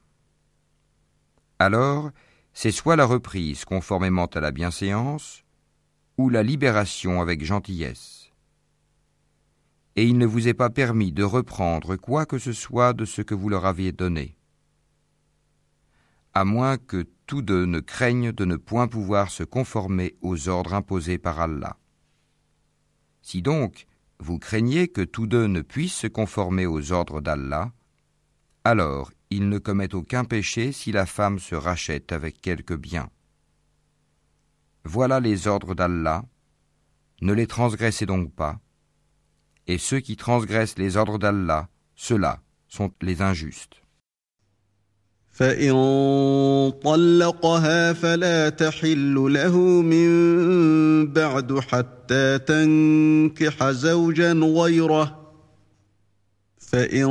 Alors c'est soit la reprise conformément à la bienséance, ou la libération avec gentillesse. et il ne vous est pas permis de reprendre quoi que ce soit de ce que vous leur aviez donné, à moins que tous deux ne craignent de ne point pouvoir se conformer aux ordres imposés par Allah. Si donc vous craignez que tous deux ne puissent se conformer aux ordres d'Allah, alors il ne commet aucun péché si la femme se rachète avec quelque bien. Voilà les ordres d'Allah, ne les transgressez donc pas, et ceux qui transgressent les ordres d'Allah, ceux-là sont les injustes. فإن طلقها فلا تحل له من بعد حتى تنكح زوجا غيره فإن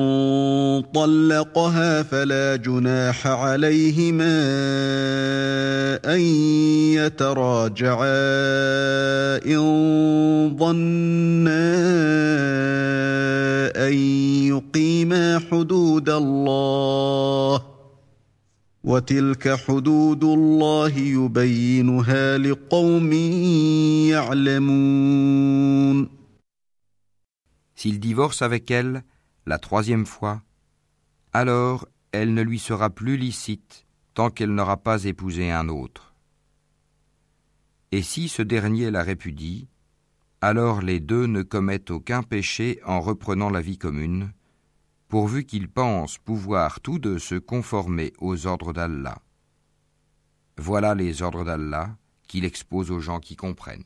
طلقها فلا جناح عليهما أن يتراجعا إن ظنا أن يقيما حدود الله وتلك حدود الله يبينها لقوم يعلمون S'il divorce avec elle, la troisième fois, alors elle ne lui sera plus licite tant qu'elle n'aura pas épousé un autre. Et si ce dernier la répudie, alors les deux ne commettent aucun péché en reprenant la vie commune, pourvu qu'ils pensent pouvoir tous deux se conformer aux ordres d'Allah. Voilà les ordres d'Allah qu'il expose aux gens qui comprennent.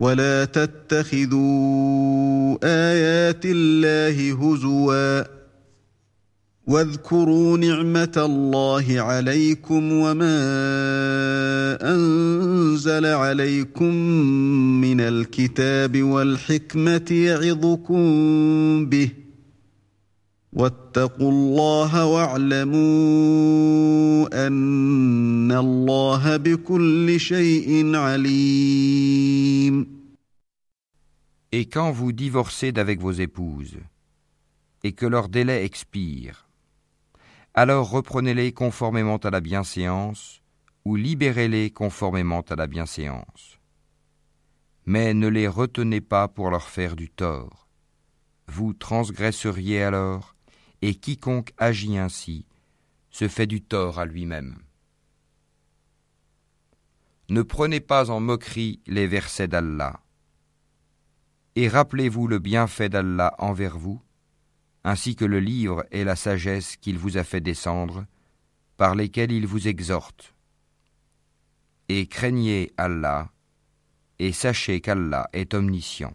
ولا تتخذوا ايات الله هزوا واذكروا نعمه الله عليكم وما انزل عليكم من الكتاب والحكمه يعظكم به واتقوا الله واعلموا ان الله بكل شيء عليم Et quand vous divorcez d'avec vos épouses, et que leur délai expire, alors reprenez-les conformément à la bienséance, ou libérez-les conformément à la bienséance. Mais ne les retenez pas pour leur faire du tort. Vous transgresseriez alors, et quiconque agit ainsi se fait du tort à lui-même. Ne prenez pas en moquerie les versets d'Allah et rappelez-vous le bienfait d'Allah envers vous, ainsi que le livre et la sagesse qu'il vous a fait descendre, par lesquels il vous exhorte. Et craignez Allah, et sachez qu'Allah est omniscient.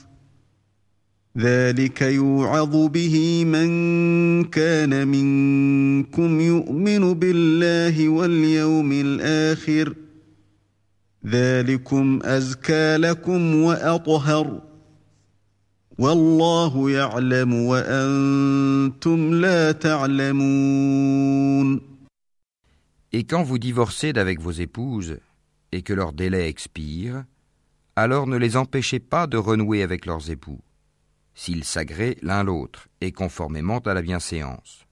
ذلك يوعظ به من كان منكم يؤمن بالله واليوم الآخر ذلكم ازكى لكم واطهر والله يعلم وأنتم لا تعلمون Et quand vous divorcez d'avec vos épouses et que leur délai expire, alors ne les empêchez pas de renouer avec leurs époux s'ils s'agréent l'un l'autre, et conformément à la bienséance.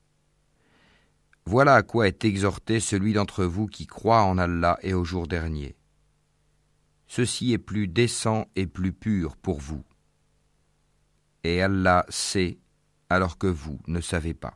Voilà à quoi est exhorté celui d'entre vous qui croit en Allah et au jour dernier. Ceci est plus décent et plus pur pour vous. Et Allah sait alors que vous ne savez pas.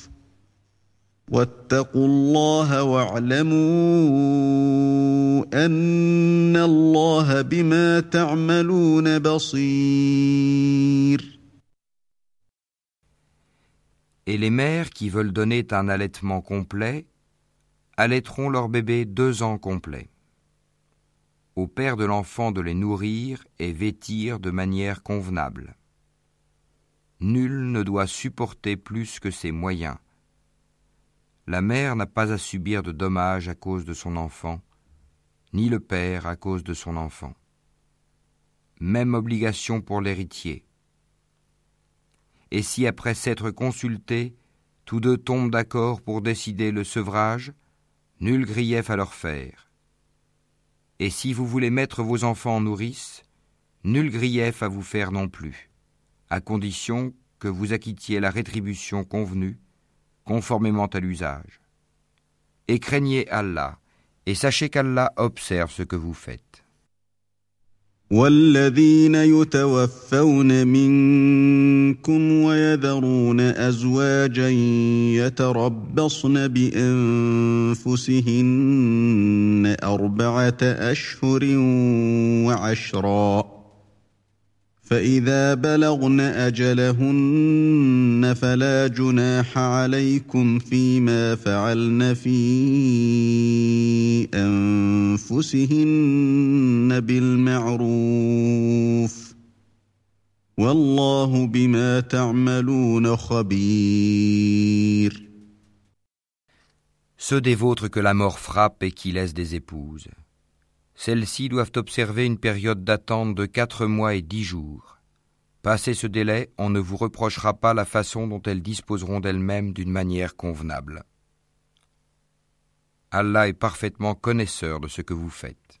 واتقوا الله واعلموا ان الله بما تعملون بصير Et les mères qui veulent donner un allaitement complet allaiteront leur bébé deux ans complets. Au père de l'enfant de les nourrir et vêtir de manière convenable. Nul ne doit supporter plus que ses moyens. La mère n'a pas à subir de dommages à cause de son enfant, ni le père à cause de son enfant. Même obligation pour l'héritier. Et si après s'être consultés, tous deux tombent d'accord pour décider le sevrage, nul grief à leur faire. Et si vous voulez mettre vos enfants en nourrice, nul grief à vous faire non plus, à condition que vous acquittiez la rétribution convenue, conformément à l'usage. Et craignez Allah, et sachez qu'Allah observe ce que vous faites. والذين يتوفون منكم ويذرون ازواجا يتربصن بانفسهن اربعه اشهر وعشرا فإذا بلغن أجلهن فلا جناح عليكم فيما فعلن في أنفسهن بالمعروف والله بما تعملون خبير Ceux des vôtres que la mort frappe et qui laissent des épouses. Celles-ci doivent observer une période d'attente de quatre mois et dix jours. Passé ce délai, on ne vous reprochera pas la façon dont elles disposeront d'elles-mêmes d'une manière convenable. Allah est parfaitement connaisseur de ce que vous faites.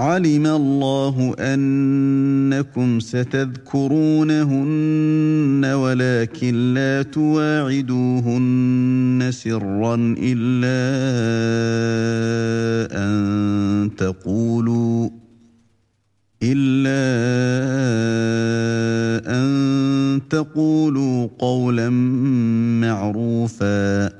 علم الله أنكم ستذكرونهن ولكن لا تواعدوهن سرا إلا أن تقولوا إلا أن تقولوا قولا معروفا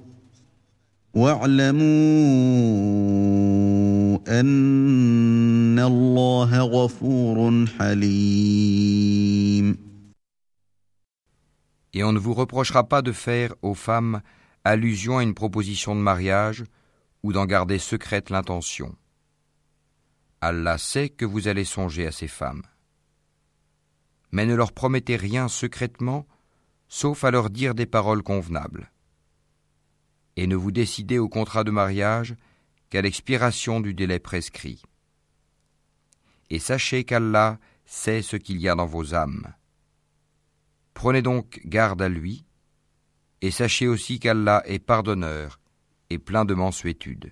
واعلموا أن الله غفور حليم Et on ne vous reprochera pas de faire aux femmes allusion à une proposition de mariage ou d'en garder secrète l'intention. Allah sait que vous allez songer à ces femmes. Mais ne leur promettez rien secrètement, sauf à leur dire des paroles convenables. Et ne vous décidez au contrat de mariage qu'à l'expiration du délai prescrit. Et sachez qu'Allah sait ce qu'il y a dans vos âmes. Prenez donc garde à lui, et sachez aussi qu'Allah est pardonneur et plein de mansuétude.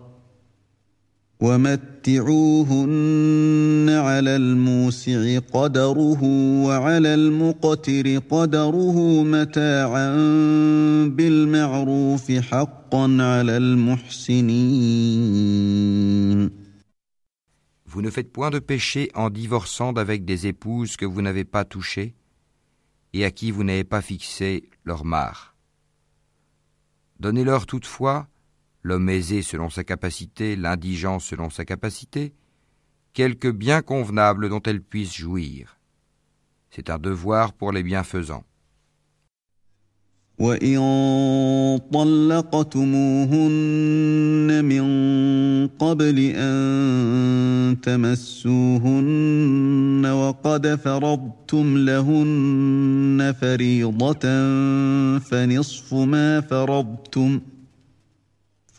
ومتعوهن على الموسع قدره وعلى المقتر قدره متاعا بالمعروف حقا على المحسنين Vous ne faites point de péché en divorçant d'avec des épouses que vous n'avez pas touchées et à qui vous n'avez pas fixé leur mare. Donnez-leur toutefois l'homme aisé selon sa capacité, l'indigent selon sa capacité, quelque bien convenable dont elle puisse jouir. C'est un devoir pour les bienfaisants. فنصف ما فرضتم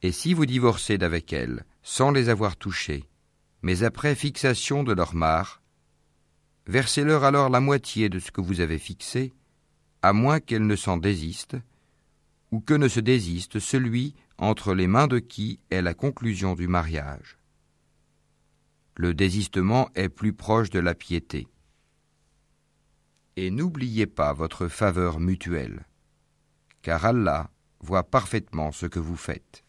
Et si vous divorcez d'avec elles, sans les avoir touchées, mais après fixation de leur mare, versez-leur alors la moitié de ce que vous avez fixé, à moins qu'elles ne s'en désistent, ou que ne se désiste celui entre les mains de qui est la conclusion du mariage. Le désistement est plus proche de la piété. Et n'oubliez pas votre faveur mutuelle, car Allah voit parfaitement ce que vous faites.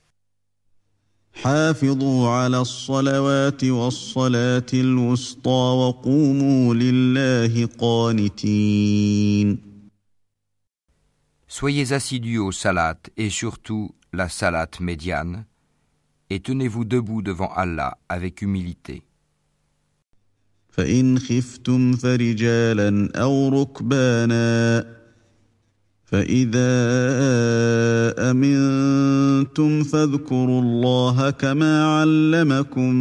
Soyez assidus au salat et surtout la salat médiane, et tenez-vous debout devant Allah avec humilité. فإن خفتم فرجالا أو ركبانا فإذا أمنتم فاذكروا الله كما علمكم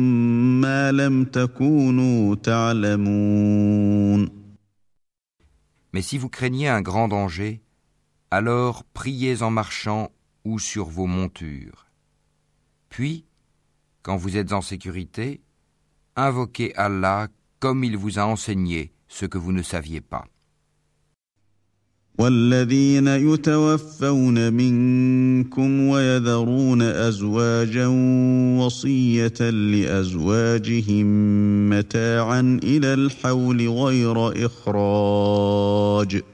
ما لم تكونوا تعلمون Mais si vous craignez un grand danger, alors priez en marchant ou sur vos montures. Puis, quand vous êtes en sécurité, invoquez Allah comme il vous a enseigné ce que vous ne saviez pas. والذين يتوفون منكم ويذرون أزواجا وصية لأزواجهم متاعا إلى الحول غير إخراج ۖ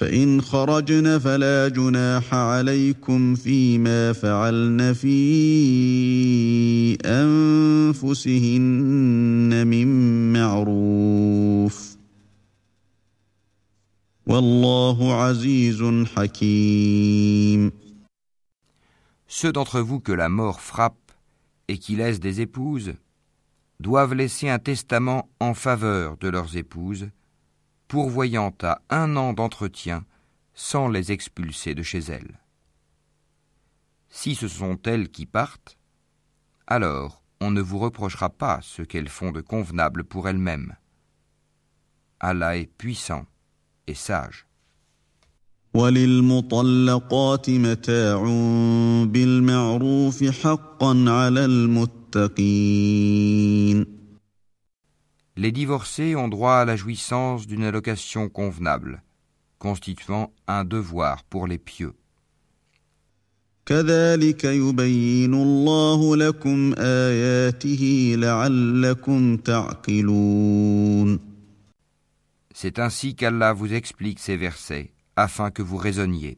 فإن خرجن فلا جناح عليكم فيما فعلن في أنفسهن من معروف والله عزيز حكيم Ceux d'entre vous que la mort frappe et qui laissent des épouses doivent laisser un testament en faveur de leurs épouses pourvoyant à un an d'entretien sans les expulser de chez elles. Si ce sont elles qui partent, alors on ne vous reprochera pas ce qu'elles font de convenable pour elles-mêmes. Allah est puissant et sage. Les divorcés ont droit à la jouissance d'une allocation convenable, constituant un devoir pour les pieux. C'est ainsi qu'Allah vous explique ces versets afin que vous raisonniez.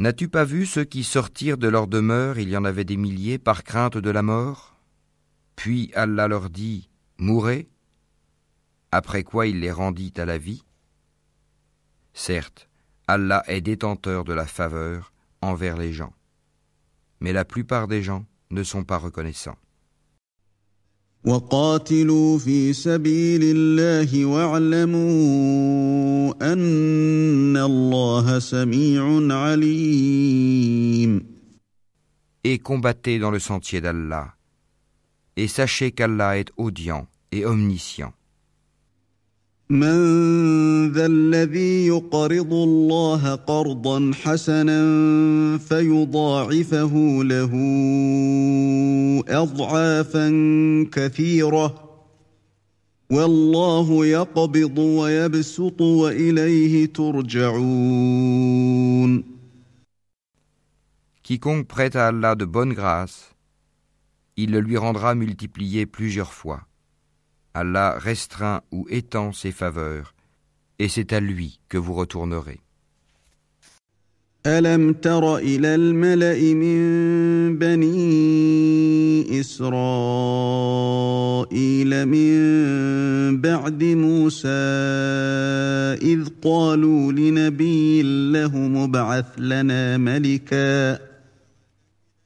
N'as-tu pas vu ceux qui sortirent de leur demeure, il y en avait des milliers, par crainte de la mort? Puis Allah leur dit, Mourez! Après quoi il les rendit à la vie. Certes, Allah est détenteur de la faveur envers les gens, mais la plupart des gens ne sont pas reconnaissants. وقاتلوا في سبيل الله واعلموا ان الله سميع عليم Et combattez dans le sentier d'Allah, et sachez qu'Allah est audient et omniscient. من ذا الذي يقرض الله قرضا حسنا فيضاعفه له أضعافا كثيرة والله يقبض ويبسط وإليه ترجعون Quiconque prête à Allah de bonne grâce, il le lui rendra multiplié plusieurs fois. Allah restreint ou étend ses faveurs, et c'est à lui que vous retournerez. ألم تر إلى الملأ من بني إسرائيل من بعد موسى إذ قالوا لنبي له مبعث لنا ملكاً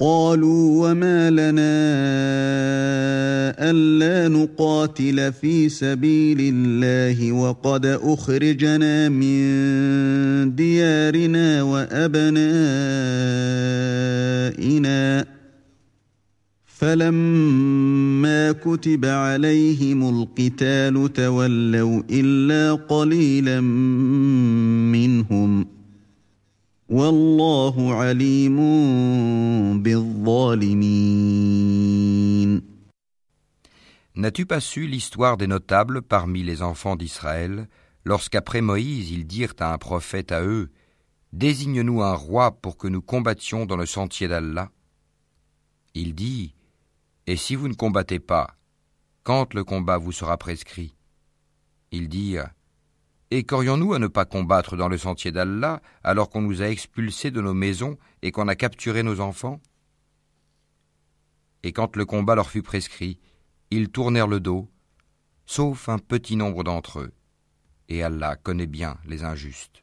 قالوا وما لنا ألا نقاتل في سبيل الله وقد أخرجنا من ديارنا وأبنائنا. فلما كتب عليهم القتال تولوا إلا قليلا منهم. N'as-tu pas su l'histoire des notables parmi les enfants d'Israël, lorsqu'après Moïse ils dirent à un prophète à eux, Désigne-nous un roi pour que nous combattions dans le sentier d'Allah Il dit, Et si vous ne combattez pas, quand le combat vous sera prescrit? Ils dirent, et qu'aurions-nous à ne pas combattre dans le sentier d'Allah alors qu'on nous a expulsés de nos maisons et qu'on a capturé nos enfants? Et quand le combat leur fut prescrit, ils tournèrent le dos, sauf un petit nombre d'entre eux. Et Allah connaît bien les injustes.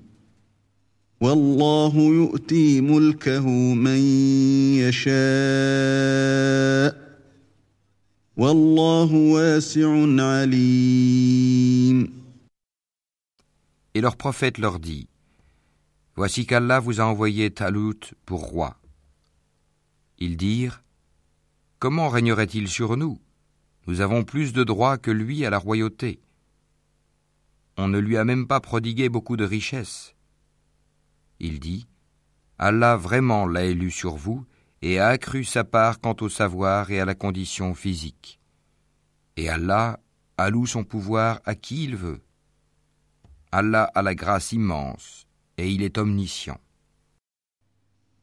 Et leurs prophète leur dit Voici qu'Allah vous a envoyé Talut pour roi. Ils dirent Comment régnerait-il sur nous? Nous avons plus de droits que lui à la royauté. On ne lui a même pas prodigué beaucoup de richesses. Il dit Allah vraiment l'a élu sur vous et a accru sa part quant au savoir et à la condition physique. Et Allah alloue son pouvoir à qui il veut. Allah a la grâce immense et il est omniscient.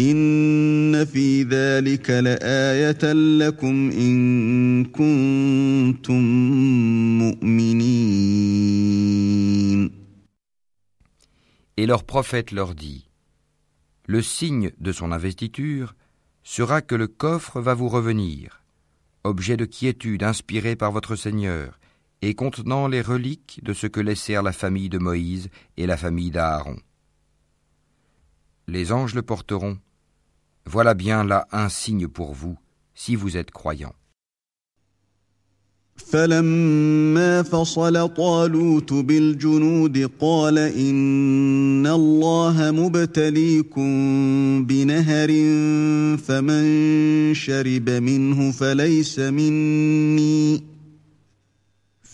Et leur prophète leur dit Le signe de son investiture sera que le coffre va vous revenir, objet de quiétude inspiré par votre Seigneur, et contenant les reliques de ce que laissèrent la famille de Moïse et la famille d'Aaron. Les anges le porteront, voilà bien là un signe pour vous, si vous êtes croyants. فلما فصل طالوت بالجنود قال إن الله مبتليكم بنهر فمن شرب منه فليس مني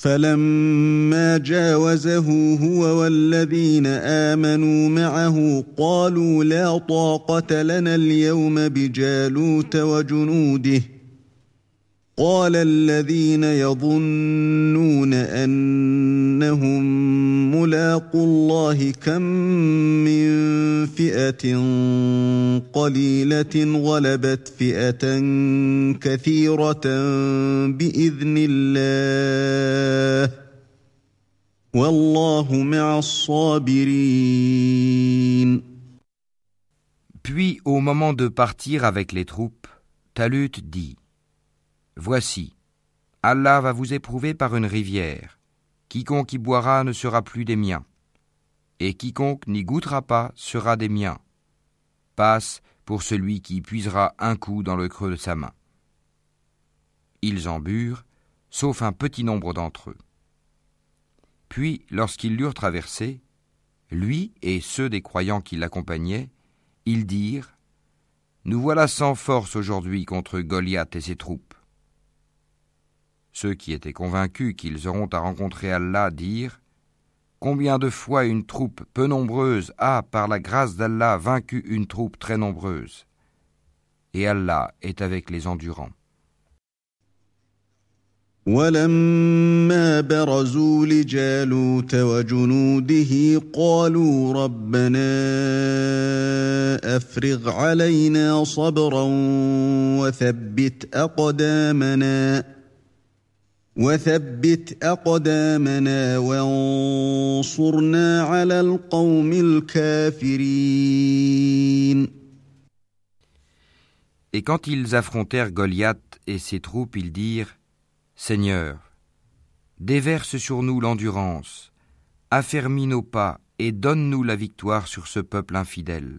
فلما جاوزه هو والذين آمنوا معه قالوا لا طاقة لنا اليوم بجالوت وجنوده قال الذين يظنون أنهم ملاقوا الله كم من فئة قليلة غلبت فئة كثيرة بإذن الله والله مع الصابرين. Puis au moment de partir avec les troupes, Talut dit Voici, Allah va vous éprouver par une rivière. Quiconque y boira ne sera plus des miens, et quiconque n'y goûtera pas sera des miens. Passe pour celui qui puisera un coup dans le creux de sa main. Ils en burent, sauf un petit nombre d'entre eux. Puis, lorsqu'ils l'eurent traversé, lui et ceux des croyants qui l'accompagnaient, ils dirent Nous voilà sans force aujourd'hui contre Goliath et ses troupes. Ceux qui étaient convaincus qu'ils auront à rencontrer Allah dirent Combien de fois une troupe peu nombreuse a, par la grâce d'Allah, vaincu une troupe très nombreuse? Et Allah est avec les endurants. Et quand ils affrontèrent Goliath et ses troupes, ils dirent Seigneur, déverse sur nous l'endurance, affermis nos pas et donne-nous la victoire sur ce peuple infidèle.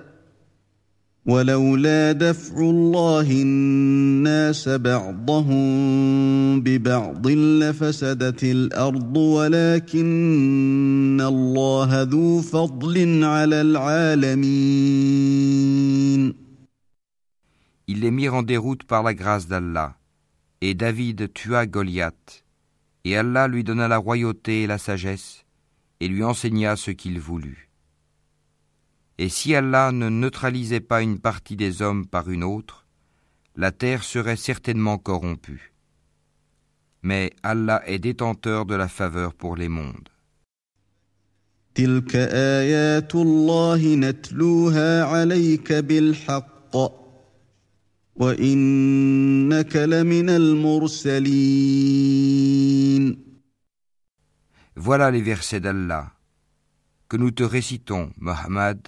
ولولا دفع الله الناس بعضهم ببعض لفسدت الارض ولكن الله ذو فضل على العالمين Ils les mirent en déroute par la grâce d'Allah, et David tua Goliath, et Allah lui donna la royauté et la sagesse, et lui enseigna ce qu'il voulut. Et si Allah ne neutralisait pas une partie des hommes par une autre, la terre serait certainement corrompue. Mais Allah est détenteur de la faveur pour les mondes. Voilà les versets d'Allah que nous te récitons, Mohammed,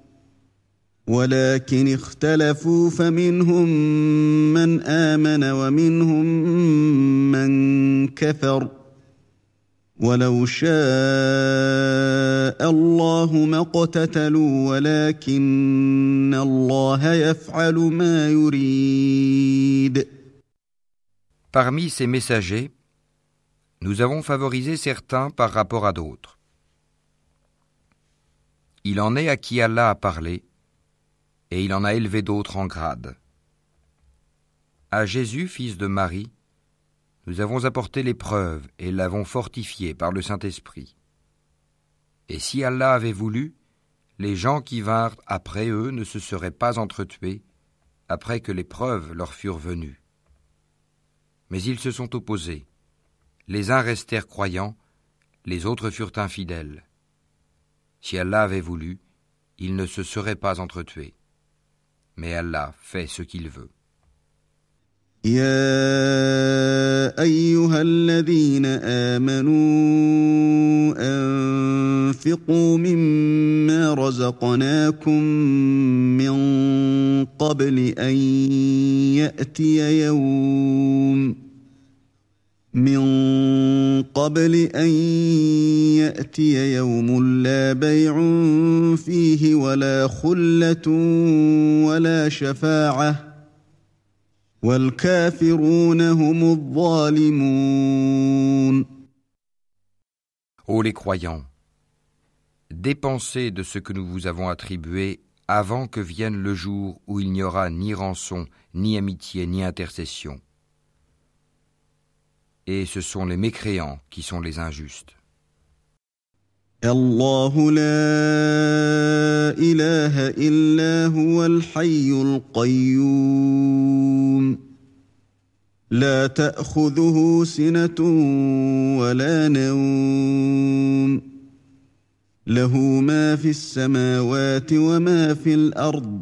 ولكن اختلفوا فمنهم من آمن ومنهم من كفر ۖ ولو شاء الله ما اقتتلوا ولكن الله يفعل ما يريد Parmi ces messagers, nous avons favorisé certains par rapport à d'autres. Il en est à qui Allah a parlé, et il en a élevé d'autres en grade. À Jésus, fils de Marie, nous avons apporté l'épreuve et l'avons fortifié par le Saint-Esprit. Et si Allah avait voulu, les gens qui vinrent après eux ne se seraient pas entretués après que l'épreuve leur furent venue. Mais ils se sont opposés. Les uns restèrent croyants, les autres furent infidèles. Si Allah avait voulu, ils ne se seraient pas entretués. Mais Allah fait ce qu'il veut. يا أيها الذين آمنوا أنفقوا مما رزقناكم من قبل أن يأتي يوم من قبل ان ياتي يوم لا بيع فيه ولا خله ولا شفاعه Ô les croyants, dépensez de ce que nous vous avons attribué avant que vienne le jour où il n'y aura ni rançon, ni amitié, ni intercession. Et ce sont les mécréants qui sont les injustes. الله لا اله الا هو الحي القيوم لا تاخذه سنه ولا نوم له ما في السماوات وما في الأرض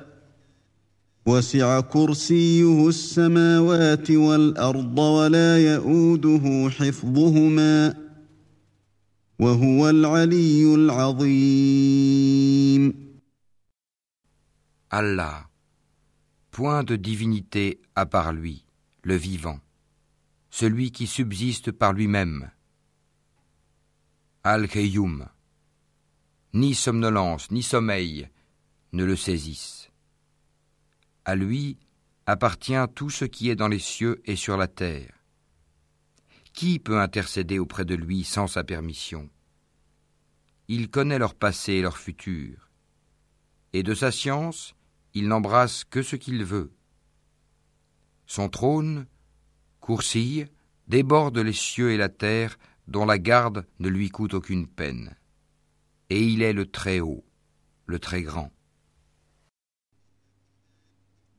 وسع كرسيه السماوات والارض ولا يئوده حفظهما وهو العلي العظيم Allah, point de divinité à part lui, le vivant, celui qui subsiste par lui-même. Al-Qayyum, ni somnolence, ni sommeil ne le saisissent. À lui appartient tout ce qui est dans les cieux et sur la terre. Qui peut intercéder auprès de lui sans sa permission? Il connaît leur passé et leur futur. Et de sa science, il n'embrasse que ce qu'il veut. Son trône, coursille, déborde les cieux et la terre, dont la garde ne lui coûte aucune peine. Et il est le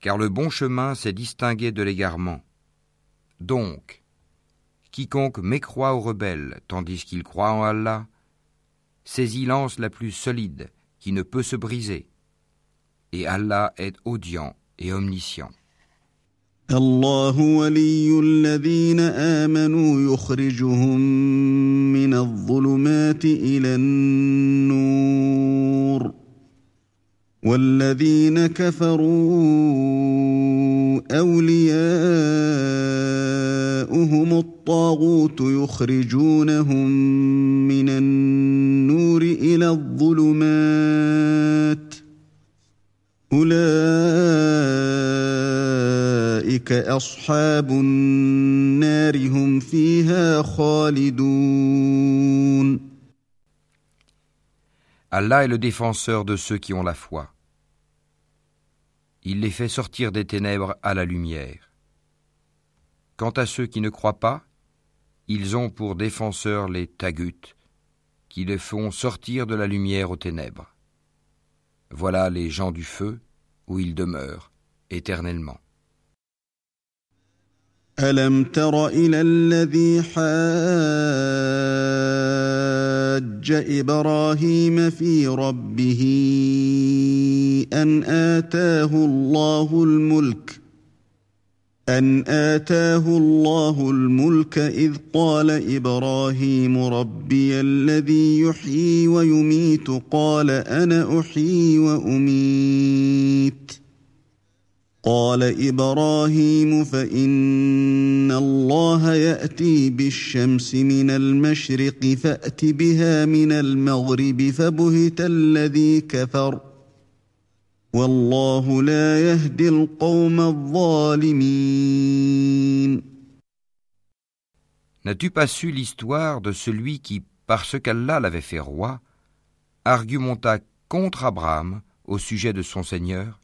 car le bon chemin s'est distingué de l'égarement. Donc, quiconque mécroit aux rebelles tandis qu'il croit en Allah, saisit lance la plus solide qui ne peut se briser, et Allah est audient et omniscient. الله ولي الذين آمنوا يخرجهم من الظلمات إلى النور والذين كفروا أولياؤهم الطاغوت يخرجونهم من النور إلى الظلمات. أولئك أصحاب النار هم فيها خالدون. Allah est le défenseur de ceux qui ont la foi. Il les fait sortir des ténèbres à la lumière. Quant à ceux qui ne croient pas, ils ont pour défenseurs les taguts, qui les font sortir de la lumière aux ténèbres. Voilà les gens du feu, où ils demeurent éternellement. ألم تر إلى الذي حاج حج إبراهيم في ربه ان اتاه الله الملك ان اتاه الله الملك اذ قال إبراهيم ربي الذي يحيي ويميت قال أنا احيي واميت قال إبراهيم فان الله ياتي بالشمس من المشرق فات بها من المغرب فبهت الذي كفر والله لا يهدي القوم الظالمين N'as-tu pas su l'histoire de celui qui, parce qu'Allah l'avait fait roi, argumenta contre Abraham au sujet de son Seigneur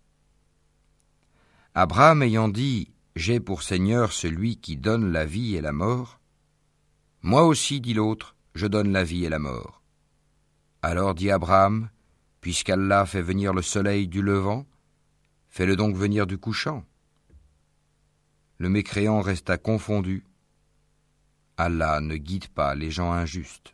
Abraham ayant dit J'ai pour Seigneur celui qui donne la vie et la mort, moi aussi, dit l'autre, je donne la vie et la mort. Alors dit Abraham, Puisqu'Allah fait venir le soleil du levant, fais-le donc venir du couchant. Le mécréant resta confondu. Allah ne guide pas les gens injustes.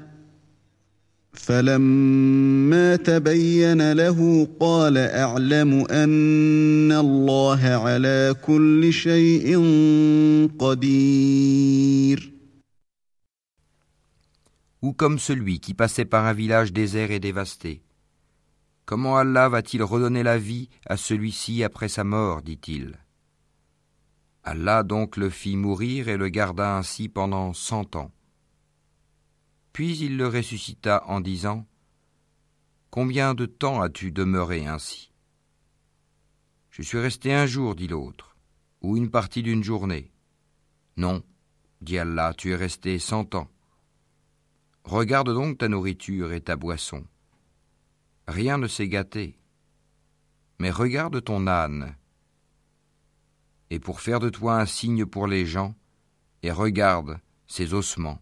فلما تبين له قال اعلم ان الله على كل شيء قدير Ou comme celui qui passait par un village désert et dévasté. Comment Allah va-t-il redonner la vie à celui-ci après sa mort dit-il. Allah donc le fit mourir et le garda ainsi pendant cent ans. Puis il le ressuscita en disant Combien de temps as-tu demeuré ainsi? Je suis resté un jour, dit l'autre, ou une partie d'une journée. Non, dit Allah, tu es resté cent ans. Regarde donc ta nourriture et ta boisson. Rien ne s'est gâté. Mais regarde ton âne. Et pour faire de toi un signe pour les gens, et regarde ses ossements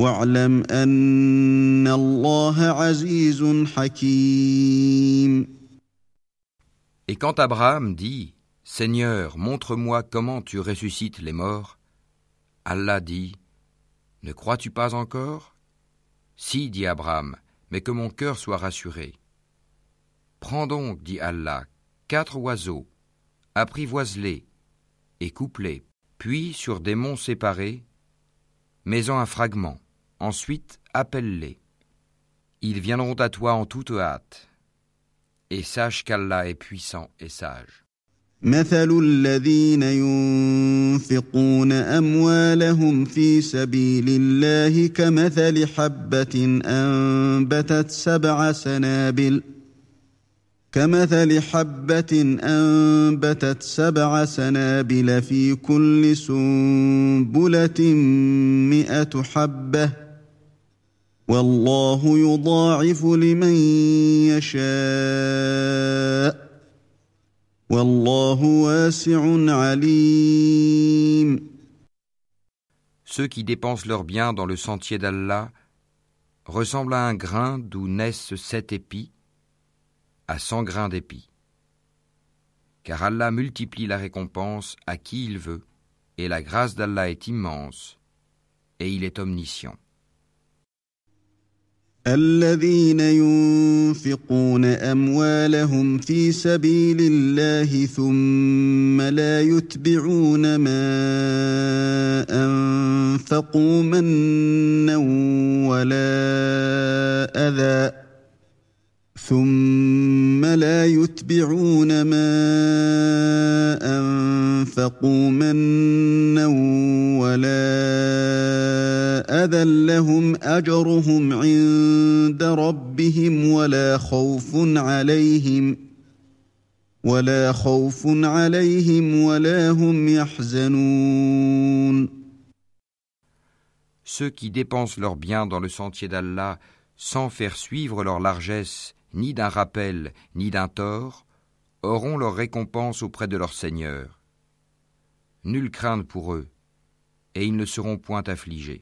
واعلم ان الله عزيز حكيم Et quand Abraham dit Seigneur, montre-moi comment tu ressuscites les morts, Allah dit Ne crois-tu pas encore Si, dit Abraham, mais que mon cœur soit rassuré. Prends donc, dit Allah, quatre oiseaux, apprivoise-les et coupe-les, puis sur des monts séparés, mets-en un fragment, ensuite appelle-les. Ils viendront à toi en toute hâte, et sache qu'Allah est puissant et sage. مثل الذين ينفقون اموالهم في سبيل الله كمثل حبه انبتت سبع سنابل كمثل حبة أنبتت سبع سنابل في كل سنبلة مئة حبة والله يضاعف لمن يشاء Ceux qui dépensent leurs biens dans le sentier d'Allah ressemblent à un grain d'où naissent sept épis, à cent grains d'épis. Car Allah multiplie la récompense à qui il veut, et la grâce d'Allah est immense, et il est omniscient. الذين ينفقون أموالهم في سبيل الله ثم لا يتبعون ما أنفقوا منا ولا أذى. ثم لا يتبعون ما أنفقوا منا ولا أذى لهم أجرهم عند ربهم ولا خوف عليهم ولا خوف عليهم ولا هم يحزنون. Ceux qui dépensent leurs biens dans le sentier d'Allah sans faire suivre leur largesse ni d'un rappel, ni d'un tort, auront leur récompense auprès de leur Seigneur. Nulle crainte pour eux, et ils ne seront point affligés.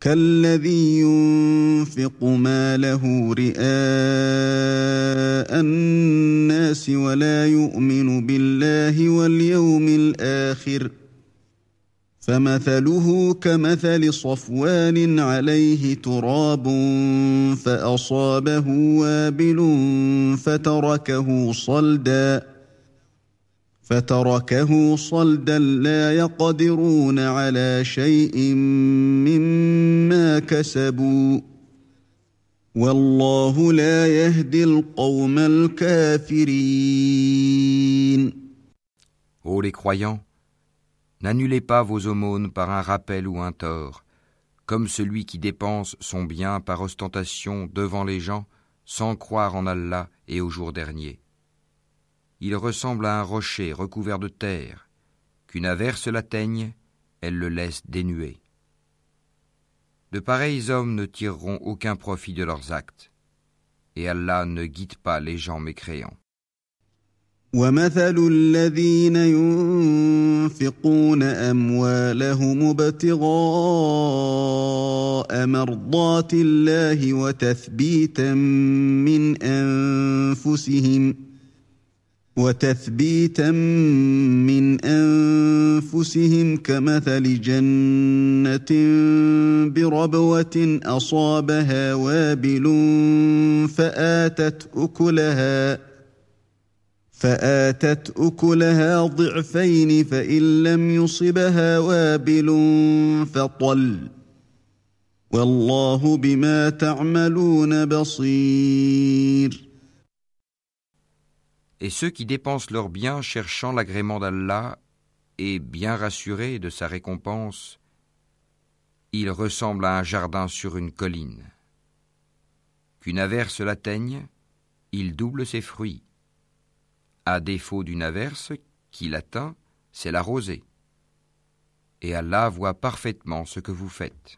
كالذي ينفق ماله رئاء الناس ولا يؤمن بالله واليوم الآخر فمثله كمثل صفوان عليه تراب فأصابه وابل فتركه صلدا فتركه صلدا لا يقدرون على شيء مما كسبوا والله لا يهدي القوم الكافرين Ô les croyants, n'annulez pas vos aumônes par un rappel ou un tort, comme celui qui dépense son bien par ostentation devant les gens sans croire en Allah et au jour dernier. Il ressemble à un rocher recouvert de terre. Qu'une averse l'atteigne, elle le laisse dénué. De pareils hommes ne tireront aucun profit de leurs actes, et Allah ne guide pas les gens mécréants. ومثل الذين ينفقون اموالهم ابتغاء مرضات الله وتثبيتا من انفسهم وتثبيتا من أنفسهم كمثل جنة بربوة أصابها وابل فآتت أكلها فآتت أكلها ضعفين فإن لم يصبها وابل فطل والله بما تعملون بصير Et ceux qui dépensent leurs biens cherchant l'agrément d'Allah et bien rassurés de sa récompense, ils ressemblent à un jardin sur une colline. Qu'une averse l'atteigne, il double ses fruits. À défaut d'une averse qui l'atteint, c'est la rosée. Et Allah voit parfaitement ce que vous faites.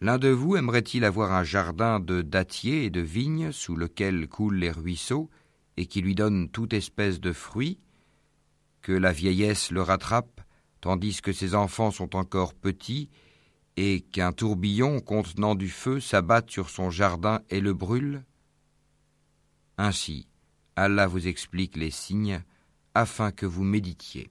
L'un de vous aimerait-il avoir un jardin de dattiers et de vignes sous lequel coulent les ruisseaux et qui lui donne toute espèce de fruits, que la vieillesse le rattrape tandis que ses enfants sont encore petits et qu'un tourbillon contenant du feu s'abatte sur son jardin et le brûle? Ainsi, Allah vous explique les signes afin que vous méditiez.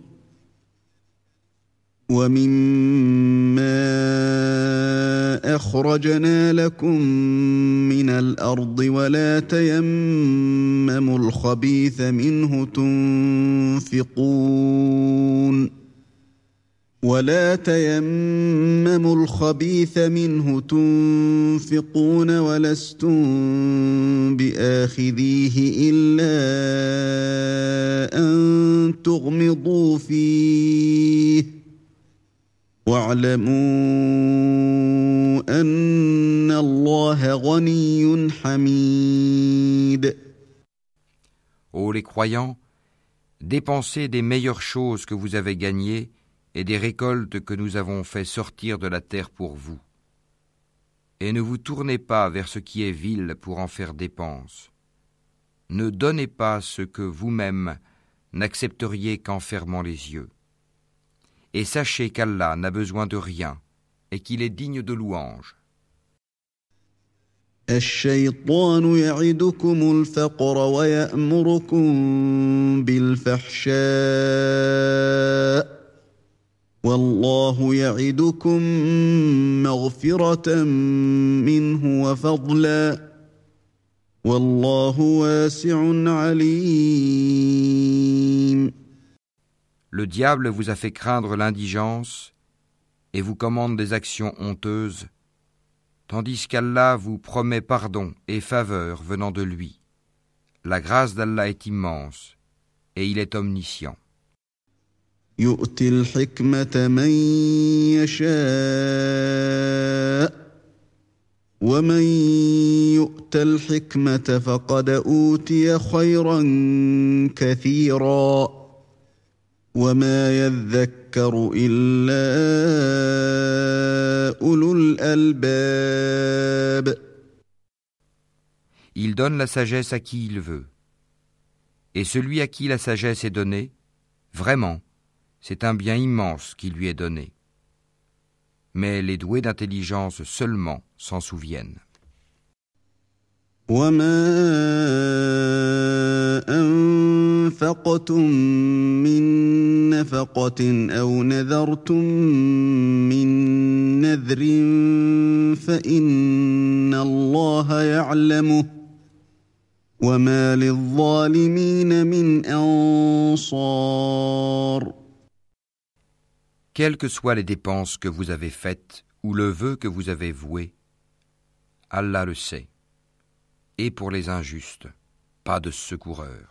ومما أخرجنا لكم من الأرض ولا تيمموا الخبيث منه تنفقون ولا تيمموا الخبيث منه تنفقون ولستم بآخذيه إلا أن تغمضوا فيه Ô les croyants, dépensez des meilleures choses que vous avez gagnées et des récoltes que nous avons fait sortir de la terre pour vous. Et ne vous tournez pas vers ce qui est vil pour en faire dépense. Ne donnez pas ce que vous-même n'accepteriez qu'en fermant les yeux. Et sachez qu'Allah n'a besoin de rien et qu'il est digne de louange. الشيطان يعدكم الفقر ويأمركم بالفحشاء والله يعدكم مغفرة منه وفضلا والله واسع عليم Le diable vous a fait craindre l'indigence et vous commande des actions honteuses, tandis qu'Allah vous promet pardon et faveur venant de lui. La grâce d'Allah est immense et il est omniscient. Le يذكر إلا أولو الألباب Il donne la sagesse à qui il veut. Et celui à qui la sagesse est donnée, vraiment, c'est un bien immense qui lui est donné. Mais les doués d'intelligence seulement s'en souviennent. Quelles que soient les dépenses que vous avez faites ou le vœu que vous avez voué, Allah le sait. Et pour les injustes, pas de secoureur.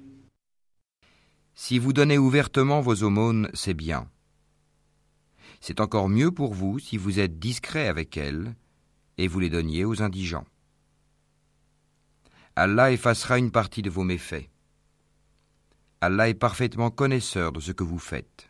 Si vous donnez ouvertement vos aumônes, c'est bien. C'est encore mieux pour vous si vous êtes discret avec elles et vous les donniez aux indigents. Allah effacera une partie de vos méfaits. Allah est parfaitement connaisseur de ce que vous faites.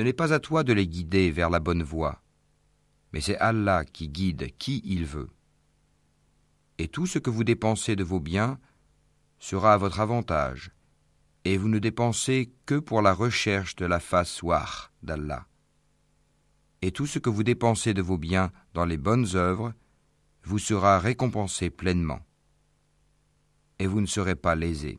Ce n'est pas à toi de les guider vers la bonne voie, mais c'est Allah qui guide qui il veut. et tout ce que vous dépensez de vos biens sera à votre avantage, et vous ne dépensez que pour la recherche de la face war d'Allah. Et tout ce que vous dépensez de vos biens dans les bonnes œuvres vous sera récompensé pleinement, et vous ne serez pas lésés.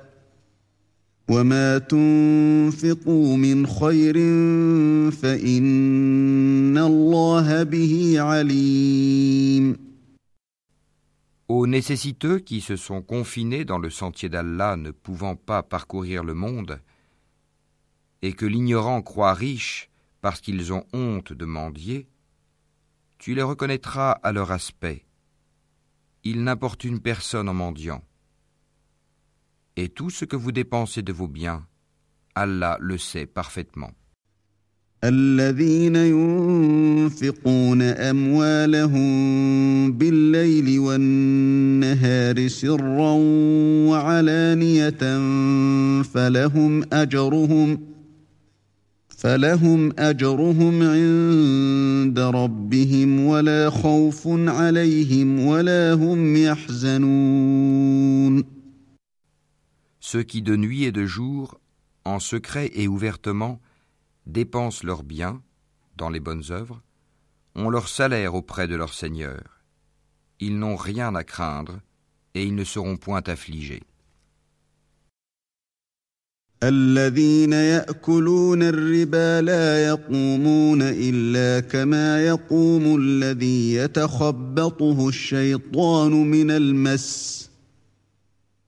Aux nécessiteux qui se sont confinés dans le sentier d'Allah ne pouvant pas parcourir le monde, et que l'ignorant croit riche parce qu'ils ont honte de mendier, tu les reconnaîtras à leur aspect. Ils n'importunent personne en mendiant. Et tout ce que vous dépensez de vos biens, Allah le sait parfaitement. الذين ينفقون أموالهم بالليل والنهار سرا وعلانية فلهم أجرهم فلهم أجرهم عند ربهم ولا خوف عليهم ولا هم يحزنون Ceux qui de nuit et de jour, en secret et ouvertement, dépensent leurs biens dans les bonnes œuvres, ont leur salaire auprès de leur Seigneur. Ils n'ont rien à craindre et ils ne seront point affligés.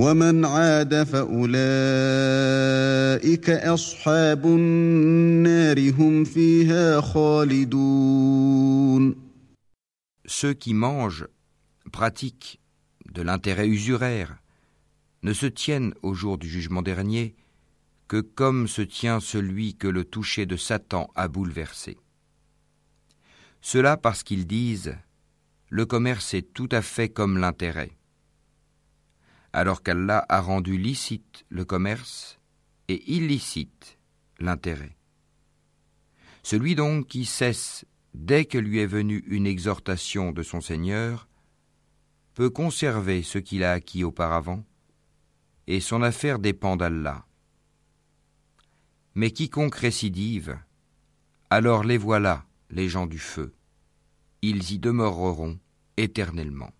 ومن عاد فاولئك اصحاب النار هم فيها خالدون Ceux qui mangent pratiquent de l'intérêt usuraire ne se tiennent au jour du jugement dernier que comme se tient celui que le toucher de Satan a bouleversé. Cela parce qu'ils disent le commerce est tout à fait comme l'intérêt, alors qu'Allah a rendu licite le commerce et illicite l'intérêt. Celui donc qui cesse dès que lui est venue une exhortation de son Seigneur peut conserver ce qu'il a acquis auparavant et son affaire dépend d'Allah. Mais quiconque récidive, alors les voilà, les gens du feu. Ils y demeureront éternellement.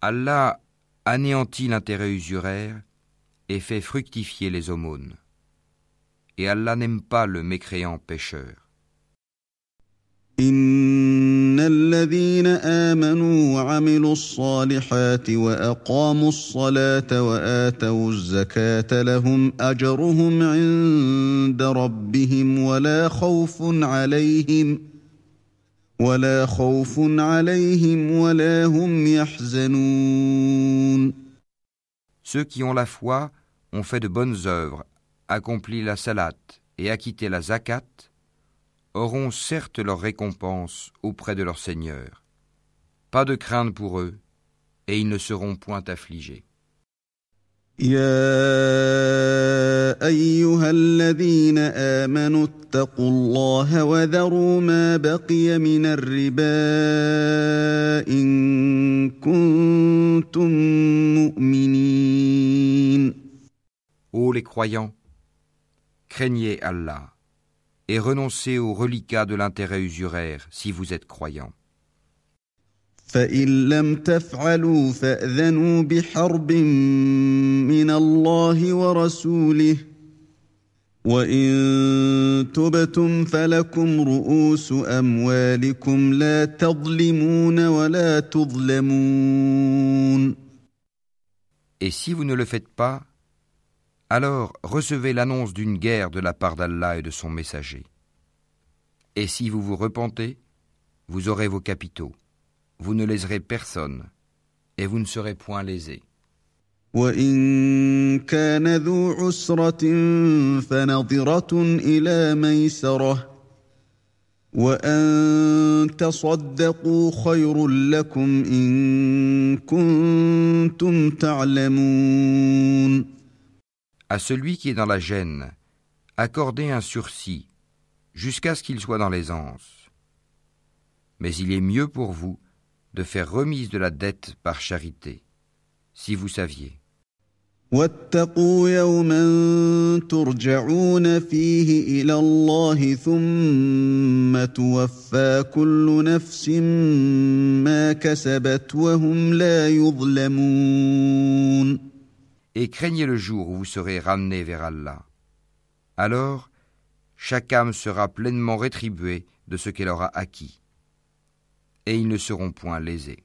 Allah anéantit l'intérêt usuraire et fait fructifier les aumônes. Et Allah n'aime pas le mécréant pécheur. إن الذين آمنوا وعملوا الصالحات وأقاموا الصلاة وآتوا الزكاة لهم أجرهم عند ربهم ولا خوف عليهم ولا خوف عليهم ولا هم يحزنون Ceux qui ont la foi ont fait de bonnes œuvres, accompli la salat et acquitté la zakat, auront certes leur récompense auprès de leur Seigneur. Pas de crainte pour eux, et ils ne seront point affligés. Ô les croyants, craignez Allah et renoncez aux reliquats de l'intérêt usuraire si vous êtes croyants. Et si vous ne le faites pas, alors recevez l'annonce d'une guerre de la part d'Allah et de son messager. Et si vous vous repentez, vous aurez vos capitaux, vous ne léserez personne, et vous ne serez point lésés. À celui qui est dans la gêne, accordez un sursis jusqu'à ce qu'il soit dans l'aisance. Mais il est mieux pour vous de faire remise de la dette par charité, si vous saviez. Et craignez le jour où vous serez ramenés vers Allah. Alors, chaque âme sera pleinement rétribuée de ce qu'elle aura acquis, et ils ne seront point lésés.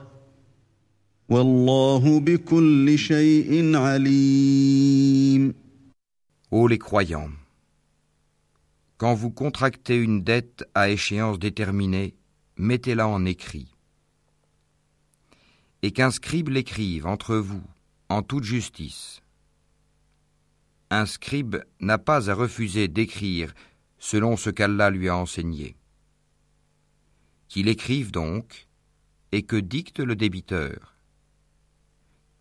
Ô les croyants, quand vous contractez une dette à échéance déterminée, mettez-la en écrit. Et qu'un scribe l'écrive entre vous, en toute justice. Un scribe n'a pas à refuser d'écrire selon ce qu'Allah lui a enseigné. Qu'il écrive donc, et que dicte le débiteur.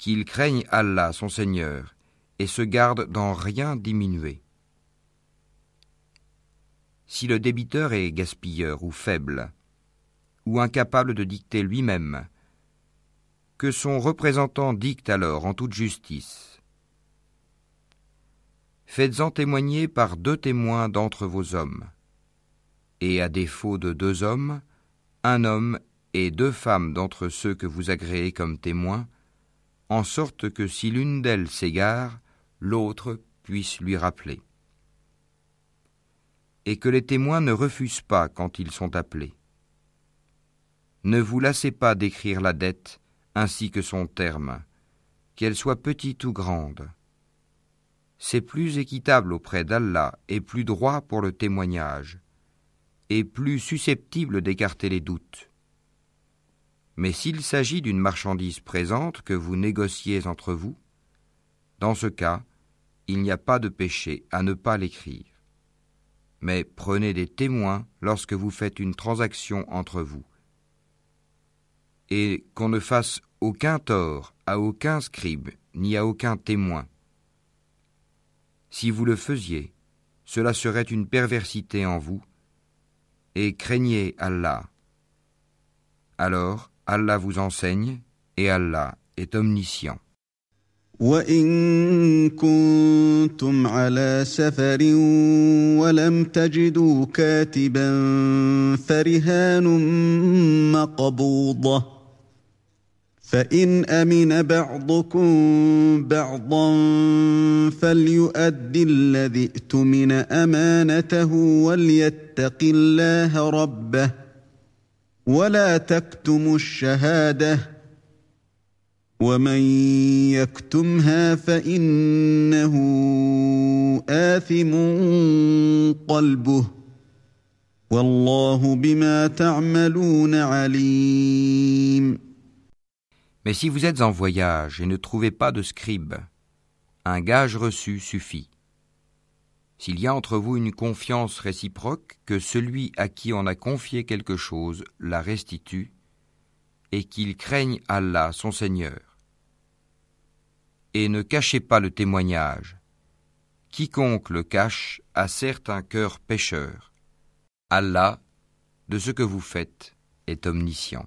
Qu'il craigne Allah, son Seigneur, et se garde d'en rien diminuer. Si le débiteur est gaspilleur ou faible, ou incapable de dicter lui-même, que son représentant dicte alors en toute justice. Faites-en témoigner par deux témoins d'entre vos hommes, et à défaut de deux hommes, un homme et deux femmes d'entre ceux que vous agréez comme témoins, en sorte que si l'une d'elles s'égare, l'autre puisse lui rappeler. Et que les témoins ne refusent pas quand ils sont appelés. Ne vous lassez pas d'écrire la dette ainsi que son terme, qu'elle soit petite ou grande. C'est plus équitable auprès d'Allah et plus droit pour le témoignage, et plus susceptible d'écarter les doutes. Mais s'il s'agit d'une marchandise présente que vous négociez entre vous, dans ce cas, il n'y a pas de péché à ne pas l'écrire. Mais prenez des témoins lorsque vous faites une transaction entre vous. Et qu'on ne fasse aucun tort à aucun scribe ni à aucun témoin. Si vous le faisiez, cela serait une perversité en vous, et craignez Allah. Alors Allah vous enseigne, et Allah est omniscient. وان كنتم على سفر ولم تجدوا كاتبا فرهان مقبوضه فان امن بعضكم بعضا فليؤد الذي اؤتمن امانته وليتق الله ربه ولا تكتموا الشهاده ومن يكتمها فانه اثم قلبه والله بما تعملون عليم Mais si vous êtes en voyage et ne trouvez pas de scribe, un gage reçu suffit. S'il y a entre vous une confiance réciproque, que celui à qui on a confié quelque chose la restitue, et qu'il craigne Allah, son Seigneur. Et ne cachez pas le témoignage. Quiconque le cache a certes un cœur pécheur. Allah, de ce que vous faites, est omniscient.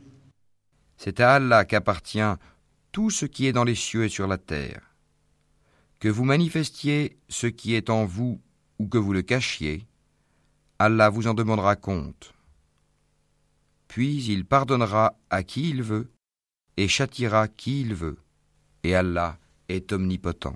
C'est à Allah qu'appartient tout ce qui est dans les cieux et sur la terre. Que vous manifestiez ce qui est en vous ou que vous le cachiez, Allah vous en demandera compte. Puis il pardonnera à qui il veut et châtiera qui il veut. Et Allah est omnipotent.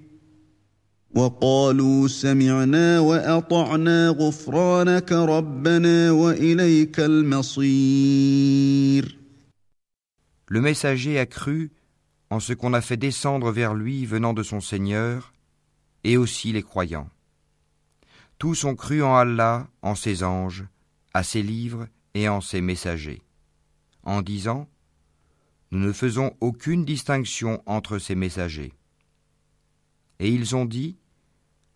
وقالوا سمعنا وأطعنا غفرانك ربنا وإليك المصير Le messager a cru en ce qu'on a fait descendre vers lui venant de son Seigneur, et aussi les croyants. Tous ont cru en Allah, en ses anges, à ses livres et en ses messagers, en disant Nous ne faisons aucune distinction entre ces messagers. Et ils ont dit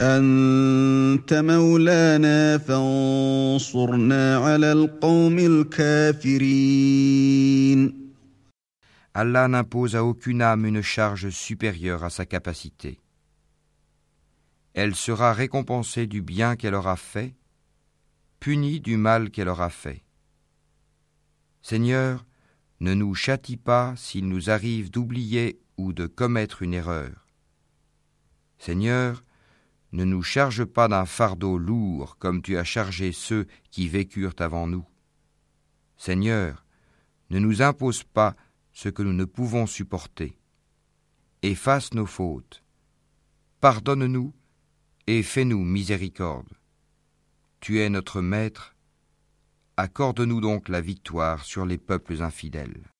أنت مولانا فانصرنا على القوم الكافرين Allah n'impose à aucune âme une charge supérieure à sa capacité. Elle sera récompensée du bien qu'elle aura fait, punie du mal qu'elle aura fait. Seigneur, ne nous châtie pas s'il nous arrive d'oublier ou de commettre une erreur. Seigneur, ne nous charge pas d'un fardeau lourd comme tu as chargé ceux qui vécurent avant nous. Seigneur, ne nous impose pas ce que nous ne pouvons supporter. Efface nos fautes. Pardonne-nous et fais-nous miséricorde. Tu es notre Maître. Accorde-nous donc la victoire sur les peuples infidèles.